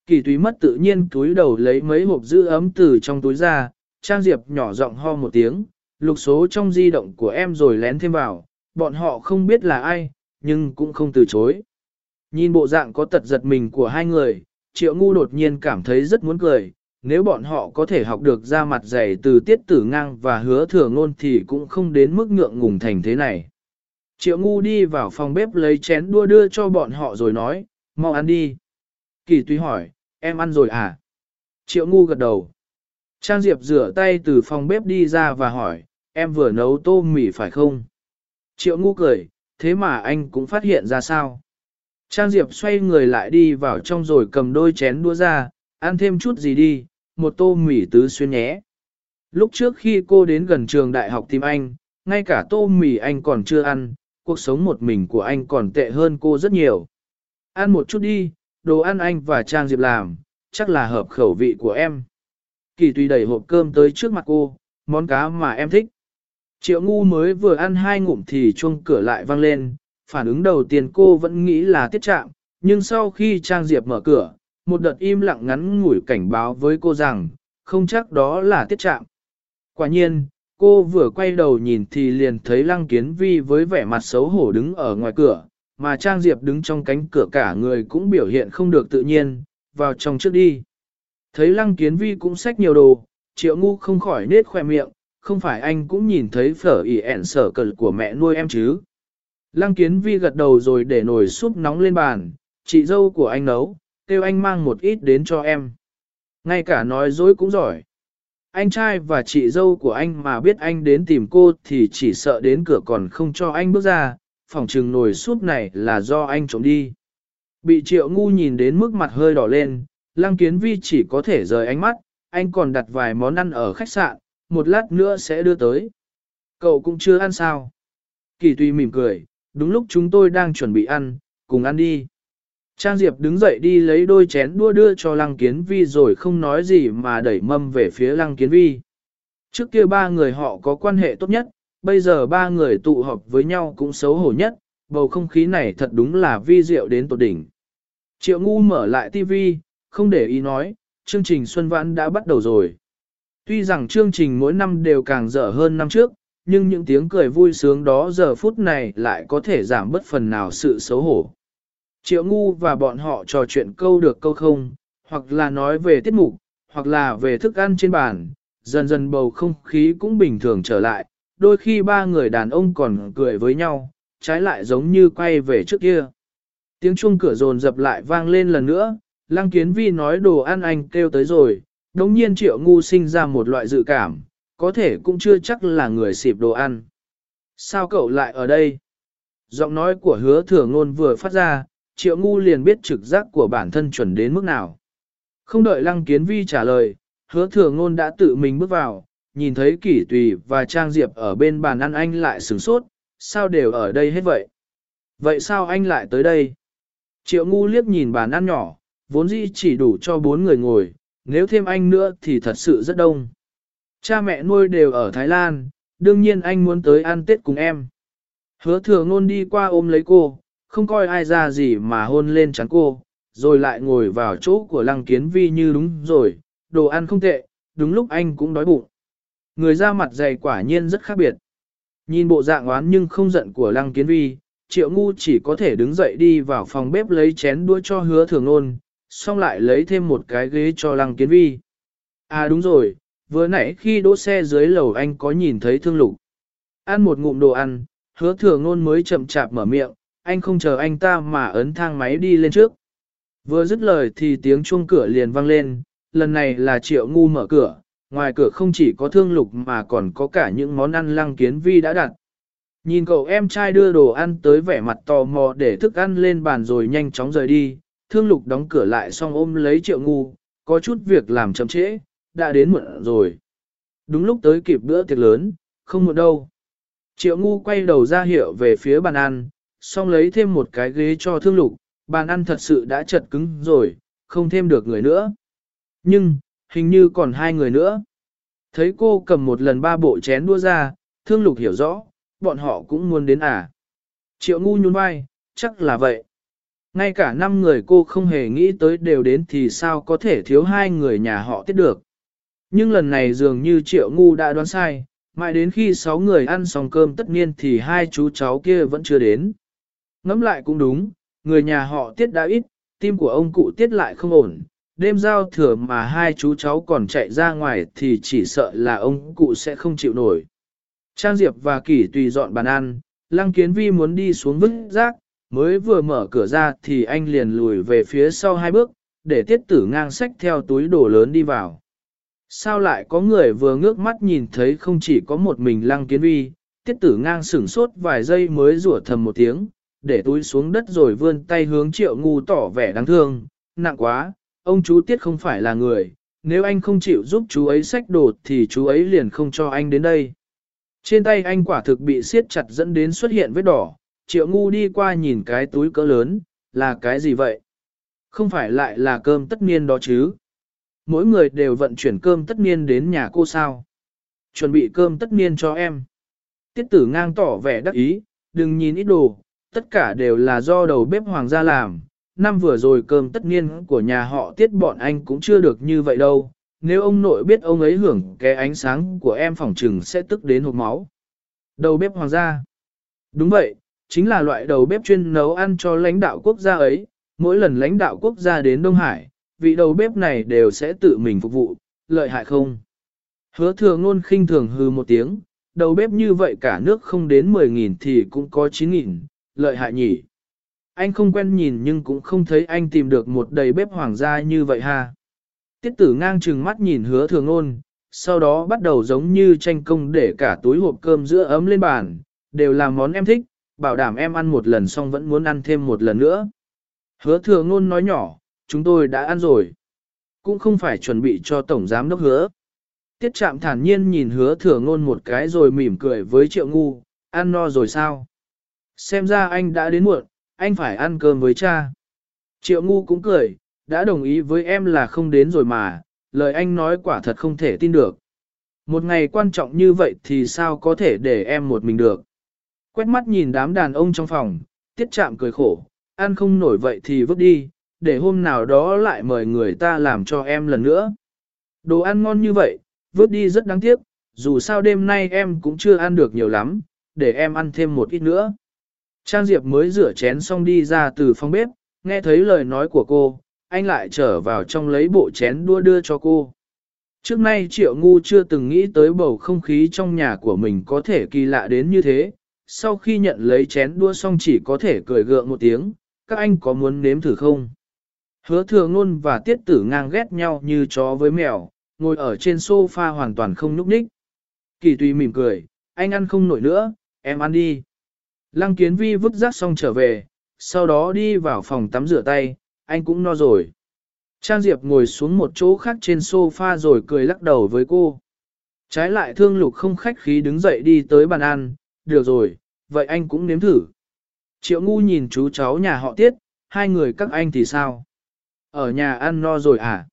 Kỳ túy mất tự nhiên túi đầu lấy mấy hộp giữ ấm từ trong túi ra, Trang Diệp nhỏ giọng ho một tiếng, lục số trong di động của em rồi lén thêm vào, bọn họ không biết là ai, nhưng cũng không từ chối. Nhìn bộ dạng có tật giật mình của hai người, triệu ngu đột nhiên cảm thấy rất muốn cười, nếu bọn họ có thể học được ra mặt dày từ tiết tử ngang và hứa thừa ngôn thì cũng không đến mức ngượng ngùng thành thế này. Triệu ngu đi vào phòng bếp lấy chén đua đưa cho bọn họ rồi nói, mau ăn đi. Kỳ tuy hỏi, em ăn rồi à? Triệu ngu gật đầu. Trang Diệp rửa tay từ phòng bếp đi ra và hỏi, em vừa nấu tô mì phải không? Triệu ngu cười, thế mà anh cũng phát hiện ra sao? Trang Diệp xoay người lại đi vào trong rồi cầm đôi chén đua ra, ăn thêm chút gì đi, một tô mì tứ xuyên nhé. Lúc trước khi cô đến gần trường đại học tìm anh, ngay cả tô mì anh còn chưa ăn, cuộc sống một mình của anh còn tệ hơn cô rất nhiều. Ăn một chút đi, đồ ăn anh và Trang Diệp làm, chắc là hợp khẩu vị của em. Kỳ tùy đẩy hộp cơm tới trước mặt cô, món cá mà em thích. Triệu ngu mới vừa ăn hai ngụm thì chuông cửa lại vang lên, phản ứng đầu tiên cô vẫn nghĩ là tiết trạng, nhưng sau khi Trang Diệp mở cửa, một đợt im lặng ngắn ngủi cảnh báo với cô rằng, không chắc đó là tiết trạng. Quả nhiên, cô vừa quay đầu nhìn thì liền thấy Lăng Kiến Vi với vẻ mặt xấu hổ đứng ở ngoài cửa, mà Trang Diệp đứng trong cánh cửa cả người cũng biểu hiện không được tự nhiên, vào trong trước đi. Thấy Lăng Kiến Vi cũng xách nhiều đồ, triệu ngu không khỏi nết khoe miệng, không phải anh cũng nhìn thấy phở ỉ ẹn sở cờ của mẹ nuôi em chứ. Lăng kiến vi gật đầu rồi để nồi súp nóng lên bàn, chị dâu của anh nấu, kêu anh mang một ít đến cho em. Ngay cả nói dối cũng giỏi. Anh trai và chị dâu của anh mà biết anh đến tìm cô thì chỉ sợ đến cửa còn không cho anh bước ra, phòng trừng nồi súp này là do anh trộm đi. Bị triệu ngu nhìn đến mức mặt hơi đỏ lên, lăng kiến vi chỉ có thể rời ánh mắt, anh còn đặt vài món ăn ở khách sạn, một lát nữa sẽ đưa tới. Cậu cũng chưa ăn sao? Kỳ tùy mỉm cười, đúng lúc chúng tôi đang chuẩn bị ăn, cùng ăn đi. Trang Diệp đứng dậy đi lấy đôi chén đua đưa cho Lăng Kiến Vi rồi không nói gì mà đẩy mâm về phía Lăng Kiến Vi. Trước kia ba người họ có quan hệ tốt nhất, bây giờ ba người tụ họp với nhau cũng xấu hổ nhất, bầu không khí này thật đúng là vi diệu đến tột đỉnh. Triệu ngu mở lại tivi, không để ý nói, chương trình Xuân Vãn đã bắt đầu rồi. Tuy rằng chương trình mỗi năm đều càng dở hơn năm trước, nhưng những tiếng cười vui sướng đó giờ phút này lại có thể giảm bất phần nào sự xấu hổ. Triệu ngu và bọn họ trò chuyện câu được câu không, hoặc là nói về tiết mục, hoặc là về thức ăn trên bàn, dần dần bầu không khí cũng bình thường trở lại, đôi khi ba người đàn ông còn cười với nhau, trái lại giống như quay về trước kia. Tiếng chuông cửa rồn dập lại vang lên lần nữa, Lăng Kiến Vi nói đồ ăn anh kêu tới rồi, đồng nhiên triệu ngu sinh ra một loại dự cảm, có thể cũng chưa chắc là người xịp đồ ăn. Sao cậu lại ở đây? Giọng nói của hứa thừa ngôn vừa phát ra, triệu ngu liền biết trực giác của bản thân chuẩn đến mức nào. Không đợi Lăng Kiến Vi trả lời, hứa thừa ngôn đã tự mình bước vào, nhìn thấy kỷ tùy và trang diệp ở bên bàn ăn anh lại sửng sốt, sao đều ở đây hết vậy? Vậy sao anh lại tới đây? Triệu ngu liếc nhìn bàn ăn nhỏ, vốn dĩ chỉ đủ cho bốn người ngồi, nếu thêm anh nữa thì thật sự rất đông. Cha mẹ nuôi đều ở Thái Lan, đương nhiên anh muốn tới ăn Tết cùng em. Hứa thừa ngôn đi qua ôm lấy cô, không coi ai ra gì mà hôn lên trán cô, rồi lại ngồi vào chỗ của lăng kiến vi như đúng rồi, đồ ăn không tệ, đúng lúc anh cũng đói bụng. Người ra mặt dày quả nhiên rất khác biệt. Nhìn bộ dạng oán nhưng không giận của lăng kiến vi, triệu ngu chỉ có thể đứng dậy đi vào phòng bếp lấy chén đũa cho hứa thường nôn, xong lại lấy thêm một cái ghế cho lăng kiến vi. À đúng rồi, vừa nãy khi đỗ xe dưới lầu anh có nhìn thấy thương lục. Ăn một ngụm đồ ăn, hứa thừa ngôn mới chậm chạp mở miệng, anh không chờ anh ta mà ấn thang máy đi lên trước. Vừa dứt lời thì tiếng chuông cửa liền vang lên, lần này là triệu ngu mở cửa, ngoài cửa không chỉ có thương lục mà còn có cả những món ăn lăng kiến vi đã đặt. Nhìn cậu em trai đưa đồ ăn tới vẻ mặt tò mò để thức ăn lên bàn rồi nhanh chóng rời đi, thương lục đóng cửa lại xong ôm lấy triệu ngu, có chút việc làm chậm trễ, đã đến muộn rồi. Đúng lúc tới kịp bữa tiệc lớn, không muộn đâu. Triệu ngu quay đầu ra hiệu về phía bàn ăn, xong lấy thêm một cái ghế cho thương lục, bàn ăn thật sự đã chật cứng rồi, không thêm được người nữa. Nhưng, hình như còn hai người nữa. Thấy cô cầm một lần ba bộ chén đua ra, thương lục hiểu rõ, bọn họ cũng muốn đến à. Triệu ngu nhún vai, chắc là vậy. Ngay cả năm người cô không hề nghĩ tới đều đến thì sao có thể thiếu hai người nhà họ tiết được. Nhưng lần này dường như triệu ngu đã đoán sai, mãi đến khi sáu người ăn xong cơm tất nhiên thì hai chú cháu kia vẫn chưa đến. Ngẫm lại cũng đúng, người nhà họ tiết đã ít, tim của ông cụ tiết lại không ổn, đêm giao thừa mà hai chú cháu còn chạy ra ngoài thì chỉ sợ là ông cụ sẽ không chịu nổi. Trang Diệp và Kỷ tùy dọn bàn ăn, Lăng Kiến Vi muốn đi xuống vứt rác, mới vừa mở cửa ra thì anh liền lùi về phía sau hai bước, để tiết tử ngang sách theo túi đồ lớn đi vào. Sao lại có người vừa ngước mắt nhìn thấy không chỉ có một mình Lăng Kiến Vi, tiết tử ngang sửng sốt vài giây mới rủa thầm một tiếng, để túi xuống đất rồi vươn tay hướng triệu ngu tỏ vẻ đáng thương, nặng quá, ông chú tiết không phải là người, nếu anh không chịu giúp chú ấy xách đồ thì chú ấy liền không cho anh đến đây. Trên tay anh quả thực bị siết chặt dẫn đến xuất hiện vết đỏ, triệu ngu đi qua nhìn cái túi cỡ lớn, là cái gì vậy? Không phải lại là cơm tất niên đó chứ? Mỗi người đều vận chuyển cơm tất niên đến nhà cô sao? Chuẩn bị cơm tất niên cho em. Tiết tử ngang tỏ vẻ đắc ý, đừng nhìn ít đồ, tất cả đều là do đầu bếp hoàng gia làm. Năm vừa rồi cơm tất niên của nhà họ tiết bọn anh cũng chưa được như vậy đâu, nếu ông nội biết ông ấy hưởng cái ánh sáng của em phỏng trừng sẽ tức đến hộp máu. Đầu bếp hoàng gia. Đúng vậy, chính là loại đầu bếp chuyên nấu ăn cho lãnh đạo quốc gia ấy. Mỗi lần lãnh đạo quốc gia đến Đông Hải, vị đầu bếp này đều sẽ tự mình phục vụ, lợi hại không? Hứa thừa ngôn khinh thường hư một tiếng, đầu bếp như vậy cả nước không đến 10.000 thì cũng có 9.000, lợi hại nhỉ. Anh không quen nhìn nhưng cũng không thấy anh tìm được một đầy bếp hoàng gia như vậy ha. Tiết tử ngang chừng mắt nhìn hứa thường ngôn, sau đó bắt đầu giống như tranh công để cả túi hộp cơm giữa ấm lên bàn, đều là món em thích, bảo đảm em ăn một lần xong vẫn muốn ăn thêm một lần nữa. Hứa thừa ngôn nói nhỏ, chúng tôi đã ăn rồi. Cũng không phải chuẩn bị cho tổng giám đốc hứa. Tiết trạm thản nhiên nhìn hứa thừa ngôn một cái rồi mỉm cười với triệu ngu, ăn no rồi sao? Xem ra anh đã đến muộn, anh phải ăn cơm với cha. Triệu ngu cũng cười, đã đồng ý với em là không đến rồi mà, lời anh nói quả thật không thể tin được. Một ngày quan trọng như vậy thì sao có thể để em một mình được. Quét mắt nhìn đám đàn ông trong phòng, tiết chạm cười khổ, ăn không nổi vậy thì vứt đi, để hôm nào đó lại mời người ta làm cho em lần nữa. Đồ ăn ngon như vậy, vứt đi rất đáng tiếc, dù sao đêm nay em cũng chưa ăn được nhiều lắm, để em ăn thêm một ít nữa. Trang Diệp mới rửa chén xong đi ra từ phòng bếp, nghe thấy lời nói của cô, anh lại trở vào trong lấy bộ chén đua đưa cho cô. Trước nay Triệu Ngu chưa từng nghĩ tới bầu không khí trong nhà của mình có thể kỳ lạ đến như thế, sau khi nhận lấy chén đua xong chỉ có thể cười gượng một tiếng, các anh có muốn nếm thử không? Hứa thừa ngôn và tiết tử ngang ghét nhau như chó với mèo, ngồi ở trên sofa hoàn toàn không nhúc nhích. Kỳ tùy mỉm cười, anh ăn không nổi nữa, em ăn đi. Lăng kiến vi vứt rác xong trở về, sau đó đi vào phòng tắm rửa tay, anh cũng no rồi. Trang Diệp ngồi xuống một chỗ khác trên sofa rồi cười lắc đầu với cô. Trái lại thương lục không khách khí đứng dậy đi tới bàn ăn, được rồi, vậy anh cũng nếm thử. Triệu ngu nhìn chú cháu nhà họ tiết, hai người các anh thì sao? Ở nhà ăn no rồi à?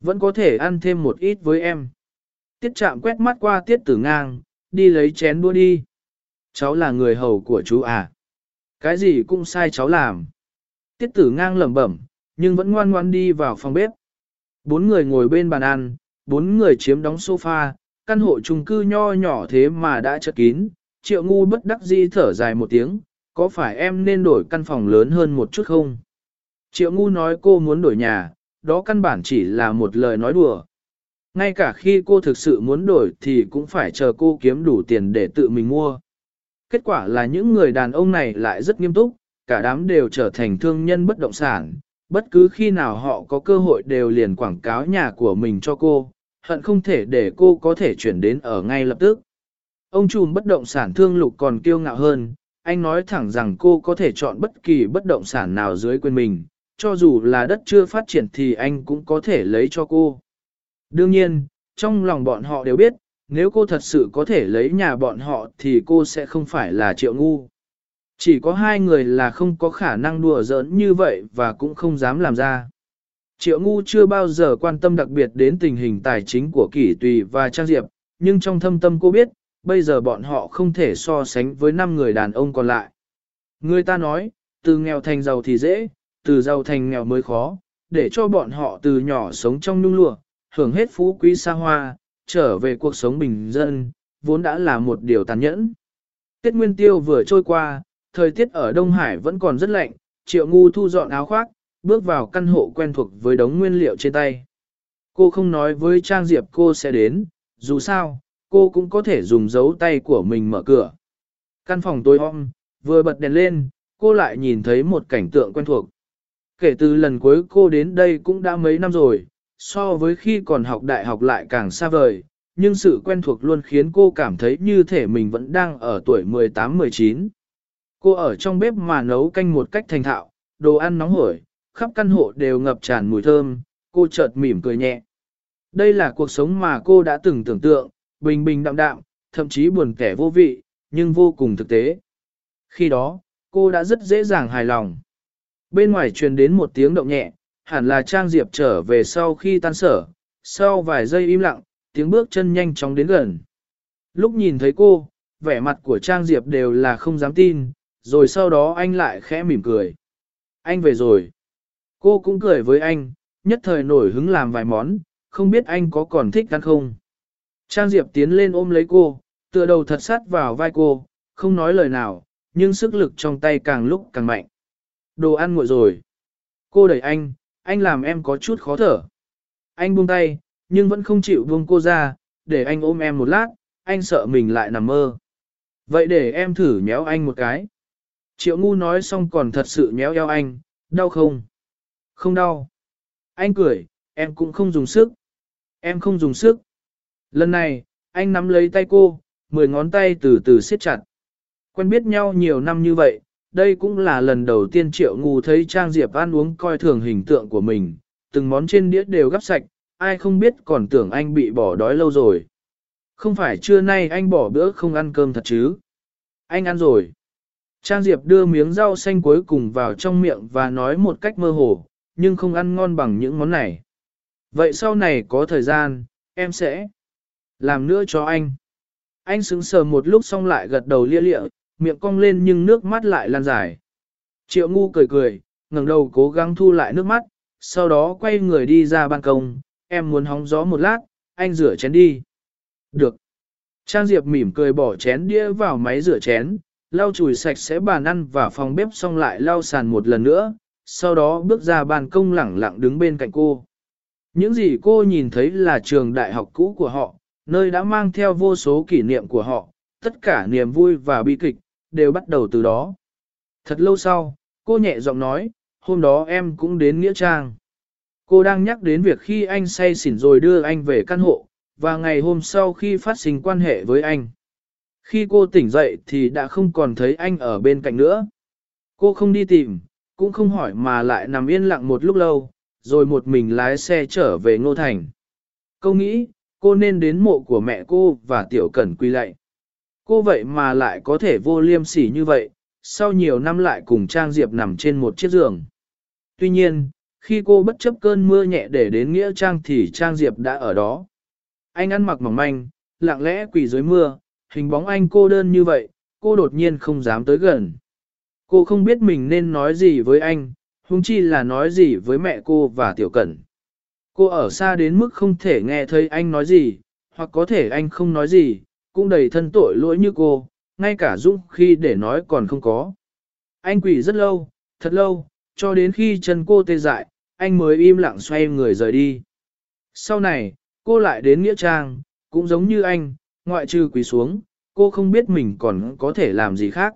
Vẫn có thể ăn thêm một ít với em. Tiết chạm quét mắt qua tiết tử ngang, đi lấy chén đua đi. Cháu là người hầu của chú à? Cái gì cũng sai cháu làm. Tiết tử ngang lẩm bẩm, nhưng vẫn ngoan ngoan đi vào phòng bếp. Bốn người ngồi bên bàn ăn, bốn người chiếm đóng sofa, căn hộ chung cư nho nhỏ thế mà đã chật kín, triệu ngu bất đắc dĩ thở dài một tiếng, có phải em nên đổi căn phòng lớn hơn một chút không? Triệu ngu nói cô muốn đổi nhà, đó căn bản chỉ là một lời nói đùa. Ngay cả khi cô thực sự muốn đổi thì cũng phải chờ cô kiếm đủ tiền để tự mình mua. Kết quả là những người đàn ông này lại rất nghiêm túc, cả đám đều trở thành thương nhân bất động sản, bất cứ khi nào họ có cơ hội đều liền quảng cáo nhà của mình cho cô, hận không thể để cô có thể chuyển đến ở ngay lập tức. Ông trùm bất động sản thương lục còn kiêu ngạo hơn, anh nói thẳng rằng cô có thể chọn bất kỳ bất động sản nào dưới quyền mình, cho dù là đất chưa phát triển thì anh cũng có thể lấy cho cô. Đương nhiên, trong lòng bọn họ đều biết, nếu cô thật sự có thể lấy nhà bọn họ thì cô sẽ không phải là triệu ngu. Chỉ có hai người là không có khả năng đùa giỡn như vậy và cũng không dám làm ra. Triệu ngu chưa bao giờ quan tâm đặc biệt đến tình hình tài chính của kỷ tùy và trang diệp, nhưng trong thâm tâm cô biết, bây giờ bọn họ không thể so sánh với năm người đàn ông còn lại. Người ta nói, từ nghèo thành giàu thì dễ, từ giàu thành nghèo mới khó, để cho bọn họ từ nhỏ sống trong nung lụa, hưởng hết phú quý xa hoa, trở về cuộc sống bình dân, vốn đã là một điều tàn nhẫn. Tết Nguyên Tiêu vừa trôi qua, thời tiết ở Đông Hải vẫn còn rất lạnh, Triệu Ngu thu dọn áo khoác, bước vào căn hộ quen thuộc với đống nguyên liệu trên tay. Cô không nói với Trang Diệp cô sẽ đến, dù sao, cô cũng có thể dùng dấu tay của mình mở cửa. Căn phòng tối om, vừa bật đèn lên, cô lại nhìn thấy một cảnh tượng quen thuộc. Kể từ lần cuối cô đến đây cũng đã mấy năm rồi, so với khi còn học đại học lại càng xa vời, nhưng sự quen thuộc luôn khiến cô cảm thấy như thể mình vẫn đang ở tuổi 18-19. Cô ở trong bếp mà nấu canh một cách thành thạo, đồ ăn nóng hổi, khắp căn hộ đều ngập tràn mùi thơm, cô chợt mỉm cười nhẹ. Đây là cuộc sống mà cô đã từng tưởng tượng, bình bình đạm đạm, thậm chí buồn kẻ vô vị, nhưng vô cùng thực tế. Khi đó, cô đã rất dễ dàng hài lòng. Bên ngoài truyền đến một tiếng động nhẹ, hẳn là Trang Diệp trở về sau khi tan sở, sau vài giây im lặng, tiếng bước chân nhanh chóng đến gần. Lúc nhìn thấy cô, vẻ mặt của Trang Diệp đều là không dám tin, rồi sau đó anh lại khẽ mỉm cười. Anh về rồi. Cô cũng cười với anh, nhất thời nổi hứng làm vài món, không biết anh có còn thích ăn không. Trang Diệp tiến lên ôm lấy cô, tựa đầu thật sát vào vai cô, không nói lời nào, nhưng sức lực trong tay càng lúc càng mạnh. Đồ ăn nguội rồi. Cô đẩy anh, anh làm em có chút khó thở. Anh buông tay, nhưng vẫn không chịu buông cô ra, để anh ôm em một lát, anh sợ mình lại nằm mơ. Vậy để em thử nhéo anh một cái. Triệu ngu nói xong còn thật sự nhéo eo anh, đau không? Không đau. Anh cười, em cũng không dùng sức. Em không dùng sức. Lần này, anh nắm lấy tay cô, mười ngón tay từ từ siết chặt. Quen biết nhau nhiều năm như vậy, đây cũng là lần đầu tiên triệu ngu thấy Trang Diệp ăn uống coi thường hình tượng của mình, từng món trên đĩa đều gắp sạch, ai không biết còn tưởng anh bị bỏ đói lâu rồi. Không phải trưa nay anh bỏ bữa không ăn cơm thật chứ? Anh ăn rồi. Trang Diệp đưa miếng rau xanh cuối cùng vào trong miệng và nói một cách mơ hồ, nhưng không ăn ngon bằng những món này. Vậy sau này có thời gian, em sẽ làm nữa cho anh. Anh sững sờ một lúc xong lại gật đầu lia lịa, miệng cong lên nhưng nước mắt lại lan dài. Triệu ngu cười cười, ngẩng đầu cố gắng thu lại nước mắt, sau đó quay người đi ra ban công, em muốn hóng gió một lát, anh rửa chén đi. Được. Trang Diệp mỉm cười bỏ chén đĩa vào máy rửa chén, lau chùi sạch sẽ bàn ăn và phòng bếp xong lại lau sàn một lần nữa, sau đó bước ra ban công lẳng lặng đứng bên cạnh cô. Những gì cô nhìn thấy là trường đại học cũ của họ, nơi đã mang theo vô số kỷ niệm của họ, tất cả niềm vui và bi kịch, đều bắt đầu từ đó. Thật lâu sau, cô nhẹ giọng nói, hôm đó em cũng đến Nghĩa Trang. Cô đang nhắc đến việc khi anh say xỉn rồi đưa anh về căn hộ, và ngày hôm sau khi phát sinh quan hệ với anh. Khi cô tỉnh dậy thì đã không còn thấy anh ở bên cạnh nữa. Cô không đi tìm, cũng không hỏi mà lại nằm yên lặng một lúc lâu, rồi một mình lái xe trở về Ngô Thành. Cô nghĩ, cô nên đến mộ của mẹ cô và tiểu cẩn quy lạy. Cô vậy mà lại có thể vô liêm sỉ như vậy, sau nhiều năm lại cùng Trang Diệp nằm trên một chiếc giường. Tuy nhiên, khi cô bất chấp cơn mưa nhẹ để đến Nghĩa Trang thì Trang Diệp đã ở đó. Anh ăn mặc mỏng manh, lặng lẽ quỳ dưới mưa, hình bóng anh cô đơn như vậy, cô đột nhiên không dám tới gần. Cô không biết mình nên nói gì với anh, huống chi là nói gì với mẹ cô và Tiểu Cẩn. Cô ở xa đến mức không thể nghe thấy anh nói gì, hoặc có thể anh không nói gì, cũng đầy thân tội lỗi như cô, ngay cả dũng khi để nói còn không có. Anh quỷ rất lâu, thật lâu, cho đến khi chân cô tê dại, anh mới im lặng xoay người rời đi. Sau này, cô lại đến Nghĩa Trang, cũng giống như anh, ngoại trừ quỳ xuống, cô không biết mình còn có thể làm gì khác.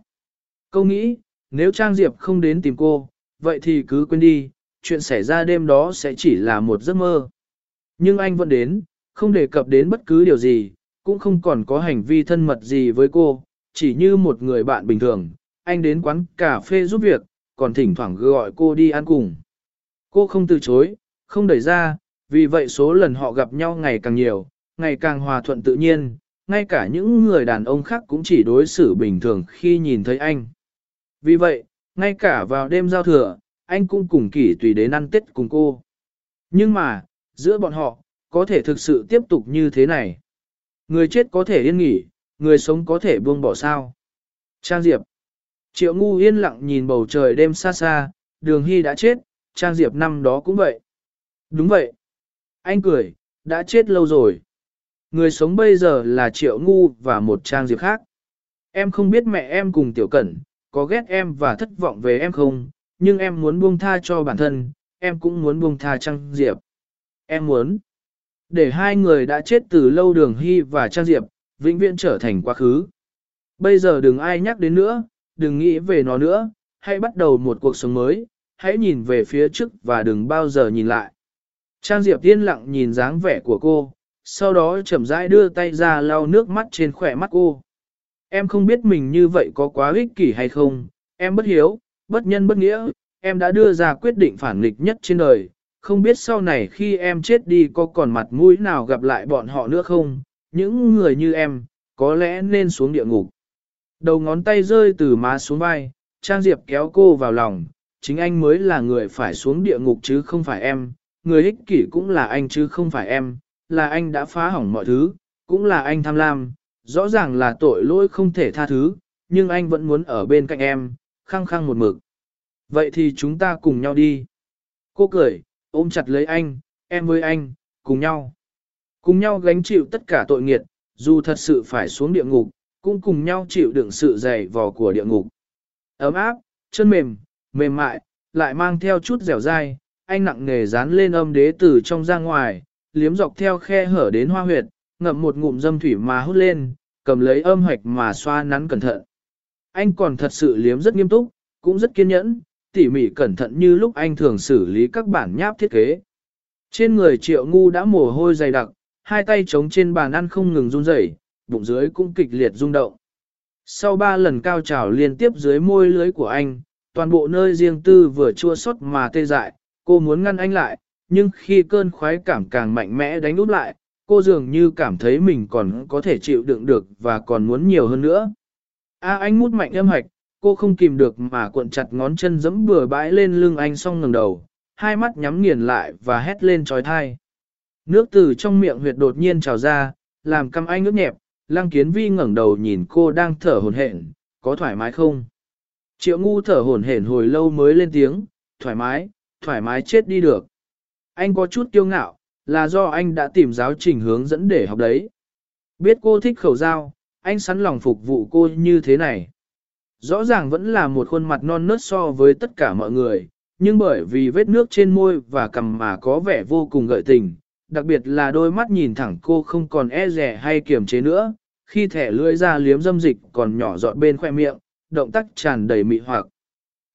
Cô nghĩ, nếu Trang Diệp không đến tìm cô, vậy thì cứ quên đi, chuyện xảy ra đêm đó sẽ chỉ là một giấc mơ. Nhưng anh vẫn đến, không đề cập đến bất cứ điều gì, cũng không còn có hành vi thân mật gì với cô, chỉ như một người bạn bình thường, anh đến quán cà phê giúp việc, còn thỉnh thoảng gọi cô đi ăn cùng. Cô không từ chối, không đẩy ra, vì vậy số lần họ gặp nhau ngày càng nhiều, ngày càng hòa thuận tự nhiên, ngay cả những người đàn ông khác cũng chỉ đối xử bình thường khi nhìn thấy anh. Vì vậy, ngay cả vào đêm giao thừa, anh cũng cùng kỷ tùy đến ăn tết cùng cô. Nhưng mà, giữa bọn họ, có thể thực sự tiếp tục như thế này. Người chết có thể yên nghỉ, người sống có thể buông bỏ sao. Trang Diệp Triệu ngu yên lặng nhìn bầu trời đêm xa xa, đường hy đã chết, Trang Diệp năm đó cũng vậy. Đúng vậy. Anh cười, đã chết lâu rồi. Người sống bây giờ là Triệu ngu và một Trang Diệp khác. Em không biết mẹ em cùng Tiểu Cẩn, có ghét em và thất vọng về em không, nhưng em muốn buông tha cho bản thân, em cũng muốn buông tha Trang Diệp. Em muốn để hai người đã chết từ lâu đường hy và Trang Diệp, vĩnh viễn trở thành quá khứ. Bây giờ đừng ai nhắc đến nữa, đừng nghĩ về nó nữa, hãy bắt đầu một cuộc sống mới, hãy nhìn về phía trước và đừng bao giờ nhìn lại. Trang Diệp yên lặng nhìn dáng vẻ của cô, sau đó chậm rãi đưa tay ra lau nước mắt trên khỏe mắt cô. Em không biết mình như vậy có quá ích kỷ hay không, em bất hiếu, bất nhân bất nghĩa, em đã đưa ra quyết định phản nghịch nhất trên đời, không biết sau này khi em chết đi có còn mặt mũi nào gặp lại bọn họ nữa không, những người như em, có lẽ nên xuống địa ngục. Đầu ngón tay rơi từ má xuống vai, Trang Diệp kéo cô vào lòng, chính anh mới là người phải xuống địa ngục chứ không phải em, người ích kỷ cũng là anh chứ không phải em, là anh đã phá hỏng mọi thứ, cũng là anh tham lam, rõ ràng là tội lỗi không thể tha thứ, nhưng anh vẫn muốn ở bên cạnh em, khăng khăng một mực. Vậy thì chúng ta cùng nhau đi. Cô cười, ôm chặt lấy anh, em với anh, cùng nhau. Cùng nhau gánh chịu tất cả tội nghiệt, dù thật sự phải xuống địa ngục, cũng cùng nhau chịu đựng sự dày vò của địa ngục. Ấm áp, chân mềm, mềm mại, lại mang theo chút dẻo dai, anh nặng nề dán lên âm đế từ trong ra ngoài, liếm dọc theo khe hở đến hoa huyệt, ngậm một ngụm dâm thủy mà hút lên, cầm lấy âm hoạch mà xoa nắn cẩn thận. Anh còn thật sự liếm rất nghiêm túc, cũng rất kiên nhẫn, tỉ mỉ cẩn thận như lúc anh thường xử lý các bản nháp thiết kế. Trên người triệu ngu đã mồ hôi dày đặc, hai tay chống trên bàn ăn không ngừng run rẩy, bụng dưới cũng kịch liệt rung động. Sau ba lần cao trào liên tiếp dưới môi lưới của anh, toàn bộ nơi riêng tư vừa chua xót mà tê dại, cô muốn ngăn anh lại, nhưng khi cơn khoái cảm càng mạnh mẽ đánh úp lại, cô dường như cảm thấy mình còn có thể chịu đựng được và còn muốn nhiều hơn nữa. A anh mút mạnh âm hạch, cô không kìm được mà cuộn chặt ngón chân giẫm bừa bãi lên lưng anh xong ngẩng đầu, hai mắt nhắm nghiền lại và hét lên trói thai. Nước từ trong miệng huyệt đột nhiên trào ra, làm căm anh ướt nhẹp, lăng kiến vi ngẩng đầu nhìn cô đang thở hồn hển, có thoải mái không? Triệu ngu thở hồn hển hồi lâu mới lên tiếng, thoải mái, thoải mái chết đi được. Anh có chút kiêu ngạo, là do anh đã tìm giáo trình hướng dẫn để học đấy. Biết cô thích khẩu dao, anh sẵn lòng phục vụ cô như thế này. Rõ ràng vẫn là một khuôn mặt non nớt so với tất cả mọi người, nhưng bởi vì vết nước trên môi và cằm mà có vẻ vô cùng gợi tình, đặc biệt là đôi mắt nhìn thẳng cô không còn e rẻ hay kiềm chế nữa, khi thẻ lưỡi ra liếm dâm dịch còn nhỏ giọt bên khoe miệng, động tác tràn đầy mị hoặc.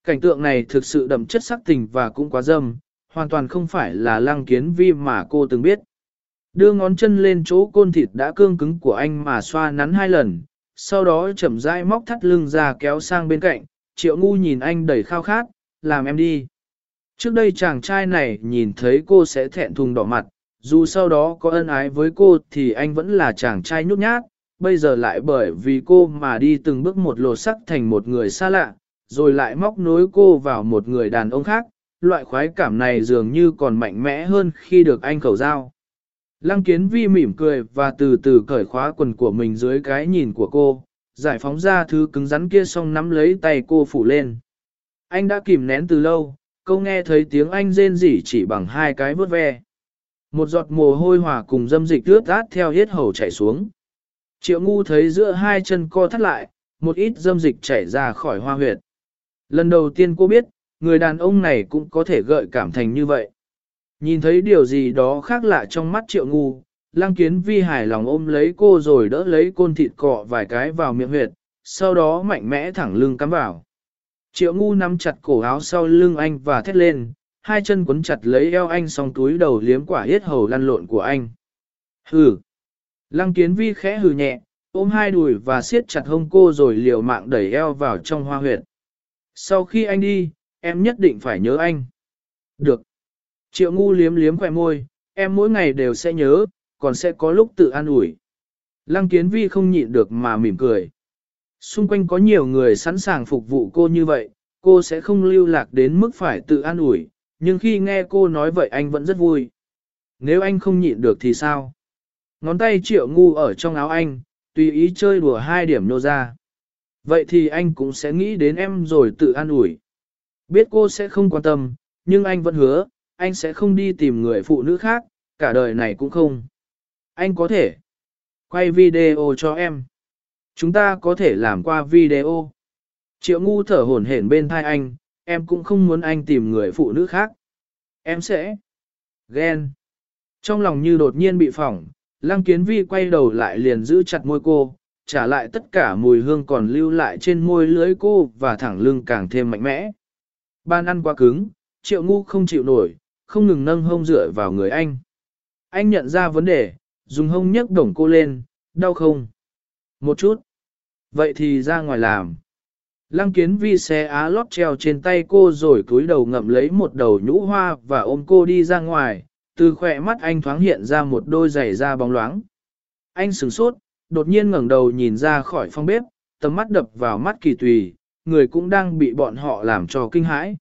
Cảnh tượng này thực sự đậm chất sắc tình và cũng quá dâm, hoàn toàn không phải là lăng kiến vi mà cô từng biết. Đưa ngón chân lên chỗ côn thịt đã cương cứng của anh mà xoa nắn hai lần, sau đó chậm rãi móc thắt lưng ra kéo sang bên cạnh, triệu ngu nhìn anh đầy khao khát, làm em đi. Trước đây chàng trai này nhìn thấy cô sẽ thẹn thùng đỏ mặt, dù sau đó có ân ái với cô thì anh vẫn là chàng trai nhút nhát, bây giờ lại bởi vì cô mà đi từng bước một lột sắc thành một người xa lạ, rồi lại móc nối cô vào một người đàn ông khác, loại khoái cảm này dường như còn mạnh mẽ hơn khi được anh khẩu giao. Lăng kiến vi mỉm cười và từ từ cởi khóa quần của mình dưới cái nhìn của cô, giải phóng ra thứ cứng rắn kia xong nắm lấy tay cô phủ lên. Anh đã kìm nén từ lâu, câu nghe thấy tiếng anh rên rỉ chỉ bằng hai cái vớt ve. Một giọt mồ hôi hòa cùng dâm dịch ướt át theo hết hầu chảy xuống. Triệu ngu thấy giữa hai chân co thắt lại, một ít dâm dịch chảy ra khỏi hoa huyệt. Lần đầu tiên cô biết, người đàn ông này cũng có thể gợi cảm thành như vậy. Nhìn thấy điều gì đó khác lạ trong mắt triệu ngu, lăng kiến vi hài lòng ôm lấy cô rồi đỡ lấy côn thịt cọ vài cái vào miệng huyệt, sau đó mạnh mẽ thẳng lưng cắm vào. Triệu ngu nắm chặt cổ áo sau lưng anh và thét lên, hai chân quấn chặt lấy eo anh song túi đầu liếm quả yết hầu lăn lộn của anh. Hừ! Lăng kiến vi khẽ hừ nhẹ, ôm hai đùi và siết chặt hông cô rồi liều mạng đẩy eo vào trong hoa huyệt. Sau khi anh đi, em nhất định phải nhớ anh. Được. Triệu ngu liếm liếm khỏe môi, em mỗi ngày đều sẽ nhớ, còn sẽ có lúc tự an ủi. Lăng kiến vi không nhịn được mà mỉm cười. Xung quanh có nhiều người sẵn sàng phục vụ cô như vậy, cô sẽ không lưu lạc đến mức phải tự an ủi, nhưng khi nghe cô nói vậy anh vẫn rất vui. Nếu anh không nhịn được thì sao? Ngón tay triệu ngu ở trong áo anh, tùy ý chơi đùa hai điểm nô ra. Vậy thì anh cũng sẽ nghĩ đến em rồi tự an ủi. Biết cô sẽ không quan tâm, nhưng anh vẫn hứa, anh sẽ không đi tìm người phụ nữ khác, cả đời này cũng không. Anh có thể quay video cho em. Chúng ta có thể làm qua video. Triệu ngu thở hổn hển bên thai anh, em cũng không muốn anh tìm người phụ nữ khác. Em sẽ ghen. Trong lòng như đột nhiên bị phỏng, lăng kiến vi quay đầu lại liền giữ chặt môi cô, trả lại tất cả mùi hương còn lưu lại trên môi lưới cô và thẳng lưng càng thêm mạnh mẽ. Ban ăn quá cứng, triệu ngu không chịu nổi, không ngừng nâng hông dựa vào người anh. Anh nhận ra vấn đề, dùng hông nhấc đồng cô lên, đau không? Một chút. Vậy thì ra ngoài làm. Lăng kiến vi xe á lót treo trên tay cô rồi cúi đầu ngậm lấy một đầu nhũ hoa và ôm cô đi ra ngoài, từ khỏe mắt anh thoáng hiện ra một đôi giày da bóng loáng. Anh sửng sốt, đột nhiên ngẩng đầu nhìn ra khỏi phòng bếp, tầm mắt đập vào mắt kỳ tùy, người cũng đang bị bọn họ làm cho kinh hãi.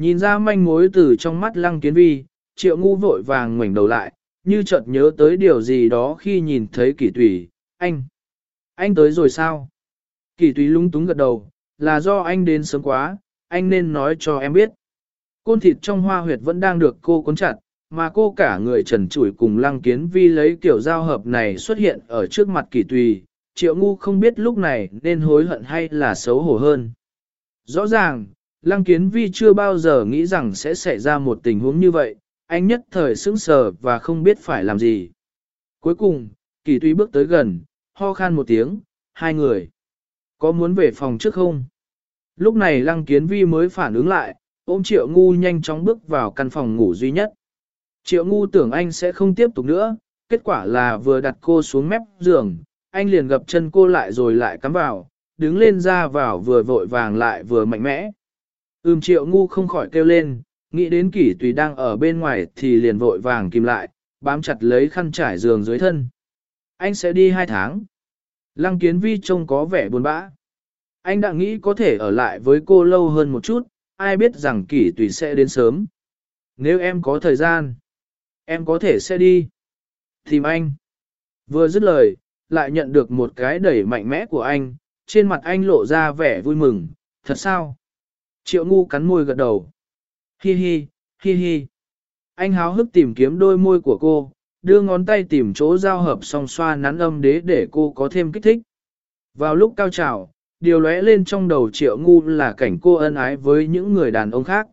Nhìn ra manh mối từ trong mắt lăng kiến vi, triệu ngu vội vàng ngoảnh đầu lại, như chợt nhớ tới điều gì đó khi nhìn thấy Kỷ tùy, anh. Anh tới rồi sao? Kỷ tùy lung túng gật đầu, là do anh đến sớm quá, anh nên nói cho em biết. Côn thịt trong hoa huyệt vẫn đang được cô cuốn chặt, mà cô cả người trần trụi cùng lăng kiến vi lấy kiểu giao hợp này xuất hiện ở trước mặt Kỷ tùy, triệu ngu không biết lúc này nên hối hận hay là xấu hổ hơn. Rõ ràng, lăng kiến vi chưa bao giờ nghĩ rằng sẽ xảy ra một tình huống như vậy, anh nhất thời sững sờ và không biết phải làm gì. Cuối cùng, kỳ Tuy bước tới gần, ho khan một tiếng, hai người. Có muốn về phòng trước không? Lúc này lăng kiến vi mới phản ứng lại, ôm triệu ngu nhanh chóng bước vào căn phòng ngủ duy nhất. Triệu ngu tưởng anh sẽ không tiếp tục nữa, kết quả là vừa đặt cô xuống mép giường, anh liền gập chân cô lại rồi lại cắm vào, đứng lên ra vào vừa vội vàng lại vừa mạnh mẽ. Ưm triệu ngu không khỏi kêu lên, nghĩ đến kỷ tùy đang ở bên ngoài thì liền vội vàng kìm lại, bám chặt lấy khăn trải giường dưới thân. Anh sẽ đi hai tháng. Lăng kiến vi trông có vẻ buồn bã. Anh đã nghĩ có thể ở lại với cô lâu hơn một chút, ai biết rằng kỷ tùy sẽ đến sớm. Nếu em có thời gian, em có thể sẽ đi. Tìm anh. Vừa dứt lời, lại nhận được một cái đẩy mạnh mẽ của anh, trên mặt anh lộ ra vẻ vui mừng, thật sao? Triệu ngu cắn môi gật đầu. Hi hi, hi hi. Anh háo hức tìm kiếm đôi môi của cô, đưa ngón tay tìm chỗ giao hợp song xoa nắn âm đế để cô có thêm kích thích. Vào lúc cao trào, điều lóe lên trong đầu triệu ngu là cảnh cô ân ái với những người đàn ông khác.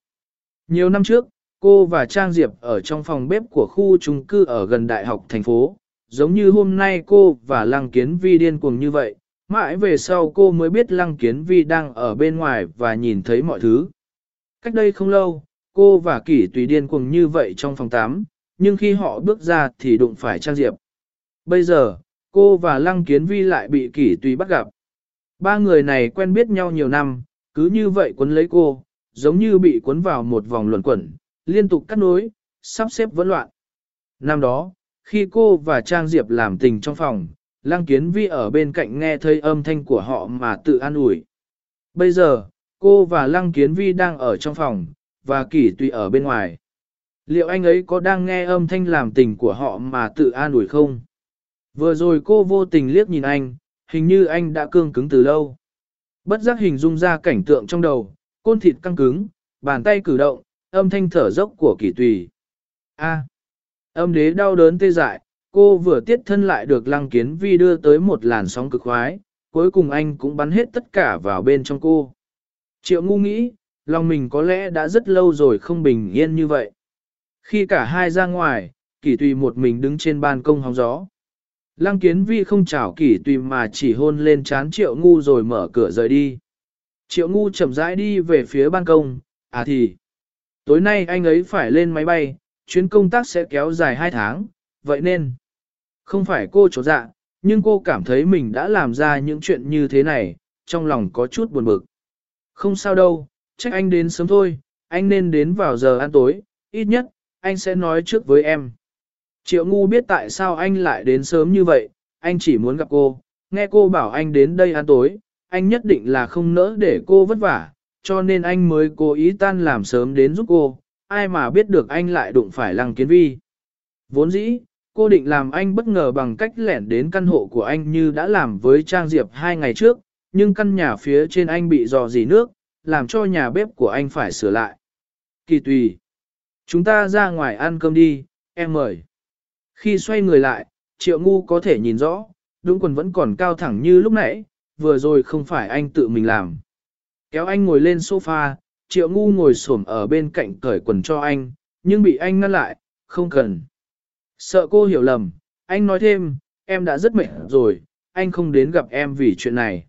Nhiều năm trước, cô và Trang Diệp ở trong phòng bếp của khu chung cư ở gần đại học thành phố, giống như hôm nay cô và Lăng Kiến Vi điên cuồng như vậy, mãi về sau cô mới biết Lăng Kiến Vi đang ở bên ngoài và nhìn thấy mọi thứ. Cách đây không lâu, cô và Kỷ tùy điên cuồng như vậy trong phòng 8, nhưng khi họ bước ra thì đụng phải Trang Diệp. Bây giờ, cô và Lăng Kiến Vi lại bị Kỷ tùy bắt gặp. Ba người này quen biết nhau nhiều năm, cứ như vậy quấn lấy cô, giống như bị cuốn vào một vòng luẩn quẩn, liên tục cắt nối, sắp xếp vẫn loạn. Năm đó, khi cô và Trang Diệp làm tình trong phòng, Lăng Kiến Vi ở bên cạnh nghe thấy âm thanh của họ mà tự an ủi. Bây giờ, cô và Lăng Kiến Vi đang ở trong phòng, và Kỷ Tùy ở bên ngoài. Liệu anh ấy có đang nghe âm thanh làm tình của họ mà tự an ủi không? Vừa rồi cô vô tình liếc nhìn anh, hình như anh đã cương cứng từ lâu. Bất giác hình dung ra cảnh tượng trong đầu, côn thịt căng cứng, bàn tay cử động, âm thanh thở dốc của Kỷ Tùy. A. Âm đế đau đớn tê dại, cô vừa tiết thân lại được lăng kiến vi đưa tới một làn sóng cực khoái, cuối cùng anh cũng bắn hết tất cả vào bên trong cô. Triệu ngu nghĩ, lòng mình có lẽ đã rất lâu rồi không bình yên như vậy. Khi cả hai ra ngoài, kỷ tùy một mình đứng trên ban công hóng gió. Lăng kiến vi không chào kỷ tùy mà chỉ hôn lên chán triệu ngu rồi mở cửa rời đi. Triệu ngu chậm rãi đi về phía ban công, à thì, tối nay anh ấy phải lên máy bay, chuyến công tác sẽ kéo dài 2 tháng, vậy nên, không phải cô chỗ dạ, nhưng cô cảm thấy mình đã làm ra những chuyện như thế này, trong lòng có chút buồn bực. Không sao đâu, trách anh đến sớm thôi, anh nên đến vào giờ ăn tối, ít nhất, anh sẽ nói trước với em. Triệu ngu biết tại sao anh lại đến sớm như vậy, anh chỉ muốn gặp cô, nghe cô bảo anh đến đây ăn tối, anh nhất định là không nỡ để cô vất vả, cho nên anh mới cố ý tan làm sớm đến giúp cô, ai mà biết được anh lại đụng phải lăng kiến vi. Vốn dĩ, cô định làm anh bất ngờ bằng cách lẻn đến căn hộ của anh như đã làm với Trang Diệp hai ngày trước, nhưng căn nhà phía trên anh bị dò dỉ nước, làm cho nhà bếp của anh phải sửa lại. Kỳ tùy. Chúng ta ra ngoài ăn cơm đi, em mời. Khi xoay người lại, triệu ngu có thể nhìn rõ, đúng quần vẫn còn cao thẳng như lúc nãy, vừa rồi không phải anh tự mình làm. Kéo anh ngồi lên sofa, triệu ngu ngồi xổm ở bên cạnh cởi quần cho anh, nhưng bị anh ngăn lại, không cần. Sợ cô hiểu lầm, anh nói thêm, em đã rất mệt rồi, anh không đến gặp em vì chuyện này.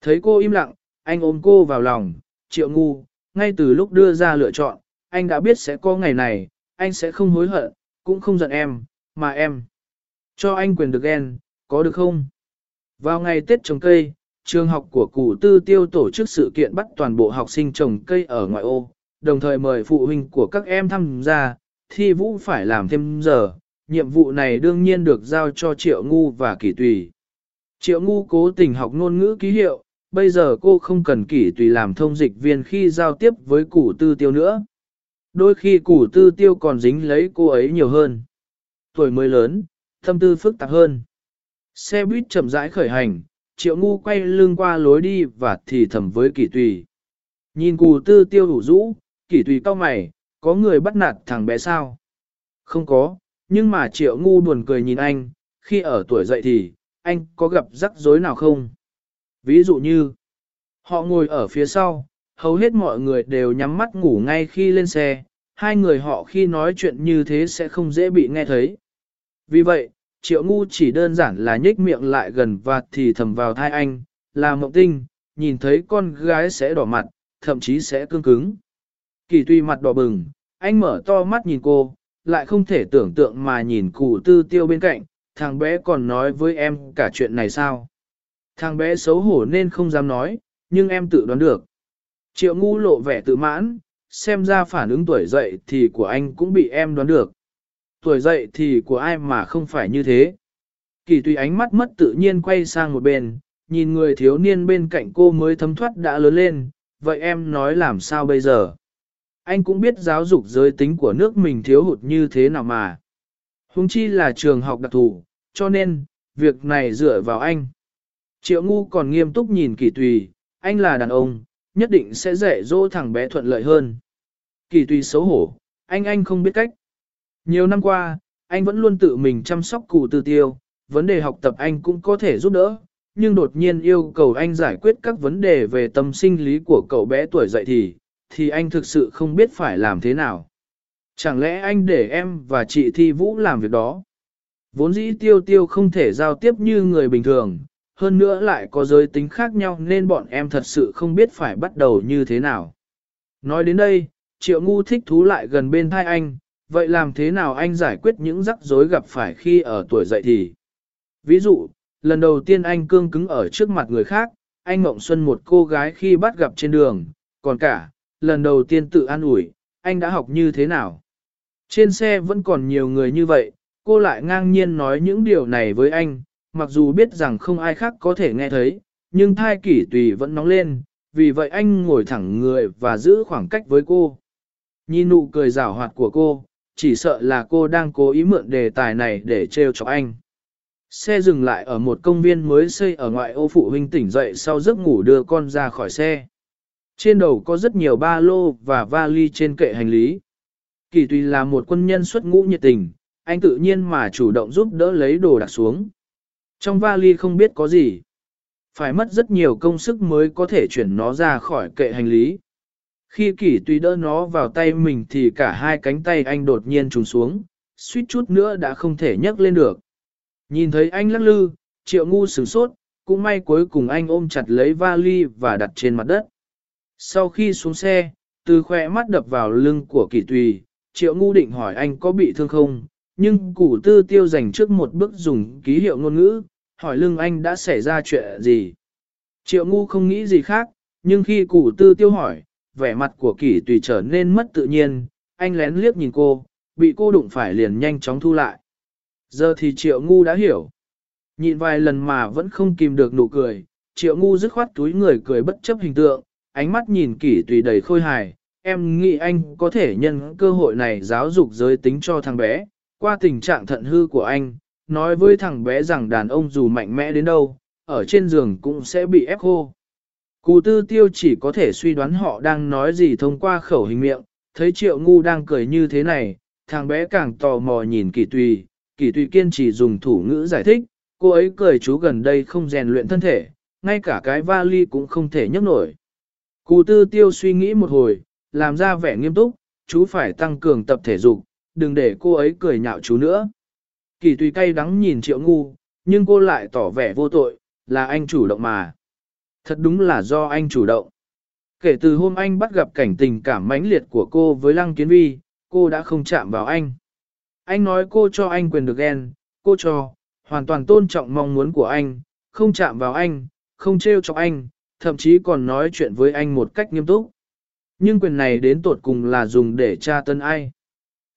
Thấy cô im lặng, anh ôm cô vào lòng, triệu ngu, ngay từ lúc đưa ra lựa chọn, anh đã biết sẽ có ngày này, anh sẽ không hối hận, cũng không giận em, mà em. Cho anh quyền được ghen, có được không? Vào ngày Tết trồng cây, trường học của cụ tư tiêu tổ chức sự kiện bắt toàn bộ học sinh trồng cây ở ngoại ô, đồng thời mời phụ huynh của các em tham gia, thi vũ phải làm thêm giờ, nhiệm vụ này đương nhiên được giao cho Triệu Ngu và Kỷ Tùy. Triệu Ngu cố tình học ngôn ngữ ký hiệu, bây giờ cô không cần Kỷ Tùy làm thông dịch viên khi giao tiếp với củ tư tiêu nữa. Đôi khi củ tư tiêu còn dính lấy cô ấy nhiều hơn. Tuổi mới lớn, thâm tư phức tạp hơn. Xe buýt chậm rãi khởi hành, triệu ngu quay lưng qua lối đi và thì thầm với kỷ tùy. Nhìn cù tư tiêu đủ rũ, kỷ tùy cao mày, có người bắt nạt thằng bé sao? Không có, nhưng mà triệu ngu buồn cười nhìn anh, khi ở tuổi dậy thì, anh có gặp rắc rối nào không? Ví dụ như, họ ngồi ở phía sau, hầu hết mọi người đều nhắm mắt ngủ ngay khi lên xe, hai người họ khi nói chuyện như thế sẽ không dễ bị nghe thấy. Vì vậy, triệu ngu chỉ đơn giản là nhếch miệng lại gần và thì thầm vào thai anh, là mộng tinh, nhìn thấy con gái sẽ đỏ mặt, thậm chí sẽ cương cứng. Kỳ tuy mặt đỏ bừng, anh mở to mắt nhìn cô, lại không thể tưởng tượng mà nhìn cụ tư tiêu bên cạnh, thằng bé còn nói với em cả chuyện này sao. Thằng bé xấu hổ nên không dám nói, nhưng em tự đoán được. Triệu ngu lộ vẻ tự mãn, xem ra phản ứng tuổi dậy thì của anh cũng bị em đoán được tuổi dậy thì của ai mà không phải như thế. Kỳ tùy ánh mắt mất tự nhiên quay sang một bên, nhìn người thiếu niên bên cạnh cô mới thấm thoát đã lớn lên, vậy em nói làm sao bây giờ? Anh cũng biết giáo dục giới tính của nước mình thiếu hụt như thế nào mà. Hùng chi là trường học đặc thù, cho nên, việc này dựa vào anh. Triệu ngu còn nghiêm túc nhìn kỳ tùy, anh là đàn ông, nhất định sẽ dạy dỗ thằng bé thuận lợi hơn. Kỳ tùy xấu hổ, anh anh không biết cách. Nhiều năm qua, anh vẫn luôn tự mình chăm sóc cụ tư tiêu, vấn đề học tập anh cũng có thể giúp đỡ, nhưng đột nhiên yêu cầu anh giải quyết các vấn đề về tâm sinh lý của cậu bé tuổi dậy thì, thì anh thực sự không biết phải làm thế nào. Chẳng lẽ anh để em và chị Thi Vũ làm việc đó? Vốn dĩ tiêu tiêu không thể giao tiếp như người bình thường, hơn nữa lại có giới tính khác nhau nên bọn em thật sự không biết phải bắt đầu như thế nào. Nói đến đây, triệu ngu thích thú lại gần bên thai anh, vậy làm thế nào anh giải quyết những rắc rối gặp phải khi ở tuổi dậy thì? Ví dụ, lần đầu tiên anh cương cứng ở trước mặt người khác, anh mộng xuân một cô gái khi bắt gặp trên đường, còn cả, lần đầu tiên tự an ủi, anh đã học như thế nào? Trên xe vẫn còn nhiều người như vậy, cô lại ngang nhiên nói những điều này với anh, mặc dù biết rằng không ai khác có thể nghe thấy, nhưng thai kỷ tùy vẫn nóng lên, vì vậy anh ngồi thẳng người và giữ khoảng cách với cô. Nhìn nụ cười rảo hoạt của cô, chỉ sợ là cô đang cố ý mượn đề tài này để trêu chọc anh. Xe dừng lại ở một công viên mới xây ở ngoại ô phụ huynh tỉnh dậy sau giấc ngủ đưa con ra khỏi xe. Trên đầu có rất nhiều ba lô và vali trên kệ hành lý. Kỳ tùy là một quân nhân xuất ngũ nhiệt tình, anh tự nhiên mà chủ động giúp đỡ lấy đồ đặt xuống. Trong vali không biết có gì. Phải mất rất nhiều công sức mới có thể chuyển nó ra khỏi kệ hành lý. Khi kỷ tùy đỡ nó vào tay mình thì cả hai cánh tay anh đột nhiên trùng xuống, suýt chút nữa đã không thể nhấc lên được. Nhìn thấy anh lắc lư, triệu ngu sửng sốt, cũng may cuối cùng anh ôm chặt lấy vali và đặt trên mặt đất. Sau khi xuống xe, từ khỏe mắt đập vào lưng của kỳ tùy, triệu ngu định hỏi anh có bị thương không, nhưng củ tư tiêu dành trước một bước dùng ký hiệu ngôn ngữ, hỏi lưng anh đã xảy ra chuyện gì. Triệu ngu không nghĩ gì khác, nhưng khi củ tư tiêu hỏi, vẻ mặt của kỳ tùy trở nên mất tự nhiên, anh lén liếc nhìn cô, bị cô đụng phải liền nhanh chóng thu lại. Giờ thì triệu ngu đã hiểu. nhìn vài lần mà vẫn không kìm được nụ cười, triệu ngu dứt khoát túi người cười bất chấp hình tượng, ánh mắt nhìn kỷ tùy đầy khôi hài. Em nghĩ anh có thể nhân cơ hội này giáo dục giới tính cho thằng bé, qua tình trạng thận hư của anh, nói với thằng bé rằng đàn ông dù mạnh mẽ đến đâu, ở trên giường cũng sẽ bị ép khô. Cụ tư tiêu chỉ có thể suy đoán họ đang nói gì thông qua khẩu hình miệng, thấy triệu ngu đang cười như thế này, thằng bé càng tò mò nhìn kỳ tùy, kỳ tùy kiên trì dùng thủ ngữ giải thích, cô ấy cười chú gần đây không rèn luyện thân thể, ngay cả cái vali cũng không thể nhấc nổi. Cụ tư tiêu suy nghĩ một hồi, làm ra vẻ nghiêm túc, chú phải tăng cường tập thể dục, đừng để cô ấy cười nhạo chú nữa. Kỳ tùy cay đắng nhìn triệu ngu, nhưng cô lại tỏ vẻ vô tội, là anh chủ động mà. Thật đúng là do anh chủ động. Kể từ hôm anh bắt gặp cảnh tình cảm mãnh liệt của cô với Lăng Kiến Vi, cô đã không chạm vào anh. Anh nói cô cho anh quyền được ghen, cô cho, hoàn toàn tôn trọng mong muốn của anh, không chạm vào anh, không trêu chọc anh, thậm chí còn nói chuyện với anh một cách nghiêm túc. Nhưng quyền này đến tột cùng là dùng để tra tân ai.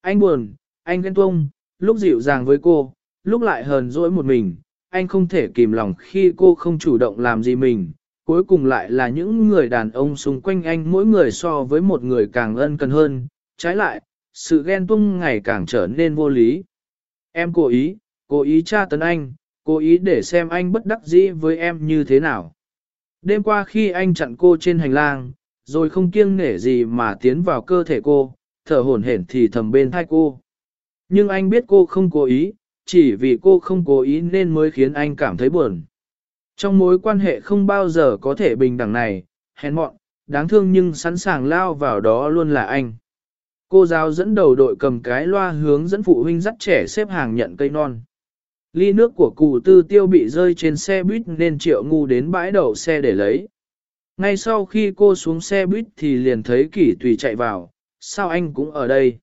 Anh buồn, anh ghen tuông, lúc dịu dàng với cô, lúc lại hờn dỗi một mình, anh không thể kìm lòng khi cô không chủ động làm gì mình, cuối cùng lại là những người đàn ông xung quanh anh mỗi người so với một người càng ân cần hơn, trái lại, sự ghen tuông ngày càng trở nên vô lý. Em cố ý, cố ý tra tấn anh, cố ý để xem anh bất đắc dĩ với em như thế nào. Đêm qua khi anh chặn cô trên hành lang, rồi không kiêng nể gì mà tiến vào cơ thể cô, thở hổn hển thì thầm bên thai cô. Nhưng anh biết cô không cố ý, chỉ vì cô không cố ý nên mới khiến anh cảm thấy buồn. Trong mối quan hệ không bao giờ có thể bình đẳng này, hèn mọn, đáng thương nhưng sẵn sàng lao vào đó luôn là anh. Cô giáo dẫn đầu đội cầm cái loa hướng dẫn phụ huynh dắt trẻ xếp hàng nhận cây non. Ly nước của cụ tư tiêu bị rơi trên xe buýt nên triệu ngu đến bãi đậu xe để lấy. Ngay sau khi cô xuống xe buýt thì liền thấy kỷ tùy chạy vào, sao anh cũng ở đây?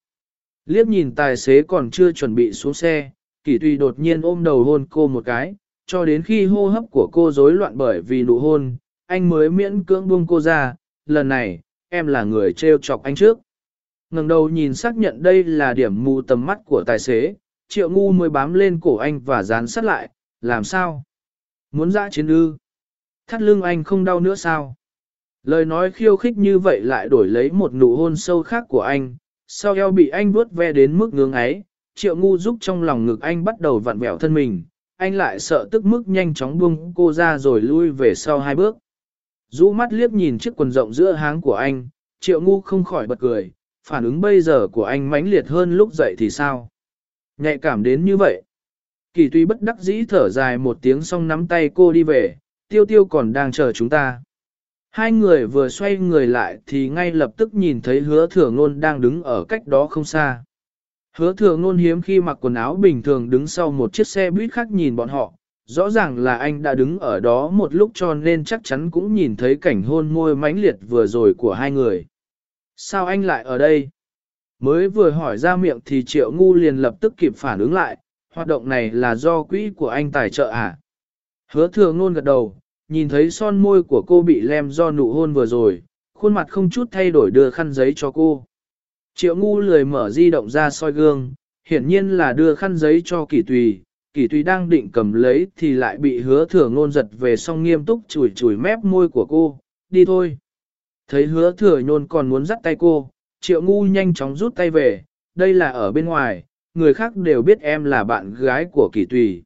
Liếc nhìn tài xế còn chưa chuẩn bị xuống xe, kỷ tùy đột nhiên ôm đầu hôn cô một cái, cho đến khi hô hấp của cô rối loạn bởi vì nụ hôn, anh mới miễn cưỡng buông cô ra, lần này, em là người trêu chọc anh trước. ngẩng đầu nhìn xác nhận đây là điểm mù tầm mắt của tài xế, triệu ngu mới bám lên cổ anh và dán sát lại, làm sao? Muốn dã chiến ư? Thắt lưng anh không đau nữa sao? Lời nói khiêu khích như vậy lại đổi lấy một nụ hôn sâu khác của anh, sau eo bị anh vuốt ve đến mức ngưỡng ấy, triệu ngu giúp trong lòng ngực anh bắt đầu vặn vẹo thân mình, anh lại sợ tức mức nhanh chóng buông cô ra rồi lui về sau hai bước. Rũ mắt liếc nhìn chiếc quần rộng giữa háng của anh, triệu ngu không khỏi bật cười, phản ứng bây giờ của anh mãnh liệt hơn lúc dậy thì sao? Nhạy cảm đến như vậy. Kỳ tuy bất đắc dĩ thở dài một tiếng xong nắm tay cô đi về, tiêu tiêu còn đang chờ chúng ta. Hai người vừa xoay người lại thì ngay lập tức nhìn thấy hứa thừa ngôn đang đứng ở cách đó không xa. Hứa thừa ngôn hiếm khi mặc quần áo bình thường đứng sau một chiếc xe buýt khác nhìn bọn họ, rõ ràng là anh đã đứng ở đó một lúc cho nên chắc chắn cũng nhìn thấy cảnh hôn môi mãnh liệt vừa rồi của hai người. Sao anh lại ở đây? Mới vừa hỏi ra miệng thì triệu ngu liền lập tức kịp phản ứng lại, hoạt động này là do quỹ của anh tài trợ à? Hứa thừa ngôn gật đầu, nhìn thấy son môi của cô bị lem do nụ hôn vừa rồi, khuôn mặt không chút thay đổi đưa khăn giấy cho cô. Triệu ngu lười mở di động ra soi gương, hiển nhiên là đưa khăn giấy cho kỷ tùy, kỷ tùy đang định cầm lấy thì lại bị hứa thừa ngôn giật về song nghiêm túc chùi chùi mép môi của cô, đi thôi. Thấy hứa thừa nhôn còn muốn dắt tay cô, triệu ngu nhanh chóng rút tay về, đây là ở bên ngoài, người khác đều biết em là bạn gái của kỷ tùy.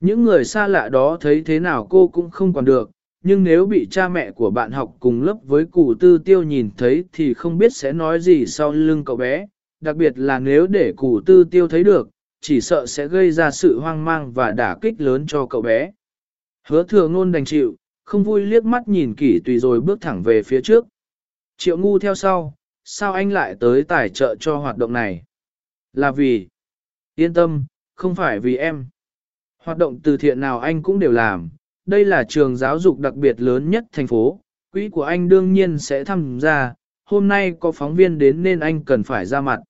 Những người xa lạ đó thấy thế nào cô cũng không còn được, nhưng nếu bị cha mẹ của bạn học cùng lớp với cụ tư tiêu nhìn thấy thì không biết sẽ nói gì sau lưng cậu bé, đặc biệt là nếu để cụ tư tiêu thấy được, chỉ sợ sẽ gây ra sự hoang mang và đả kích lớn cho cậu bé. Hứa thừa ngôn đành chịu, không vui liếc mắt nhìn kỷ tùy rồi bước thẳng về phía trước. Triệu ngu theo sau, sao anh lại tới tài trợ cho hoạt động này? Là vì, yên tâm, không phải vì em. Hoạt động từ thiện nào anh cũng đều làm, đây là trường giáo dục đặc biệt lớn nhất thành phố, quỹ của anh đương nhiên sẽ tham gia, hôm nay có phóng viên đến nên anh cần phải ra mặt.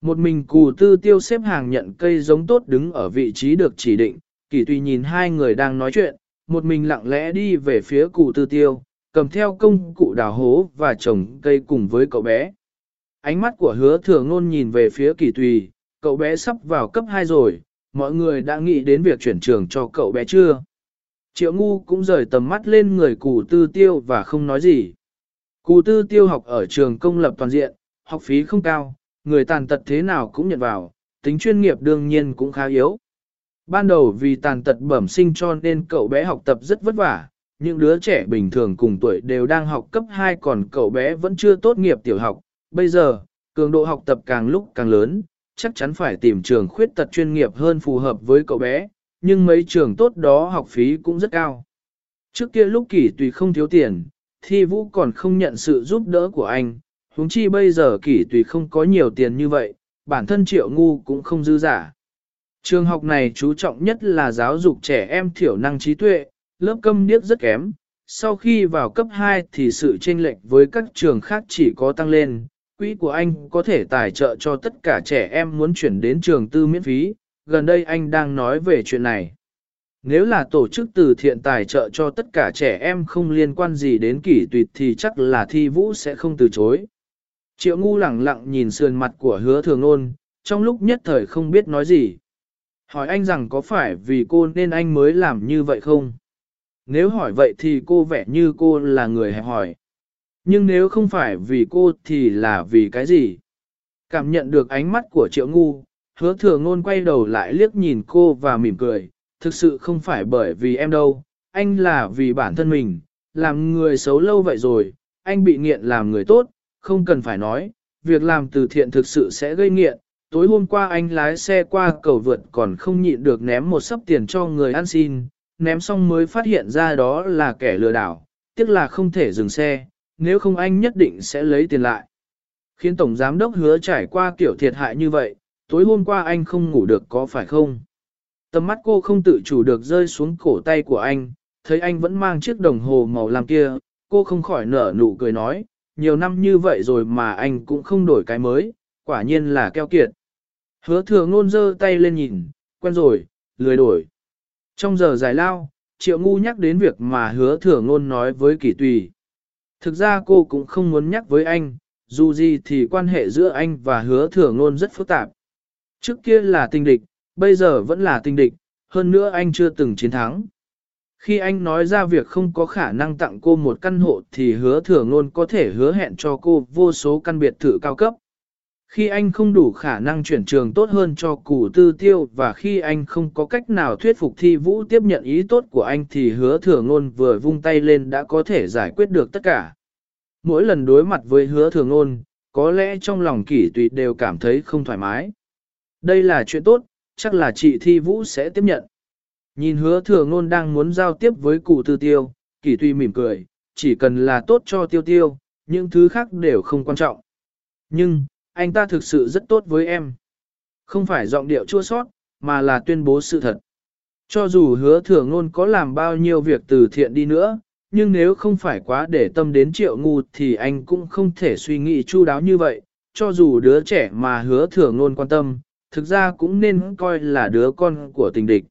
Một mình cù tư tiêu xếp hàng nhận cây giống tốt đứng ở vị trí được chỉ định, kỳ tùy nhìn hai người đang nói chuyện, một mình lặng lẽ đi về phía cù tư tiêu, cầm theo công cụ đào hố và trồng cây cùng với cậu bé. Ánh mắt của hứa thừa ngôn nhìn về phía kỳ tùy, cậu bé sắp vào cấp 2 rồi, mọi người đã nghĩ đến việc chuyển trường cho cậu bé chưa? Triệu ngu cũng rời tầm mắt lên người cụ tư tiêu và không nói gì. Cụ tư tiêu học ở trường công lập toàn diện, học phí không cao, người tàn tật thế nào cũng nhận vào, tính chuyên nghiệp đương nhiên cũng khá yếu. Ban đầu vì tàn tật bẩm sinh cho nên cậu bé học tập rất vất vả, những đứa trẻ bình thường cùng tuổi đều đang học cấp 2 còn cậu bé vẫn chưa tốt nghiệp tiểu học. Bây giờ, cường độ học tập càng lúc càng lớn, chắc chắn phải tìm trường khuyết tật chuyên nghiệp hơn phù hợp với cậu bé, nhưng mấy trường tốt đó học phí cũng rất cao. Trước kia lúc kỷ tùy không thiếu tiền, thi vũ còn không nhận sự giúp đỡ của anh, huống chi bây giờ kỷ tùy không có nhiều tiền như vậy, bản thân triệu ngu cũng không dư giả. Trường học này chú trọng nhất là giáo dục trẻ em thiểu năng trí tuệ, lớp câm điếc rất kém. Sau khi vào cấp 2 thì sự chênh lệch với các trường khác chỉ có tăng lên. Quỹ của anh có thể tài trợ cho tất cả trẻ em muốn chuyển đến trường tư miễn phí, gần đây anh đang nói về chuyện này. Nếu là tổ chức từ thiện tài trợ cho tất cả trẻ em không liên quan gì đến kỷ tuyệt thì chắc là thi vũ sẽ không từ chối. Triệu ngu lẳng lặng nhìn sườn mặt của hứa thường ôn, trong lúc nhất thời không biết nói gì. Hỏi anh rằng có phải vì cô nên anh mới làm như vậy không? Nếu hỏi vậy thì cô vẻ như cô là người hẹp hỏi. Nhưng nếu không phải vì cô thì là vì cái gì? Cảm nhận được ánh mắt của triệu ngu, Hứa thừa ngôn quay đầu lại liếc nhìn cô và mỉm cười, thực sự không phải bởi vì em đâu, anh là vì bản thân mình, làm người xấu lâu vậy rồi, anh bị nghiện làm người tốt, không cần phải nói, việc làm từ thiện thực sự sẽ gây nghiện. Tối hôm qua anh lái xe qua cầu vượt còn không nhịn được ném một sấp tiền cho người ăn xin, ném xong mới phát hiện ra đó là kẻ lừa đảo, tiếc là không thể dừng xe, nếu không anh nhất định sẽ lấy tiền lại. Khiến Tổng Giám Đốc hứa trải qua kiểu thiệt hại như vậy, tối hôm qua anh không ngủ được có phải không? Tầm mắt cô không tự chủ được rơi xuống cổ tay của anh, thấy anh vẫn mang chiếc đồng hồ màu lam kia, cô không khỏi nở nụ cười nói, nhiều năm như vậy rồi mà anh cũng không đổi cái mới, quả nhiên là keo kiệt. Hứa thừa ngôn dơ tay lên nhìn, quen rồi, lười đổi. Trong giờ giải lao, triệu ngu nhắc đến việc mà hứa thừa ngôn nói với kỳ tùy. Thực ra cô cũng không muốn nhắc với anh, dù gì thì quan hệ giữa anh và hứa thừa ngôn rất phức tạp. Trước kia là tình địch, bây giờ vẫn là tình địch, hơn nữa anh chưa từng chiến thắng. Khi anh nói ra việc không có khả năng tặng cô một căn hộ thì hứa thừa ngôn có thể hứa hẹn cho cô vô số căn biệt thự cao cấp. Khi anh không đủ khả năng chuyển trường tốt hơn cho củ tư tiêu và khi anh không có cách nào thuyết phục thi vũ tiếp nhận ý tốt của anh thì hứa thừa ngôn vừa vung tay lên đã có thể giải quyết được tất cả. Mỗi lần đối mặt với hứa thừa ngôn, có lẽ trong lòng kỷ tùy đều cảm thấy không thoải mái. Đây là chuyện tốt, chắc là chị thi vũ sẽ tiếp nhận. Nhìn hứa thừa ngôn đang muốn giao tiếp với cụ tư tiêu, kỷ tùy mỉm cười, chỉ cần là tốt cho tiêu tiêu, những thứ khác đều không quan trọng. Nhưng, anh ta thực sự rất tốt với em. Không phải giọng điệu chua sót, mà là tuyên bố sự thật. Cho dù hứa thừa ngôn có làm bao nhiêu việc từ thiện đi nữa, nhưng nếu không phải quá để tâm đến triệu ngu thì anh cũng không thể suy nghĩ chu đáo như vậy, cho dù đứa trẻ mà hứa thừa ngôn quan tâm, thực ra cũng nên coi là đứa con của tình địch.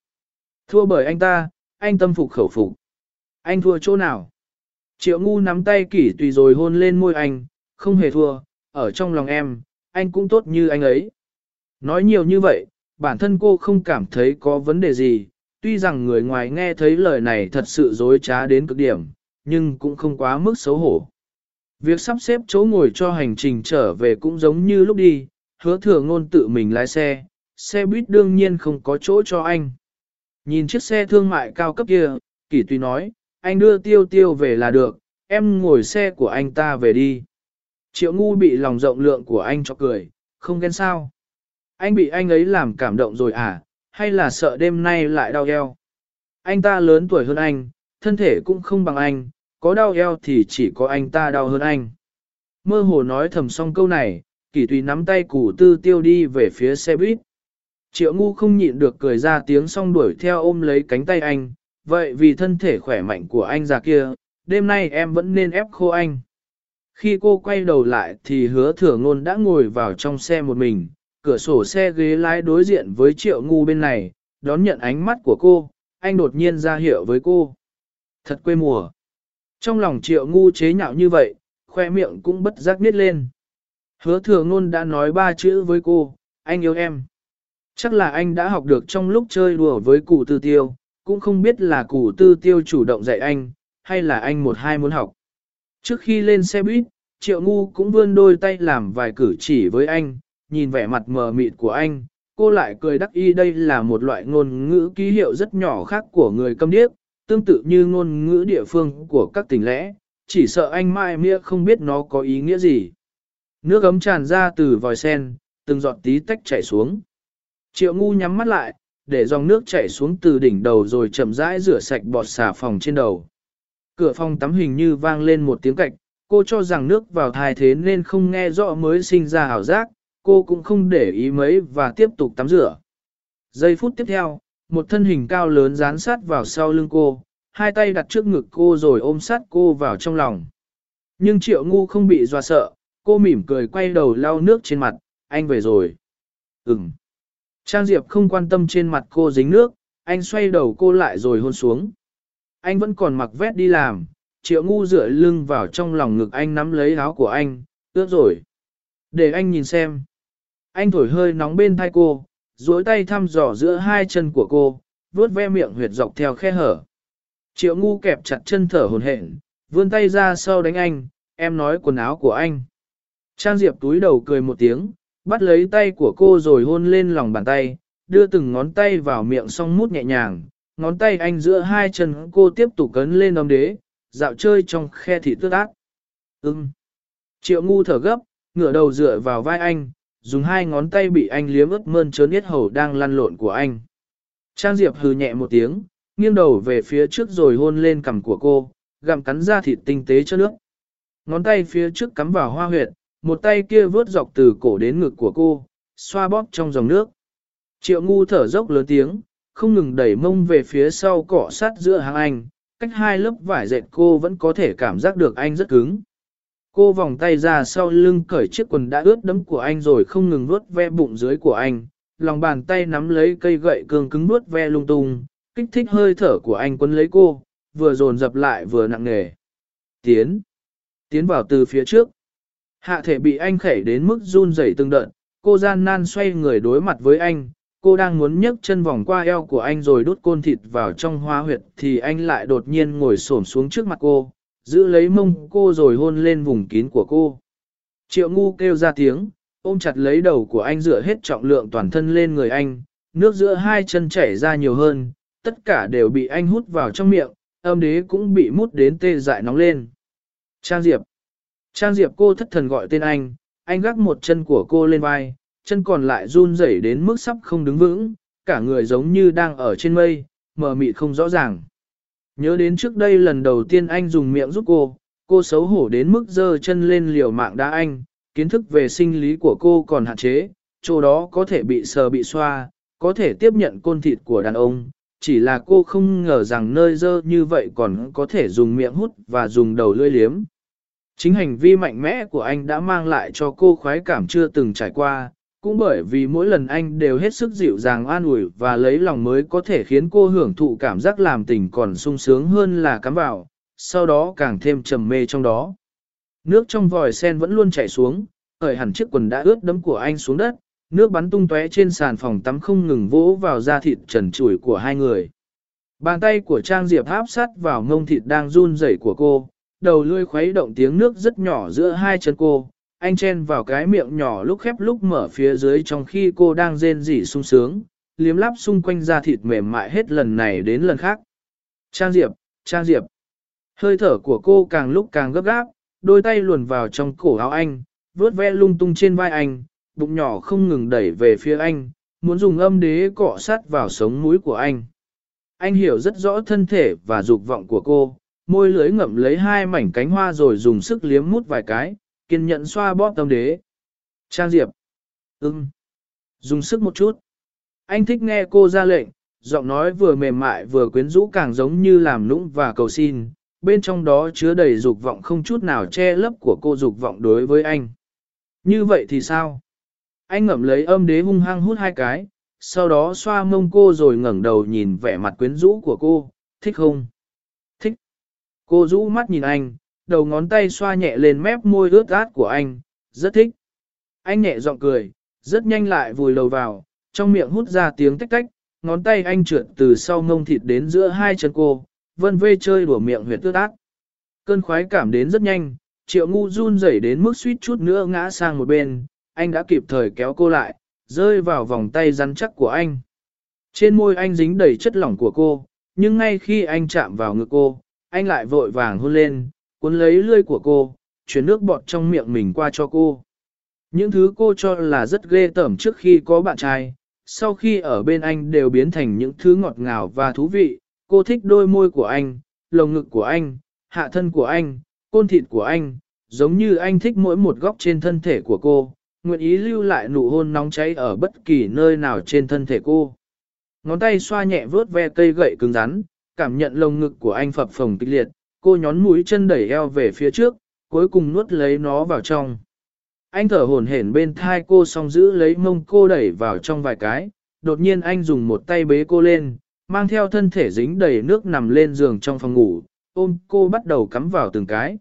Thua bởi anh ta, anh tâm phục khẩu phục. Anh thua chỗ nào? Triệu ngu nắm tay kỷ tùy rồi hôn lên môi anh, không hề thua, ở trong lòng em, anh cũng tốt như anh ấy. Nói nhiều như vậy, bản thân cô không cảm thấy có vấn đề gì, tuy rằng người ngoài nghe thấy lời này thật sự dối trá đến cực điểm, nhưng cũng không quá mức xấu hổ. Việc sắp xếp chỗ ngồi cho hành trình trở về cũng giống như lúc đi, hứa thừa ngôn tự mình lái xe, xe buýt đương nhiên không có chỗ cho anh. Nhìn chiếc xe thương mại cao cấp kia, kỷ tùy nói, anh đưa tiêu tiêu về là được, em ngồi xe của anh ta về đi. Triệu ngu bị lòng rộng lượng của anh cho cười, không ghen sao. Anh bị anh ấy làm cảm động rồi à, hay là sợ đêm nay lại đau eo. Anh ta lớn tuổi hơn anh, thân thể cũng không bằng anh, có đau eo thì chỉ có anh ta đau hơn anh. Mơ hồ nói thầm xong câu này, kỳ tùy nắm tay củ tư tiêu đi về phía xe buýt. Triệu ngu không nhịn được cười ra tiếng xong đuổi theo ôm lấy cánh tay anh, vậy vì thân thể khỏe mạnh của anh già kia, đêm nay em vẫn nên ép khô anh. Khi cô quay đầu lại thì hứa thừa ngôn đã ngồi vào trong xe một mình, cửa sổ xe ghế lái đối diện với triệu ngu bên này, đón nhận ánh mắt của cô, anh đột nhiên ra hiệu với cô. Thật quê mùa. Trong lòng triệu ngu chế nhạo như vậy, khoe miệng cũng bất giác nít lên. Hứa thừa ngôn đã nói ba chữ với cô, anh yêu em. Chắc là anh đã học được trong lúc chơi đùa với cụ tư tiêu, cũng không biết là cụ tư tiêu chủ động dạy anh, hay là anh một hai muốn học. Trước khi lên xe buýt, triệu ngu cũng vươn đôi tay làm vài cử chỉ với anh, nhìn vẻ mặt mờ mịt của anh, cô lại cười đắc y đây là một loại ngôn ngữ ký hiệu rất nhỏ khác của người câm điếc, tương tự như ngôn ngữ địa phương của các tỉnh lẽ, chỉ sợ anh mai mía không biết nó có ý nghĩa gì. Nước ấm tràn ra từ vòi sen, từng giọt tí tách chảy xuống. Triệu ngu nhắm mắt lại, để dòng nước chảy xuống từ đỉnh đầu rồi chậm rãi rửa sạch bọt xà phòng trên đầu. Cửa phòng tắm hình như vang lên một tiếng cạch, cô cho rằng nước vào thai thế nên không nghe rõ mới sinh ra ảo giác, cô cũng không để ý mấy và tiếp tục tắm rửa. Giây phút tiếp theo, một thân hình cao lớn dán sát vào sau lưng cô, hai tay đặt trước ngực cô rồi ôm sát cô vào trong lòng. Nhưng triệu ngu không bị dọa sợ, cô mỉm cười quay đầu lau nước trên mặt, anh về rồi. Ừm. Trang Diệp không quan tâm trên mặt cô dính nước, anh xoay đầu cô lại rồi hôn xuống. Anh vẫn còn mặc vét đi làm, triệu ngu dựa lưng vào trong lòng ngực anh nắm lấy áo của anh, ướt rồi. Để anh nhìn xem. Anh thổi hơi nóng bên thai cô, duỗi tay thăm dò giữa hai chân của cô, vuốt ve miệng huyệt dọc theo khe hở. Triệu ngu kẹp chặt chân thở hồn hển, vươn tay ra sau đánh anh, em nói quần áo của anh. Trang Diệp túi đầu cười một tiếng, bắt lấy tay của cô rồi hôn lên lòng bàn tay, đưa từng ngón tay vào miệng xong mút nhẹ nhàng, ngón tay anh giữa hai chân cô tiếp tục cấn lên ấm đế, dạo chơi trong khe thịt tước ác. Ừm. Triệu ngu thở gấp, ngửa đầu dựa vào vai anh, dùng hai ngón tay bị anh liếm ướt mơn trớn yết hầu đang lăn lộn của anh. Trang Diệp hừ nhẹ một tiếng, nghiêng đầu về phía trước rồi hôn lên cằm của cô, gặm cắn ra thịt tinh tế cho nước. Ngón tay phía trước cắm vào hoa huyệt, một tay kia vướt dọc từ cổ đến ngực của cô, xoa bóp trong dòng nước. Triệu ngu thở dốc lớn tiếng, không ngừng đẩy mông về phía sau cọ sát giữa hàng anh, cách hai lớp vải dệt cô vẫn có thể cảm giác được anh rất cứng. Cô vòng tay ra sau lưng cởi chiếc quần đã ướt đẫm của anh rồi không ngừng vuốt ve bụng dưới của anh, lòng bàn tay nắm lấy cây gậy cường cứng vuốt ve lung tung, kích thích hơi thở của anh quấn lấy cô, vừa dồn dập lại vừa nặng nề. Tiến. Tiến vào từ phía trước. Hạ thể bị anh khẩy đến mức run rẩy từng đợt, cô gian nan xoay người đối mặt với anh, cô đang muốn nhấc chân vòng qua eo của anh rồi đút côn thịt vào trong hoa huyệt thì anh lại đột nhiên ngồi xổm xuống trước mặt cô, giữ lấy mông cô rồi hôn lên vùng kín của cô. Triệu ngu kêu ra tiếng, ôm chặt lấy đầu của anh dựa hết trọng lượng toàn thân lên người anh, nước giữa hai chân chảy ra nhiều hơn, tất cả đều bị anh hút vào trong miệng, âm đế cũng bị mút đến tê dại nóng lên. Trang Diệp Trang Diệp cô thất thần gọi tên anh, anh gác một chân của cô lên vai, chân còn lại run rẩy đến mức sắp không đứng vững, cả người giống như đang ở trên mây, mờ mịt không rõ ràng. Nhớ đến trước đây lần đầu tiên anh dùng miệng giúp cô, cô xấu hổ đến mức giơ chân lên liều mạng đá anh, kiến thức về sinh lý của cô còn hạn chế, chỗ đó có thể bị sờ bị xoa, có thể tiếp nhận côn thịt của đàn ông, chỉ là cô không ngờ rằng nơi dơ như vậy còn có thể dùng miệng hút và dùng đầu lưỡi liếm. Chính hành vi mạnh mẽ của anh đã mang lại cho cô khoái cảm chưa từng trải qua, cũng bởi vì mỗi lần anh đều hết sức dịu dàng an ủi và lấy lòng mới có thể khiến cô hưởng thụ cảm giác làm tình còn sung sướng hơn là cắm vào, sau đó càng thêm trầm mê trong đó. Nước trong vòi sen vẫn luôn chảy xuống, khởi hẳn chiếc quần đã ướt đẫm của anh xuống đất, nước bắn tung tóe trên sàn phòng tắm không ngừng vỗ vào da thịt trần trụi của hai người. Bàn tay của Trang Diệp áp sát vào ngông thịt đang run rẩy của cô, đầu lươi khuấy động tiếng nước rất nhỏ giữa hai chân cô, anh chen vào cái miệng nhỏ lúc khép lúc mở phía dưới trong khi cô đang rên rỉ sung sướng, liếm lắp xung quanh da thịt mềm mại hết lần này đến lần khác. Trang Diệp, Trang Diệp. Hơi thở của cô càng lúc càng gấp gáp, đôi tay luồn vào trong cổ áo anh, vướt ve lung tung trên vai anh, bụng nhỏ không ngừng đẩy về phía anh, muốn dùng âm đế cọ sát vào sống mũi của anh. Anh hiểu rất rõ thân thể và dục vọng của cô, môi lưới ngậm lấy hai mảnh cánh hoa rồi dùng sức liếm mút vài cái, kiên nhẫn xoa bóp tâm đế. Trang Diệp. Ừm. Dùng sức một chút. Anh thích nghe cô ra lệnh, giọng nói vừa mềm mại vừa quyến rũ càng giống như làm nũng và cầu xin, bên trong đó chứa đầy dục vọng không chút nào che lấp của cô dục vọng đối với anh. Như vậy thì sao? Anh ngậm lấy âm đế hung hăng hút hai cái, sau đó xoa mông cô rồi ngẩng đầu nhìn vẻ mặt quyến rũ của cô, thích không? Thích. Cô rũ mắt nhìn anh, đầu ngón tay xoa nhẹ lên mép môi ướt át của anh, rất thích. Anh nhẹ giọng cười, rất nhanh lại vùi đầu vào, trong miệng hút ra tiếng tách tách, ngón tay anh trượt từ sau ngông thịt đến giữa hai chân cô, vân vê chơi đùa miệng huyệt ướt át. Cơn khoái cảm đến rất nhanh, triệu ngu run rẩy đến mức suýt chút nữa ngã sang một bên, anh đã kịp thời kéo cô lại, rơi vào vòng tay rắn chắc của anh. Trên môi anh dính đầy chất lỏng của cô, nhưng ngay khi anh chạm vào ngực cô, anh lại vội vàng hôn lên, cuốn lấy lươi của cô, chuyển nước bọt trong miệng mình qua cho cô. Những thứ cô cho là rất ghê tởm trước khi có bạn trai, sau khi ở bên anh đều biến thành những thứ ngọt ngào và thú vị. Cô thích đôi môi của anh, lồng ngực của anh, hạ thân của anh, côn thịt của anh, giống như anh thích mỗi một góc trên thân thể của cô, nguyện ý lưu lại nụ hôn nóng cháy ở bất kỳ nơi nào trên thân thể cô. Ngón tay xoa nhẹ vớt ve cây gậy cứng rắn, cảm nhận lồng ngực của anh phập phồng kịch liệt, cô nhón mũi chân đẩy eo về phía trước, cuối cùng nuốt lấy nó vào trong. Anh thở hổn hển bên thai cô xong giữ lấy mông cô đẩy vào trong vài cái, đột nhiên anh dùng một tay bế cô lên, mang theo thân thể dính đầy nước nằm lên giường trong phòng ngủ, ôm cô bắt đầu cắm vào từng cái.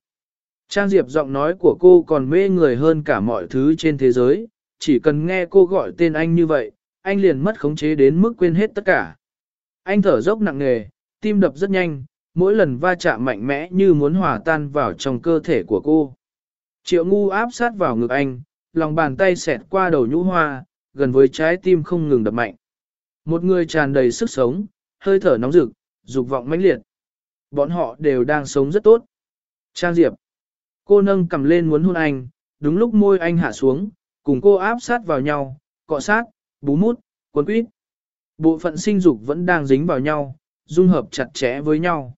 Trang Diệp giọng nói của cô còn mê người hơn cả mọi thứ trên thế giới, chỉ cần nghe cô gọi tên anh như vậy, anh liền mất khống chế đến mức quên hết tất cả. Anh thở dốc nặng nề, tim đập rất nhanh, mỗi lần va chạm mạnh mẽ như muốn hòa tan vào trong cơ thể của cô. Triệu ngu áp sát vào ngực anh, lòng bàn tay xẹt qua đầu nhũ hoa, gần với trái tim không ngừng đập mạnh. Một người tràn đầy sức sống, hơi thở nóng rực, dục vọng mãnh liệt. Bọn họ đều đang sống rất tốt. Trang Diệp. Cô nâng cầm lên muốn hôn anh, đúng lúc môi anh hạ xuống, cùng cô áp sát vào nhau, cọ sát, bú mút, cuốn quýt. Bộ phận sinh dục vẫn đang dính vào nhau, dung hợp chặt chẽ với nhau.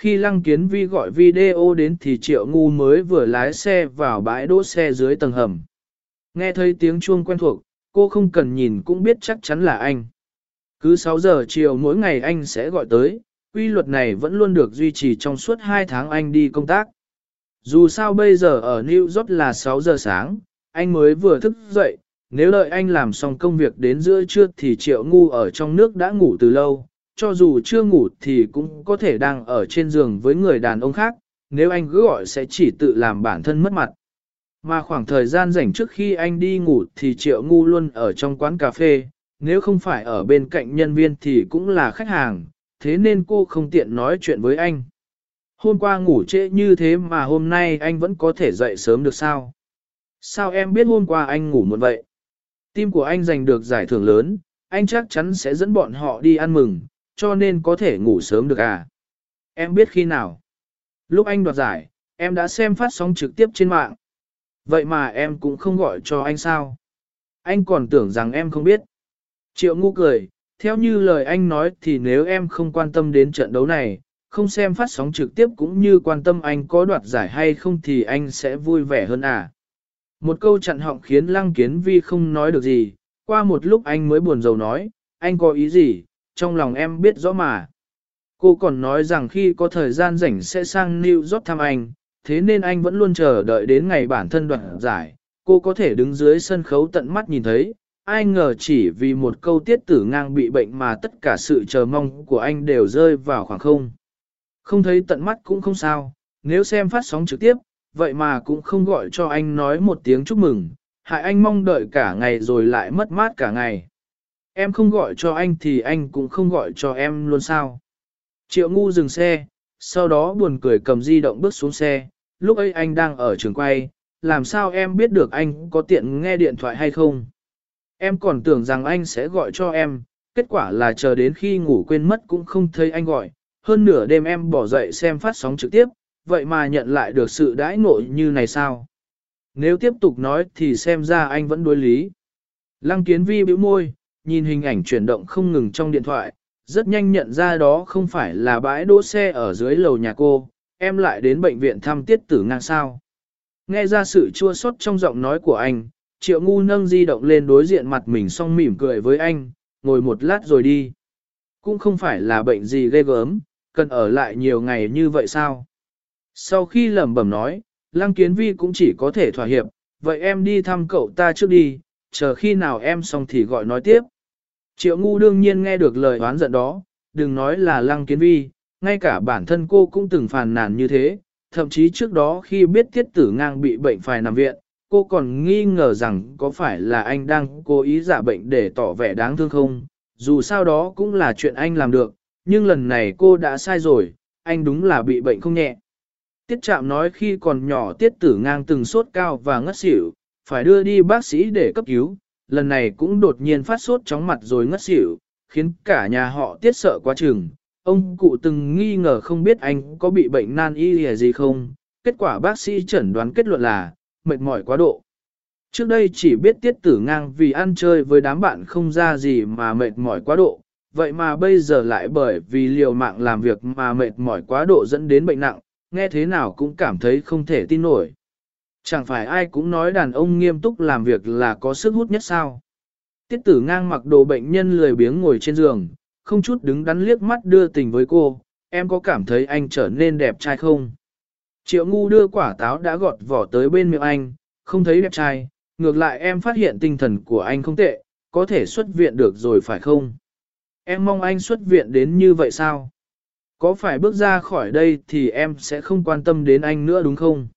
Khi Lăng Kiến Vi gọi video đến thì Triệu Ngu mới vừa lái xe vào bãi đỗ xe dưới tầng hầm. Nghe thấy tiếng chuông quen thuộc, cô không cần nhìn cũng biết chắc chắn là anh. Cứ 6 giờ chiều mỗi ngày anh sẽ gọi tới, quy luật này vẫn luôn được duy trì trong suốt 2 tháng anh đi công tác. Dù sao bây giờ ở New York là 6 giờ sáng, anh mới vừa thức dậy, nếu đợi anh làm xong công việc đến giữa trưa thì Triệu Ngu ở trong nước đã ngủ từ lâu, cho dù chưa ngủ thì cũng có thể đang ở trên giường với người đàn ông khác, nếu anh cứ gọi sẽ chỉ tự làm bản thân mất mặt. Mà khoảng thời gian rảnh trước khi anh đi ngủ thì Triệu Ngu luôn ở trong quán cà phê, nếu không phải ở bên cạnh nhân viên thì cũng là khách hàng, thế nên cô không tiện nói chuyện với anh. Hôm qua ngủ trễ như thế mà hôm nay anh vẫn có thể dậy sớm được sao? Sao em biết hôm qua anh ngủ muộn vậy? Tim của anh giành được giải thưởng lớn, anh chắc chắn sẽ dẫn bọn họ đi ăn mừng, cho nên có thể ngủ sớm được à? Em biết khi nào? Lúc anh đoạt giải, em đã xem phát sóng trực tiếp trên mạng. Vậy mà em cũng không gọi cho anh sao? Anh còn tưởng rằng em không biết. Triệu ngu cười, theo như lời anh nói thì nếu em không quan tâm đến trận đấu này, không xem phát sóng trực tiếp cũng như quan tâm anh có đoạt giải hay không thì anh sẽ vui vẻ hơn à. Một câu chặn họng khiến Lăng Kiến Vi không nói được gì, qua một lúc anh mới buồn rầu nói, anh có ý gì, trong lòng em biết rõ mà. Cô còn nói rằng khi có thời gian rảnh sẽ sang New York thăm anh, thế nên anh vẫn luôn chờ đợi đến ngày bản thân đoạn giải, cô có thể đứng dưới sân khấu tận mắt nhìn thấy, ai ngờ chỉ vì một câu tiết tử ngang bị bệnh mà tất cả sự chờ mong của anh đều rơi vào khoảng không. Không thấy tận mắt cũng không sao, nếu xem phát sóng trực tiếp, vậy mà cũng không gọi cho anh nói một tiếng chúc mừng, hại anh mong đợi cả ngày rồi lại mất mát cả ngày. Em không gọi cho anh thì anh cũng không gọi cho em luôn sao. Triệu ngu dừng xe, sau đó buồn cười cầm di động bước xuống xe, lúc ấy anh đang ở trường quay, làm sao em biết được anh có tiện nghe điện thoại hay không? Em còn tưởng rằng anh sẽ gọi cho em, kết quả là chờ đến khi ngủ quên mất cũng không thấy anh gọi, hơn nửa đêm em bỏ dậy xem phát sóng trực tiếp, vậy mà nhận lại được sự đãi ngộ như này sao? Nếu tiếp tục nói thì xem ra anh vẫn đối lý. Lăng kiến vi bĩu môi, nhìn hình ảnh chuyển động không ngừng trong điện thoại, rất nhanh nhận ra đó không phải là bãi đỗ xe ở dưới lầu nhà cô, em lại đến bệnh viện thăm tiết tử ngang sao. Nghe ra sự chua xót trong giọng nói của anh, triệu ngu nâng di động lên đối diện mặt mình xong mỉm cười với anh, ngồi một lát rồi đi. Cũng không phải là bệnh gì ghê gớm, cần ở lại nhiều ngày như vậy sao? Sau khi lẩm bẩm nói, Lăng Kiến Vi cũng chỉ có thể thỏa hiệp, vậy em đi thăm cậu ta trước đi, chờ khi nào em xong thì gọi nói tiếp. Triệu ngu đương nhiên nghe được lời oán giận đó, đừng nói là Lăng Kiến Vi, ngay cả bản thân cô cũng từng phàn nàn như thế, thậm chí trước đó khi biết tiết tử ngang bị bệnh phải nằm viện, cô còn nghi ngờ rằng có phải là anh đang cố ý giả bệnh để tỏ vẻ đáng thương không, dù sao đó cũng là chuyện anh làm được, nhưng lần này cô đã sai rồi, anh đúng là bị bệnh không nhẹ. Tiết Trạm nói khi còn nhỏ tiết tử ngang từng sốt cao và ngất xỉu, phải đưa đi bác sĩ để cấp cứu, lần này cũng đột nhiên phát sốt chóng mặt rồi ngất xỉu, khiến cả nhà họ tiết sợ quá chừng. Ông cụ từng nghi ngờ không biết anh có bị bệnh nan y gì không, kết quả bác sĩ chẩn đoán kết luận là mệt mỏi quá độ. Trước đây chỉ biết tiết tử ngang vì ăn chơi với đám bạn không ra gì mà mệt mỏi quá độ, vậy mà bây giờ lại bởi vì liều mạng làm việc mà mệt mỏi quá độ dẫn đến bệnh nặng, nghe thế nào cũng cảm thấy không thể tin nổi. Chẳng phải ai cũng nói đàn ông nghiêm túc làm việc là có sức hút nhất sao. Tiết tử ngang mặc đồ bệnh nhân lười biếng ngồi trên giường, không chút đứng đắn liếc mắt đưa tình với cô, em có cảm thấy anh trở nên đẹp trai không? Triệu ngu đưa quả táo đã gọt vỏ tới bên miệng anh, không thấy đẹp trai, ngược lại em phát hiện tinh thần của anh không tệ, có thể xuất viện được rồi phải không? Em mong anh xuất viện đến như vậy sao? Có phải bước ra khỏi đây thì em sẽ không quan tâm đến anh nữa đúng không?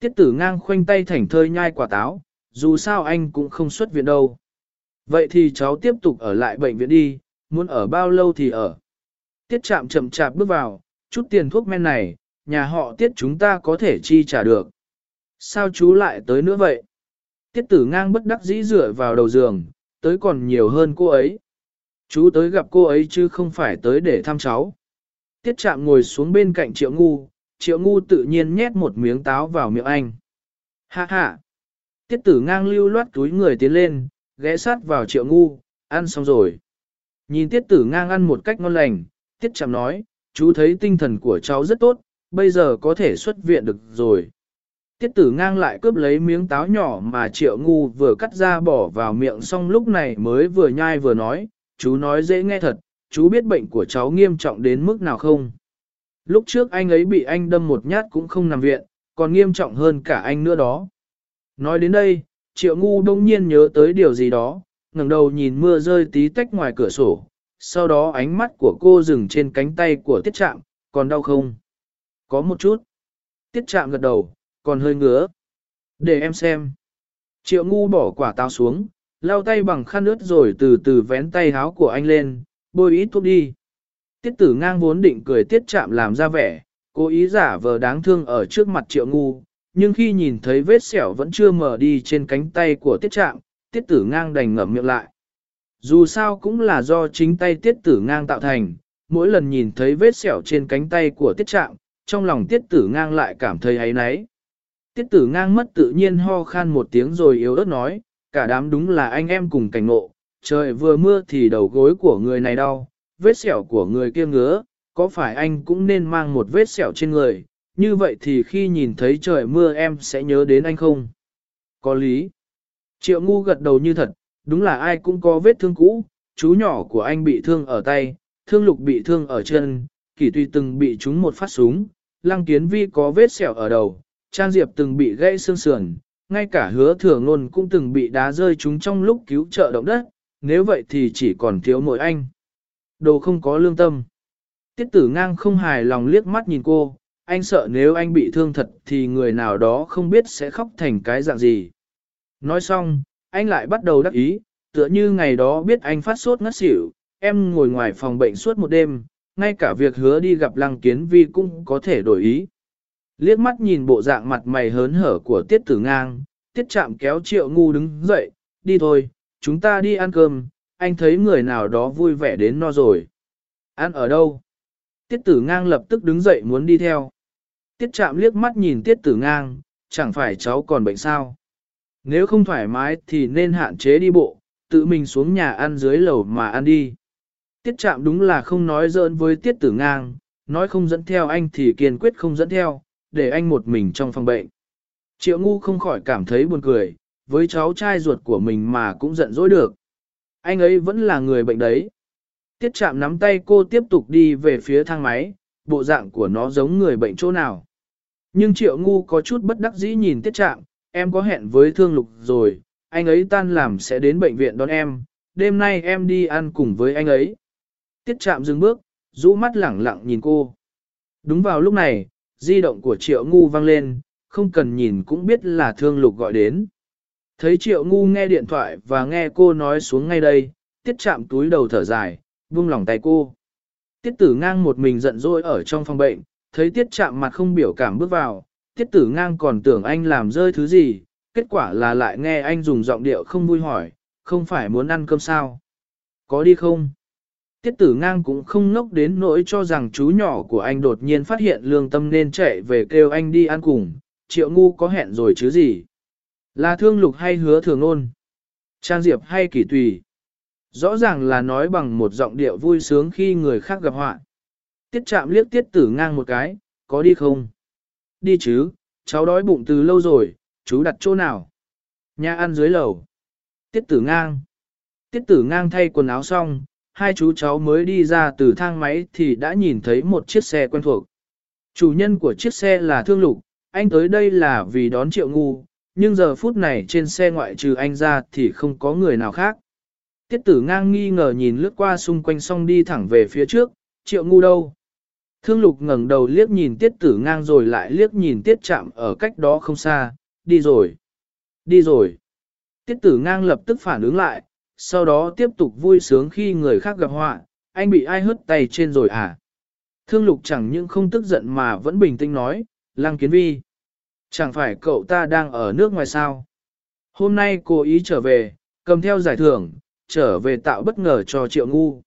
Tiết tử ngang khoanh tay thảnh thơi nhai quả táo, dù sao anh cũng không xuất viện đâu. Vậy thì cháu tiếp tục ở lại bệnh viện đi, muốn ở bao lâu thì ở. Tiết chạm chậm chạp bước vào, chút tiền thuốc men này, nhà họ tiết chúng ta có thể chi trả được. Sao chú lại tới nữa vậy? Tiết tử ngang bất đắc dĩ dựa vào đầu giường, tới còn nhiều hơn cô ấy. Chú tới gặp cô ấy chứ không phải tới để thăm cháu. Tiết chạm ngồi xuống bên cạnh triệu ngu, triệu ngu tự nhiên nhét một miếng táo vào miệng anh. Ha ha! Tiết tử ngang lưu loát túi người tiến lên, ghé sát vào triệu ngu, ăn xong rồi. Nhìn tiết tử ngang ăn một cách ngon lành, tiết chạm nói, chú thấy tinh thần của cháu rất tốt, bây giờ có thể xuất viện được rồi. Tiết tử ngang lại cướp lấy miếng táo nhỏ mà triệu ngu vừa cắt ra bỏ vào miệng xong lúc này mới vừa nhai vừa nói, chú nói dễ nghe thật, chú biết bệnh của cháu nghiêm trọng đến mức nào không? Lúc trước anh ấy bị anh đâm một nhát cũng không nằm viện, còn nghiêm trọng hơn cả anh nữa đó. Nói đến đây, triệu ngu đông nhiên nhớ tới điều gì đó, ngẩng đầu nhìn mưa rơi tí tách ngoài cửa sổ, sau đó ánh mắt của cô dừng trên cánh tay của tiết trạm, còn đau không? Có một chút. Tiết trạm gật đầu, còn hơi ngứa. Để em xem. Triệu ngu bỏ quả táo xuống, lau tay bằng khăn ướt rồi từ từ vén tay háo của anh lên, bôi ít thuốc đi. Tiết tử ngang vốn định cười tiết chạm làm ra vẻ, cố ý giả vờ đáng thương ở trước mặt triệu ngu, nhưng khi nhìn thấy vết sẹo vẫn chưa mở đi trên cánh tay của tiết trạm, tiết tử ngang đành ngậm miệng lại. Dù sao cũng là do chính tay tiết tử ngang tạo thành, mỗi lần nhìn thấy vết sẹo trên cánh tay của tiết trạm, trong lòng tiết tử ngang lại cảm thấy ấy náy. Tiết tử ngang mất tự nhiên ho khan một tiếng rồi yếu ớt nói, cả đám đúng là anh em cùng cảnh ngộ, trời vừa mưa thì đầu gối của người này đau, vết sẹo của người kia ngứa, có phải anh cũng nên mang một vết sẹo trên người, như vậy thì khi nhìn thấy trời mưa em sẽ nhớ đến anh không? Có lý. Triệu ngu gật đầu như thật, đúng là ai cũng có vết thương cũ, chú nhỏ của anh bị thương ở tay, thương lục bị thương ở chân, kỷ tùy từng bị trúng một phát súng, lăng kiến vi có vết sẹo ở đầu, trang diệp từng bị gãy xương sườn, ngay cả hứa thừa ngôn cũng từng bị đá rơi chúng trong lúc cứu trợ động đất, nếu vậy thì chỉ còn thiếu mỗi anh. Đồ không có lương tâm. Tiết tử ngang không hài lòng liếc mắt nhìn cô, anh sợ nếu anh bị thương thật thì người nào đó không biết sẽ khóc thành cái dạng gì. Nói xong, anh lại bắt đầu đắc ý, tựa như ngày đó biết anh phát sốt ngất xỉu, em ngồi ngoài phòng bệnh suốt một đêm, ngay cả việc hứa đi gặp lăng kiến vi cũng có thể đổi ý. Liếc mắt nhìn bộ dạng mặt mày hớn hở của tiết tử ngang, tiết chạm kéo triệu ngu đứng dậy, đi thôi, chúng ta đi ăn cơm, anh thấy người nào đó vui vẻ đến no rồi. Ăn ở đâu? Tiết tử ngang lập tức đứng dậy muốn đi theo. Tiết chạm liếc mắt nhìn tiết tử ngang, chẳng phải cháu còn bệnh sao. Nếu không thoải mái thì nên hạn chế đi bộ, tự mình xuống nhà ăn dưới lầu mà ăn đi. Tiết chạm đúng là không nói dỡn với tiết tử ngang, nói không dẫn theo anh thì kiên quyết không dẫn theo, để anh một mình trong phòng bệnh. Triệu ngu không khỏi cảm thấy buồn cười, với cháu trai ruột của mình mà cũng giận dỗi được. Anh ấy vẫn là người bệnh đấy. Tiết chạm nắm tay cô tiếp tục đi về phía thang máy, bộ dạng của nó giống người bệnh chỗ nào. Nhưng triệu ngu có chút bất đắc dĩ nhìn tiết chạm, em có hẹn với thương lục rồi, anh ấy tan làm sẽ đến bệnh viện đón em, đêm nay em đi ăn cùng với anh ấy. Tiết chạm dừng bước, rũ mắt lẳng lặng nhìn cô. Đúng vào lúc này, di động của triệu ngu vang lên, không cần nhìn cũng biết là thương lục gọi đến. Thấy triệu ngu nghe điện thoại và nghe cô nói xuống ngay đây, tiết chạm túi đầu thở dài, buông lòng tay cô. Tiết tử ngang một mình giận dỗi ở trong phòng bệnh, thấy tiết chạm mặt không biểu cảm bước vào, tiết tử ngang còn tưởng anh làm rơi thứ gì, kết quả là lại nghe anh dùng giọng điệu không vui hỏi, không phải muốn ăn cơm sao? Có đi không? Tiết tử ngang cũng không ngốc đến nỗi cho rằng chú nhỏ của anh đột nhiên phát hiện lương tâm nên chạy về kêu anh đi ăn cùng, triệu ngu có hẹn rồi chứ gì? Là thương lục hay hứa thường ôn? Trang diệp hay kỳ tùy? Rõ ràng là nói bằng một giọng điệu vui sướng khi người khác gặp họa. Tiết chạm liếc tiết tử ngang một cái, có đi không? Đi chứ, cháu đói bụng từ lâu rồi, chú đặt chỗ nào? Nhà ăn dưới lầu. Tiết tử ngang. Tiết tử ngang thay quần áo xong, hai chú cháu mới đi ra từ thang máy thì đã nhìn thấy một chiếc xe quen thuộc. Chủ nhân của chiếc xe là Thương Lục, anh tới đây là vì đón Triệu Ngu, nhưng giờ phút này trên xe ngoại trừ anh ra thì không có người nào khác. Tiết tử ngang nghi ngờ nhìn lướt qua xung quanh xong đi thẳng về phía trước, Triệu Ngu đâu? Thương Lục ngẩng đầu liếc nhìn Tiết tử ngang rồi lại liếc nhìn Tiết chạm ở cách đó không xa, đi rồi. Đi rồi. Tiết tử ngang lập tức phản ứng lại, sau đó tiếp tục vui sướng khi người khác gặp họa, anh bị ai hứt tay trên rồi à? Thương lục chẳng những không tức giận mà vẫn bình tĩnh nói, lăng kiến vi. Chẳng phải cậu ta đang ở nước ngoài sao? Hôm nay cô ý trở về, cầm theo giải thưởng, trở về tạo bất ngờ cho triệu ngu.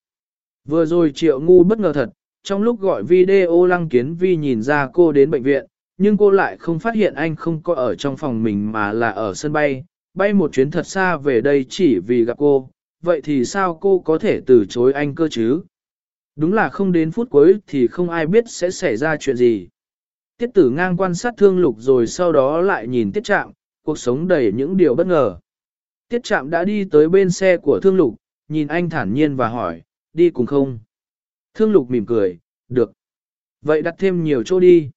Vừa rồi triệu ngu bất ngờ thật, trong lúc gọi video lăng kiến vi nhìn ra cô đến bệnh viện, nhưng cô lại không phát hiện anh không có ở trong phòng mình mà là ở sân bay, bay một chuyến thật xa về đây chỉ vì gặp cô, vậy thì sao cô có thể từ chối anh cơ chứ? Đúng là không đến phút cuối thì không ai biết sẽ xảy ra chuyện gì. Tiết tử ngang quan sát thương lục rồi sau đó lại nhìn tiết trạm, cuộc sống đầy những điều bất ngờ. Tiết trạm đã đi tới bên xe của thương lục, nhìn anh thản nhiên và hỏi, đi cùng không? Thương lục mỉm cười, được. Vậy đặt thêm nhiều chỗ đi.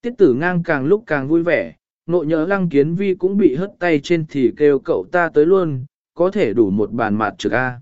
Tiết tử ngang càng lúc càng vui vẻ, nộ nhớ lăng kiến vi cũng bị hất tay trên thì kêu cậu ta tới luôn, có thể đủ một bàn mạt trực A.